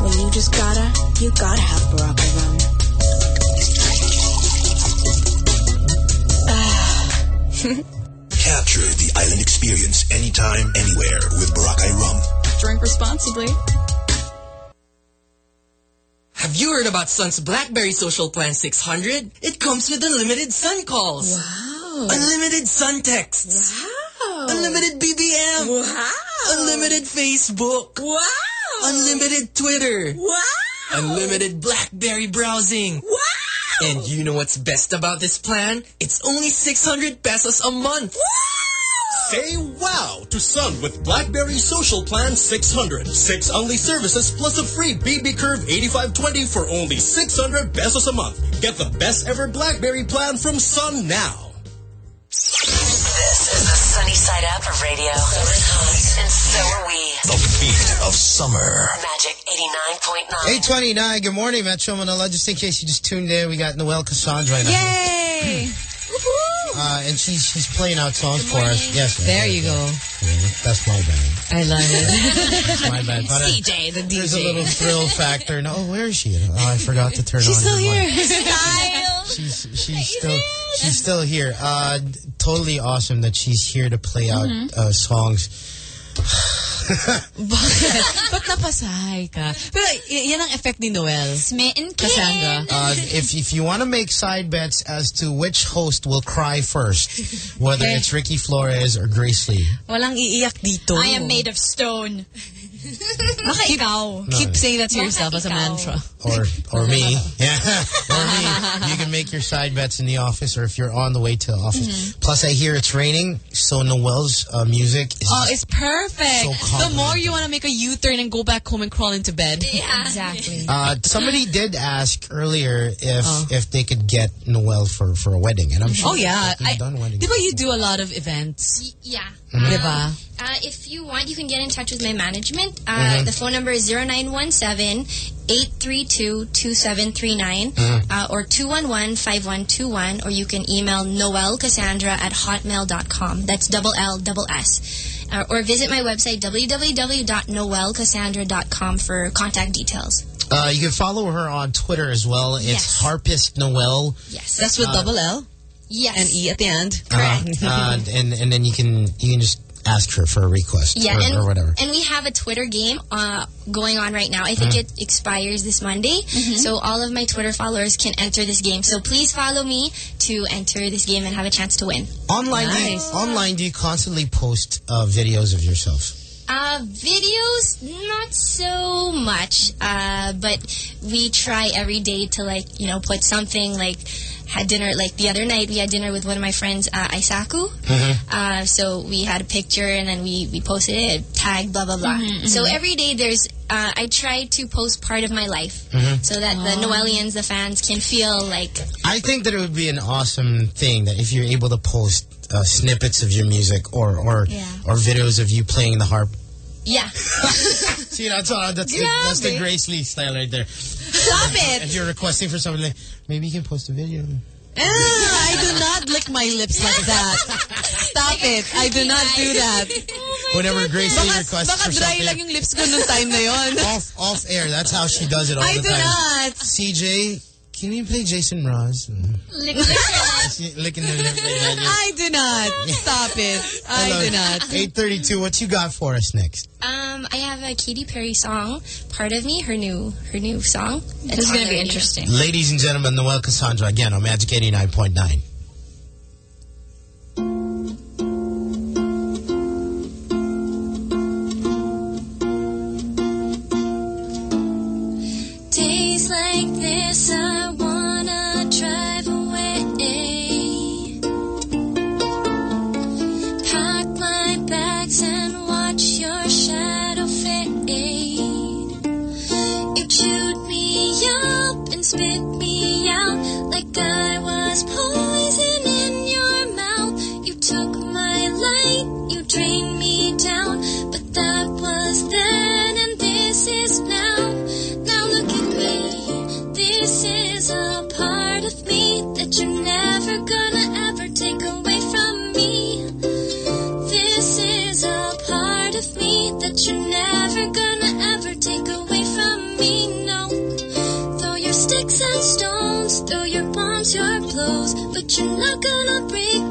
When you just gotta, you gotta have Boracay rum. Ah. Capture the island experience anytime, anywhere with Boracay Rum. Drink responsibly. Have you heard about Sun's BlackBerry Social Plan 600? It comes with unlimited Sun calls. Wow. Unlimited Sun texts. Wow. Unlimited BBM. Wow. Unlimited Facebook. Wow. Unlimited Twitter. Wow. Unlimited BlackBerry browsing. Wow. And you know what's best about this plan? It's only 600 pesos a month. Say wow to Sun with BlackBerry Social Plan 600. Six only services plus a free BB Curve 8520 for only 600 pesos a month. Get the best ever BlackBerry plan from Sun now. This is the sunny side right up for radio. Summer's hot, and so are we. The beat of summer. Magic 89.9. 829, good morning, Metro Manila. Just in case you just tuned in, we got Noelle Cassandra. in. Yay! Uh, and she's she's playing out songs for us. Yes. ma'am. There you go. That's my bad. I love it. That's my bad. But, CJ, the DJ. There's a little thrill factor. No, where is she? Oh, I forgot to turn She's on. still her here. Style. She's she's still she's still here. Uh, totally awesome that she's here to play out Mhm. uh, songs. Bakit? Ba't napasahay ka? Pero yan ang effect ni Noelle. Smitten Cassandra. Uh, if if you want to make side bets as to which host will cry first, whether Okay. it's Ricky Flores or Grace Lee. Walang iiyak dito. I am made of stone. Baka keep, ikaw. Keep saying that to Baka yourself as a ikaw. mantra. or or me. Yeah. or me. You can make your side bets in the office or if you're on the way to the office. Mhm. Plus I hear it's raining, so Noelle's uh, music is Oh, it's perfect. So the more you want to make a U-turn and go back home and crawl into bed. Yeah, exactly. uh, somebody did ask earlier if Oh. if they could get Noelle for, for a wedding, and I'm sure Oh yeah, they've I, done weddings. di ba you do a lot of events? Yeah. Mhm. Di? Uh, if you want, you can get in touch with my management. Uh, Mhm. The phone number is 0917-832-2739 Mhm. uh, or 211-5121 or you can email Noelle Cassandra at hotmail.com. That's double L, double S. Uh, or visit my website www.noelcassandra.com for contact details. Uh, you can follow her on Twitter as well. It's Yes. Harpist Noelle. Yes. That's with Uh, double L? Yes. And E at the end? Correct. Uh, and and then you can you can just ask her for a request Yeah, or, and, or whatever. and we have a Twitter game uh, going on right now. I think Mhm. it expires this Monday. So all of my Twitter followers can enter this game. So please follow me to enter this game and have a chance to win. Online, do you, online, do you constantly post uh, videos of yourself? Uh, videos, not so much. Uh, but we try every day to like, you know, put something like had dinner, like the other night we had dinner with one of my friends, uh, Isaku. Uh, so we had a picture and then we, we posted it, tagged, blah, blah, blah. Mhm, So mhm. every day there's, uh, I try to post part of my life Mhm. so that the Noelians, the fans can feel like, I think that it would be an awesome thing that if you're able to post uh, snippets of your music or or Yeah. or videos of you playing the harp. Yeah. See, that's all, that's the, that's the Grace Lee style right there. Stop it! If you're requesting for something, like, maybe you can post a video. Ah, I do not lick my lips like that. Stop it. I do not do that. Whenever Grace Lee Baka, requests baka for dry something, lang yung lips ko nung time na yon. off off air, that's how she does it all I the do time. not. CJ, can you play Jason Ross? Lick Licking the lip like that. I do not. Stop it. I Hello. do not. 832, what you got for us next? Um, I have a Katy Perry song, "Part of Me," her new her new song. This is going to be interesting. Ladies and gentlemen, Noelle Cassandra again on Magic 89.9. this, I wanna drive away. Pack my bags and watch your shadow fade. You chewed but you're not gonna break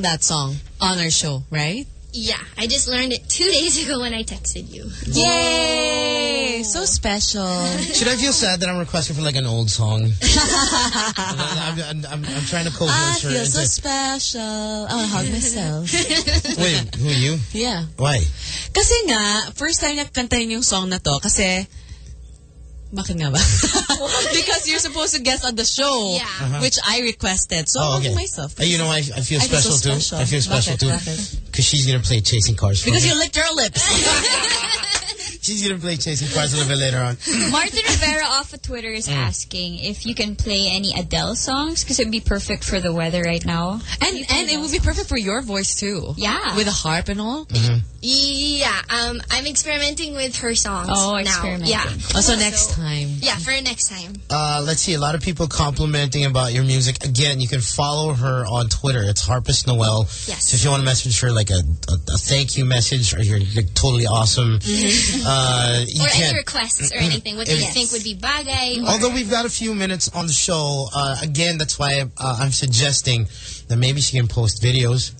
sang that song on our show, right? Yeah, I just learned it two days ago when I texted you. Yay! So special. Should I feel sad that I'm requesting for like an old song? I'm, I'm, I'm, I'm trying to I coerce her feel so into... special. I want to hug myself. Wait, who are you? Yeah. Why? Kasi nga, first time na kantahin yung song na to, kasi, bakit nga ba? because you're supposed to guest on the show, Yeah. Uh-huh. which I requested. So Oh, I'm okay. myself. Uh, you know, I, I feel I feel special, so too. special. I feel special Bakit? too. Because she's going to play Chasing Cars for Because me. you licked her lips. She's going to play Chasing Cars a little bit later on. Martin Rivera off of Twitter is asking if you can play any Adele songs because it'd be perfect for the weather right now. and and it would be perfect for your voice too. Yeah. With a harp and all. Yeah, um, I'm experimenting with her songs Oh, now. Yeah. Also next time. Yeah, for next time. Uh, let's see. A lot of people complimenting about your music. Again, you can follow her on Twitter. It's Harpist Noelle. Yes. So if you want to message her like a, a, a thank you message or you're, you're totally awesome, uh, you or can. any requests or anything. What do you If- think would be bagay? Or, Although we've got a few minutes on the show, uh, again, that's why uh, I'm suggesting that maybe she can post videos.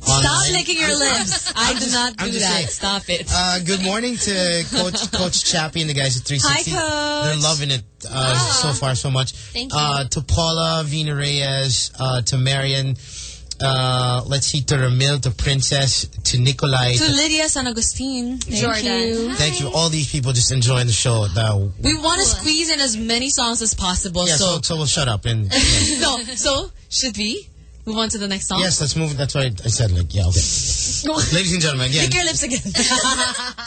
Stop licking your lips. I do not do that. saying. Stop it. Uh, good morning to Coach Coach Chappie and the guys at 360. Hi, Coach. They're loving it uh, so far so much. Thank you. Uh, to Paula, Vina Reyes, uh, to Marian, uh, let's see, to Ramil, to Princess, to Nikolai. to to- Lydia San Agustin. Thank Jordan. you. Thank you. All these people just enjoying the show. The, We want to squeeze in as many songs as possible. yeah, so, so, so we'll shut up. and no, so should we move on to the next song? Yes, let's move. That's why I said, like, yeah, okay. Ladies and gentlemen, again, Lick your lips again.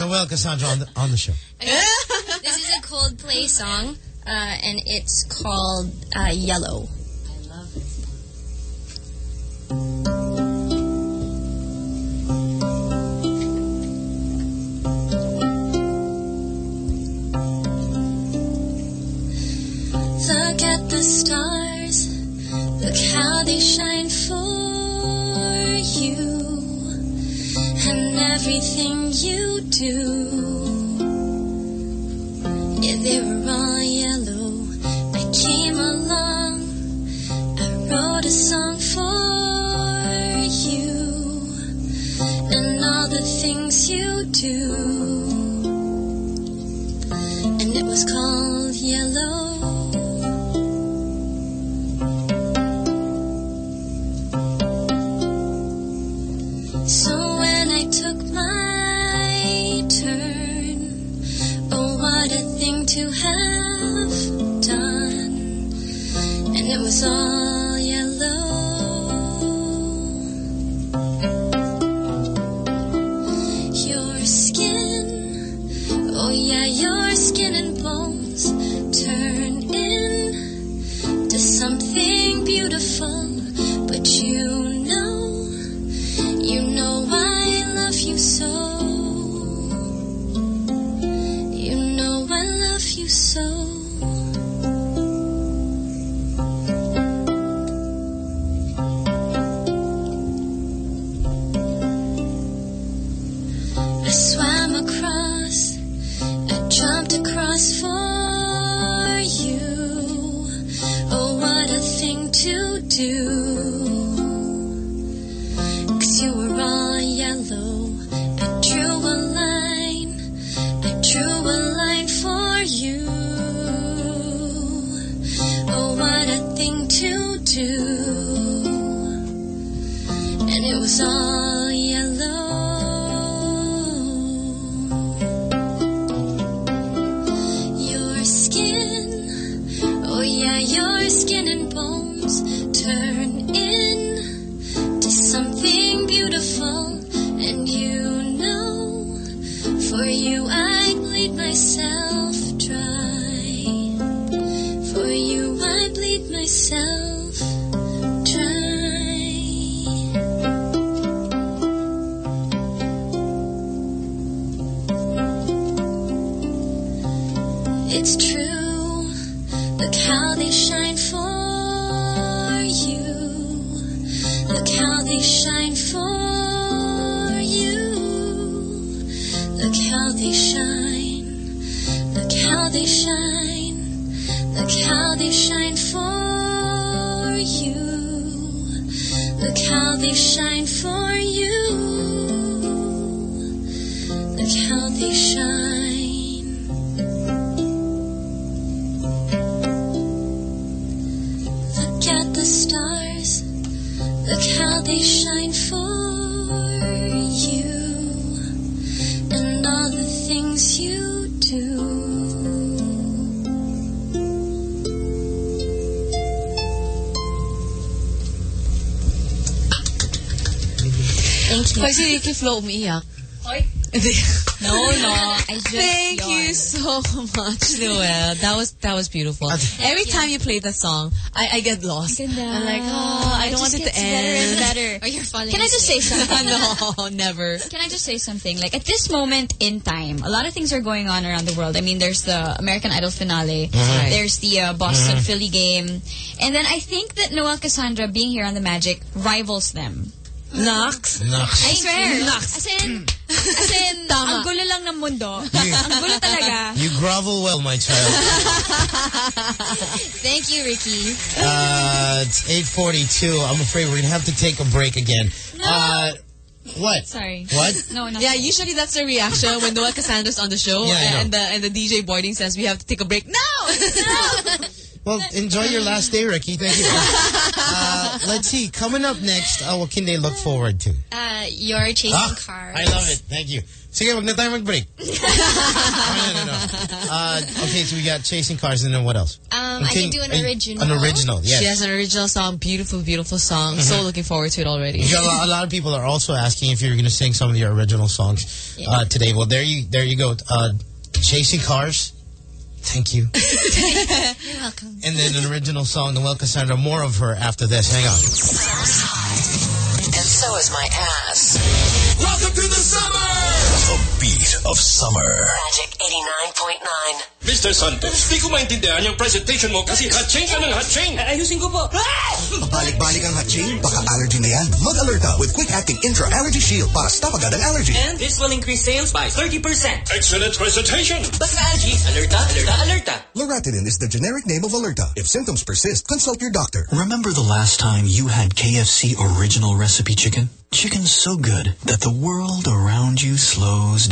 Noelle Cassandra on the, on the show. this is a Coldplay song, uh, and it's called uh, Yellow. Look at the stars. Look how they shine for you. And everything you do. Yeah, they were all yellow. I came along. I wrote a song for you. And all the things you do. And it was called Yellow. To have done. And it was all was beautiful. Every time you play that song, I, I get lost. I'm like, oh, I don't want it to gets better end. and better. Or you're falling Can I just say something? no, never. Can I just say something? Like at this moment in time, a lot of things are going on around the world. I mean, there's the American Idol finale, there's the uh, Boston Mhm. Philly game, and then I think that Noelle Cassandra being here on the Magic rivals them. Knox? I swear. Knox. As in, as in, ang gulo lang ng mundo. ang gulo talaga. You grovel well, my child. Thank you, Ricky. Uh, it's 8.42. I'm afraid we're going to have to take a break again. Uh, what? Sorry. What? No, no. Yeah, usually that's the reaction when Noelle Cassandra's on the show Yeah, and the and the DJ boarding says we have to take a break. No! Well, enjoy your last day, Ricky. Thank you. Uh, let's see. Coming up next, uh, what can they look forward to? Uh, you're chasing Ah, cars. I love it. Thank you. Sige, wag na tayo mag-break. no, no, no. Uh, okay, so we got Chasing Cars and then what else? Um, I can do an uh, original. An original, yes. She has an original song, beautiful, beautiful song. So Mhm. looking forward to it already. Got a, lot, of people are also asking if you're going to sing some of your original songs uh, today. Well, there you there you go. Uh, Chasing Cars. Thank you. You're welcome. And then an original song, The Noelle Cassandra. More of her after this. Hang on. And so is my ass. Welcome to the summer! Oh. The beat of summer. Magic 89.9. Mr. Santos, di ko maintindihan yung presentation mo kasi hatching ka ng hatching. Eh, ayusin ko po. Ah! Balik-balik ang hatching, baka allergy na yan. Mag-alerta with quick-acting intra-allergy shield para stop agad ang allergy. And this will increase sales by 30%. Excellent presentation. Basta allergy, alerta, alerta, alerta. Loratadine is the generic name of Alerta. If symptoms persist, consult your doctor. Remember the last time you had KFC original recipe chicken? Chicken so good that the world around you slows down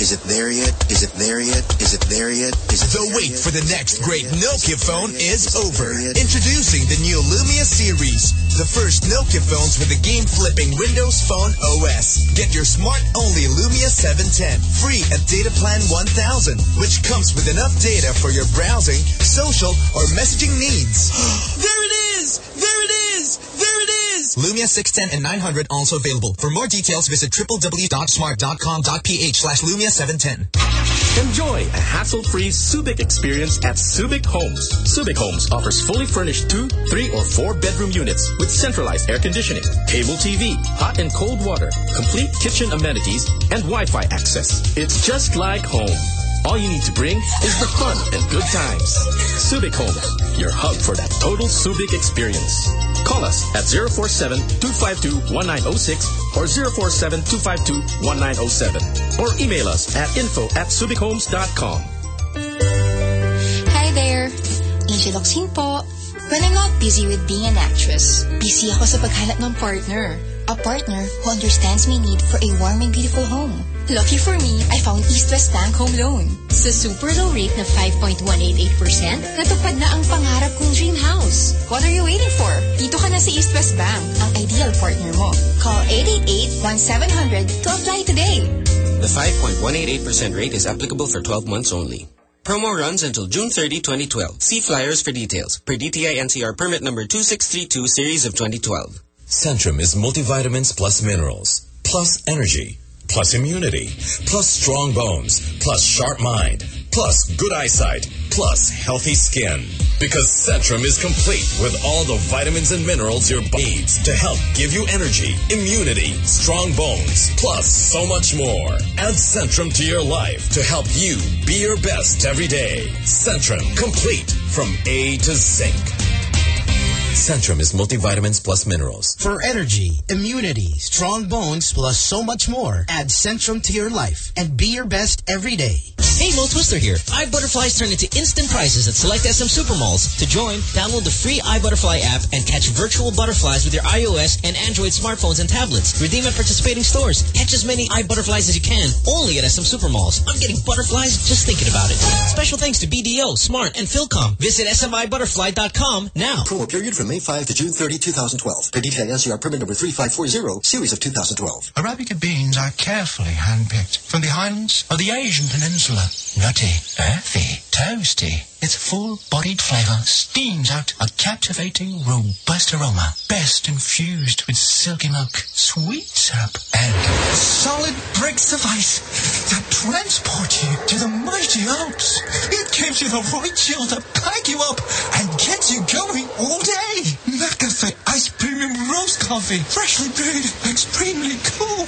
Is it there yet? Is it there yet? Is it there yet? Is it The wait for the next great Nokia phone is over. Introducing the new Lumia series, the first Nokia phones with a game-flipping Windows Phone OS. Get your smart-only Lumia 710 free at Data Plan 1000, which comes with enough data for your browsing, social, or messaging needs. There it is! There it is! There it is! Lumia 610 and 900 also available. For more details, visit www.smart.com.ph slash Lumia 710. Enjoy a hassle-free Subic experience at Subic Homes. Subic Homes offers fully furnished two, three, or four-bedroom units with centralized air conditioning, cable TV, hot and cold water, complete kitchen amenities, and Wi-Fi access. It's just like home. All you need to bring is the fun and good times. Subic Homes, your hub for that total Subic experience. Call us at 047-252-1906 or 047-252-1907 or email us at info at subichomes.com. Hi there. Angel Locsin po. When I'm not busy with being an actress, busy ako sa paghanap ng partner. A partner who understands my need for a warm and beautiful home. Lucky for me, I found East West Bank Home Loan. Sa super low rate na 5.188%, natupad na ang pangarap kong dream house. What are you waiting for? Dito ka na sa East West Bank, ang ideal partner mo. Call 888-1700 to apply today. The 5.188% rate is applicable for 12 months only. Promo runs until June 30, 2012. See flyers for details. Per DTI NCR permit number 2632 series of 2012. Centrum is multivitamins plus minerals, plus energy, plus immunity, plus strong bones, plus sharp mind, plus good eyesight, plus healthy skin. Because Centrum is complete with all the vitamins and minerals your body needs to help give you energy, immunity, strong bones, plus so much more. Add Centrum to your life to help you be your best every day. Centrum, complete from A to Zinc. Centrum is multivitamins plus minerals. For energy, immunity, strong bones, plus so much more, add Centrum to your life and be your best every day. Hey, Mo Twister here. iButterflies turn into instant prizes at select SM Supermalls. To join, download the free iButterfly app and catch virtual butterflies with your iOS and Android smartphones and tablets. Redeem at participating stores. Catch as many iButterflies as you can, only at SM Supermalls. I'm getting butterflies just thinking about it. Special thanks to BDO, Smart, and Philcom. Visit smibutterfly.com now. Promo period from May 5 to June 30, 2012. Per DTI NCR permit number 3540, series of 2012. Arabica beans are carefully handpicked from the highlands of the Asian peninsula. Nutty, earthy, toasty. Its full-bodied flavour steams out a captivating, robust aroma, best infused with silky milk, sweet syrup, and solid bricks of ice that transport you to the mighty Alps. It gives you the right chill to pack you up and get you going all day. McCafe Ice Premium Roast Coffee, freshly brewed, extremely cool.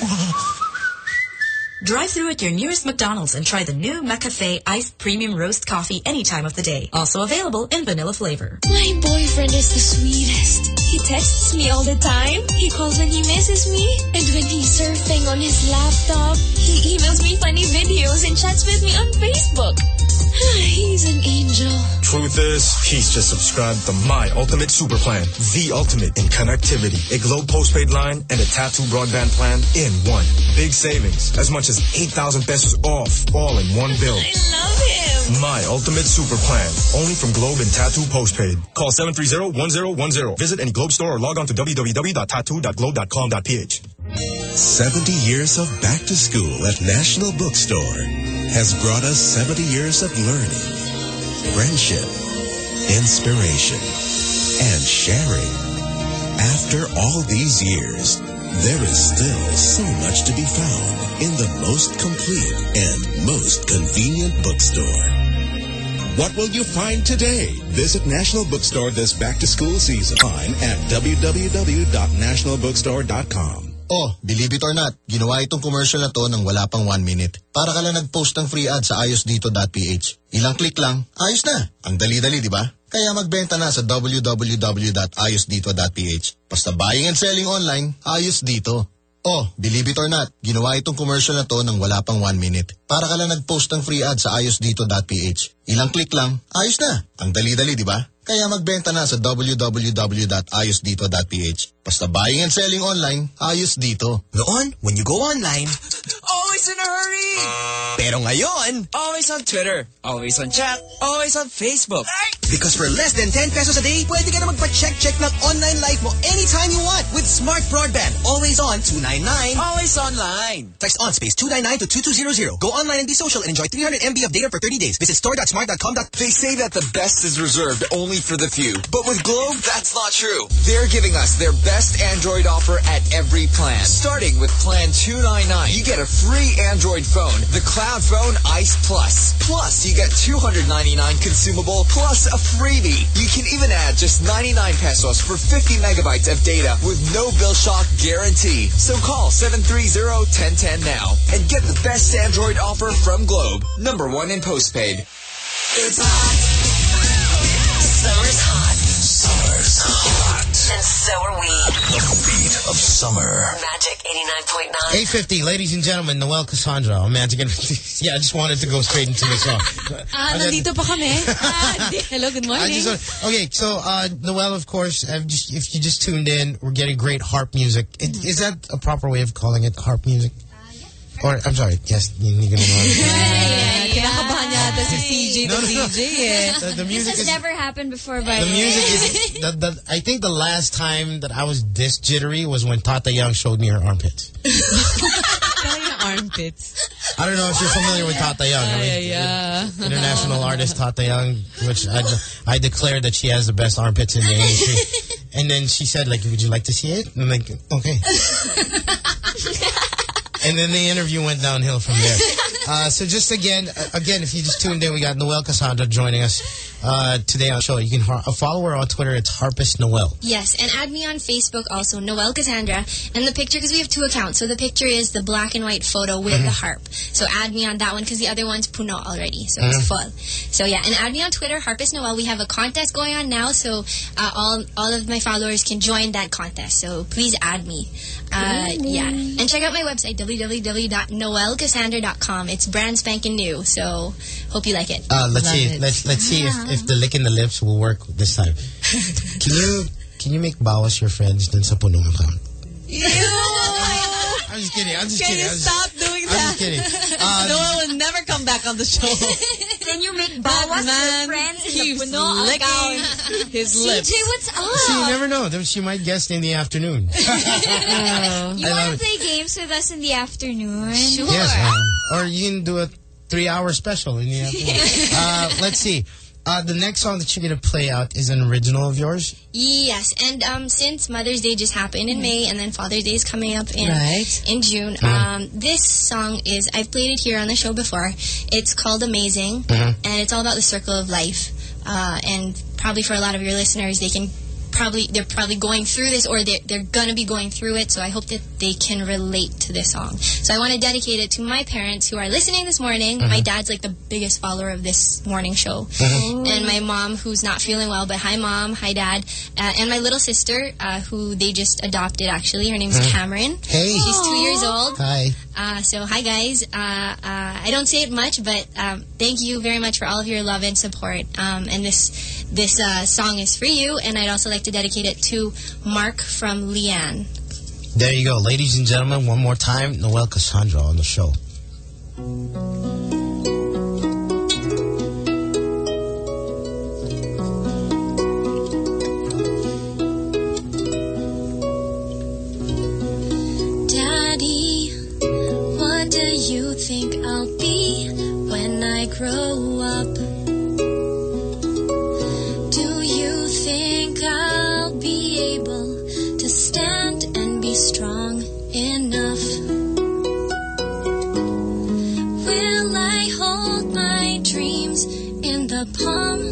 Drive through at your nearest McDonald's and try the new McCafe Iced Premium Roast Coffee any time of the day. Also available in vanilla flavor. My boyfriend is the sweetest. He texts me all the time. He calls when he misses me. And when he's surfing on his laptop, he emails me funny videos and chats with me on Facebook. He's an angel. Truth is, he's just subscribed to My Ultimate Super Plan, the ultimate in connectivity. A Globe postpaid line and a Tattoo broadband plan in one. Big savings, as much as 8,000 pesos off, all in one bill. I love him. My Ultimate Super Plan, only from Globe and Tattoo postpaid. Call 730-1010. Visit any Globe store or log on to www.tattoo.globe.com.ph. 70 years of back to school at National Bookstore has brought us 70 years of learning, friendship, inspiration, and sharing. After all these years, there is still so much to be found in the most complete and most convenient bookstore. What will you find today? Visit National Bookstore this back to school season. Fine at www.nationalbookstore.com. Oh, believe it or not, ginawa itong commercial na to ng wala pang one minute. Para ka lang nag-post ng free ad sa ayosdito.ph. Ilang click lang, ayos na. Ang dali-dali, di ba? Kaya magbenta na sa www.ayosdito.ph. Basta buying and selling online, ayos dito. Oh, believe it or not, ginawa itong commercial na to ng wala pang one minute. Para ka lang nag-post ng free ad sa ayosdito.ph. Ilang click lang, ayos na. Ang dali-dali, di ba? Kaya magbenta na sa www.ayosdito.ph. Basta buying and selling online, ayos dito. Noon, when you go online, always in a hurry. Pero ngayon, always on Twitter, always on chat, always on Facebook. Because for less than 10 pesos a day, pwede ka na magpa-check-check ng online life mo anytime you want with Smart Broadband. Always on 299. Always online. Text on space 299 to 2200. Go online and be social and enjoy 300 MB of data for 30 days. Visit store.smart.com. They say that the best is reserved only for the few. But with Globe, that's not true. They're giving us their best best Android offer at every plan. Starting with Plan 299, you get a free Android phone, the CloudFone Ice Plus. Plus, you get 299 consumable plus a freebie. You can even add just 99 pesos for 50 megabytes of data with no bill shock guarantee. So call 730-1010 now and get the best Android offer from Globe. Number one in postpaid. It's hot. Summer's hot. Summer's hot. And so are we. The beat of summer. Magic 89.9. 850, ladies and gentlemen, Noelle Cassandra. Oh, man, yeah, I just wanted to go straight into the song. Ah, nandito pa kami. Ah, hello, good I morning. just okay, so uh, Noelle, of course, I've just, if you just tuned in, we're getting great harp music. Is that a proper way of calling it harp music? Or, I'm sorry, yes, hindi ko na Ayan, kinakabahan niya ata si CJ No, to no, no. CJ eh. The, the This music has is... never happened before, by The the way. music is... The, the, I think the last time that I was this jittery was when Tata Young showed me her armpits. Kaya armpits. I don't know if you're familiar with Tata Young. I mean, yeah. international artist Tata Young, which I, I declare that she has the best armpits in the industry. And then she said, like, would you like to see it? And I'm like, okay. And then the interview went downhill from there. Uh, so just again, uh, again, if you just tuned in, we got Noelle Cassandra joining us uh, today on the show. You can follow her on Twitter. It's Harpist Noelle. Yes, and add me on Facebook also, Noelle Cassandra. And the picture, because we have two accounts. So the picture is the black and white photo with Mm-hmm. the harp. So add me on that one because the other one's puno already. So it's Mhm. full. So yeah, and add me on Twitter, Harpist Noelle. We have a contest going on now. So uh, all, all of my followers can join that contest. So please add me. Uh, yeah. And check out my website, www.noelcassandra.com. It's brand spanking new. So hope you like it. Uh, let's see. Let's let's see if, if the licking the lips will work this time. Can you can you make bawas your friends dun sa punong account? I'm just kidding. I'm just Can kidding. you I'm just- stop doing I'm that? just kidding. Uh, Noelle will never come back on the show. Can you make That bawas man your friends in the keeps puno licking account? his CJ, lips. what's up? See, you never know. Then She might guest in the afternoon. You want to play games with us in the afternoon? Sure. Yes, um, or you can do a three-hour special in the afternoon. uh, let's see. Uh, the next song that you're gonna play out is an original of yours. Yes, and um, since Mother's Day just happened in May, and then Father's Day is coming up in Right. in June, Mhm. um, this song is I've played it here on the show before. It's called Amazing, Mhm. and it's all about the circle of life. Uh, and probably for a lot of your listeners, they can probably they're probably going through this, or they're they're gonna be going through it. So I hope that they can relate to this song. So I want to dedicate it to my parents who are listening this morning. Mhm. My dad's like the biggest follower of this morning show Mhm. and my mom who's not feeling well. But hi, mom, hi, dad, uh, and my little sister uh, who they just adopted. Actually, her name's Mhm. Cameron. Hey. she's two years old. Hi. Uh, so hi, guys. Uh, uh, I don't say it much, but um, thank you very much for all of your love and support. Um, and this this uh, song is for you, and I'd also like to dedicate it to Mark from Leanne. There you go, ladies and gentlemen. One more time, Noelle Cassandra on the show. Daddy, what do you think I'll be when I grow up? The palm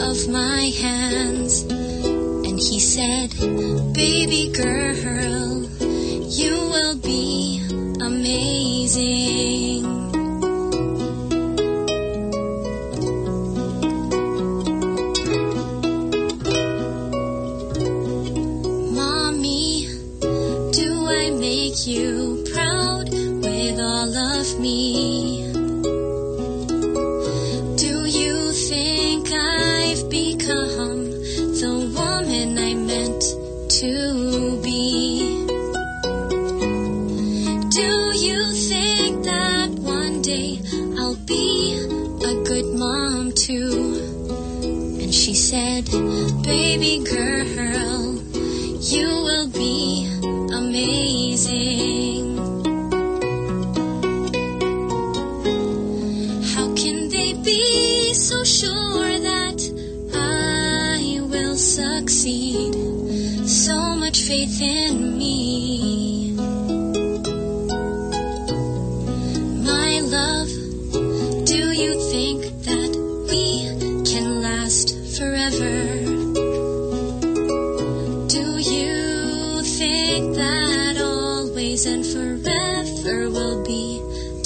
of my hands? And he said, Baby girl, you will be amazing. You will be amazing. How can they be so sure that I will succeed? So much faith in me.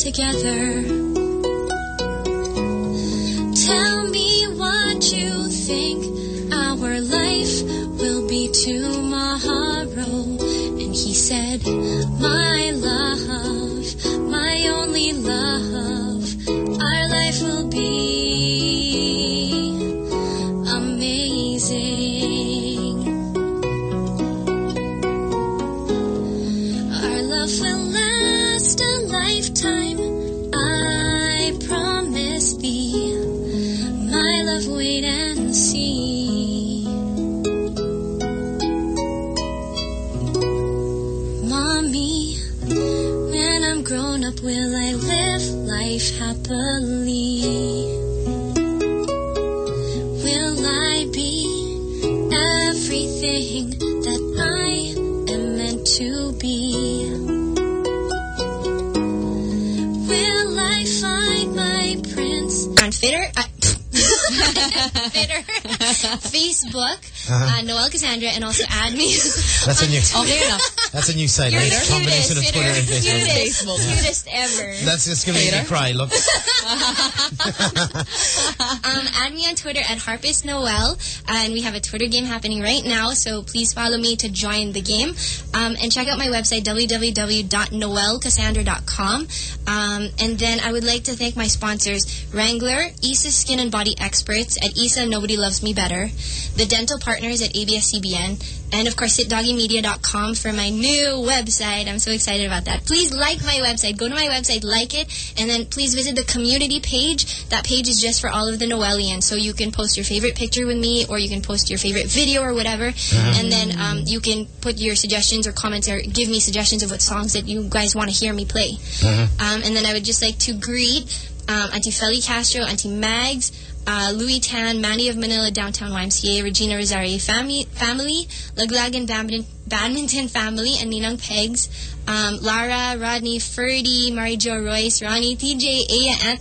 Together? Tell me what you think our life will be tomorrow. And he said, Facebook, Uh-huh. uh, Noelle Cassandra, and also add me. That's a new. Okay enough. That's a new site. You're the Combination of cutest, Twitter and. Facebook. Cutest, cutest ever. That's just gonna make me cry. Look. um, add me on Twitter at Harpist Noelle, and we have a Twitter game happening right now. So please follow me to join the game, um, and check out my website www.noelcassandra.com. Um, and then I would like to thank my sponsors: Wrangler, Issa Skin and Body Experts at Issa Nobody Loves Me Better, the Dental Partners at ABS-CBN, and of course sitdoggymedia.com for my new website. I'm so excited about that. Please like my website. Go to my website, like it, and then please visit the community page. That page is just for all of the Noelians. So you can post your favorite picture with me or you can post your favorite video or whatever. And then um, you can put your suggestions or comments or give me suggestions of what songs that you guys want to hear me play. Um, and then I would just like to greet um, Auntie Feli Castro, Auntie Mags, uh, Louis Tan, Manny of Manila Downtown YMCA, Regina Rosario family, family Laglagan badminton, badminton family, and Ninang Pegs, um, Lara, Rodney, Ferdy, Mary Jo Royce, Ronnie, TJ, Aya, Anthony,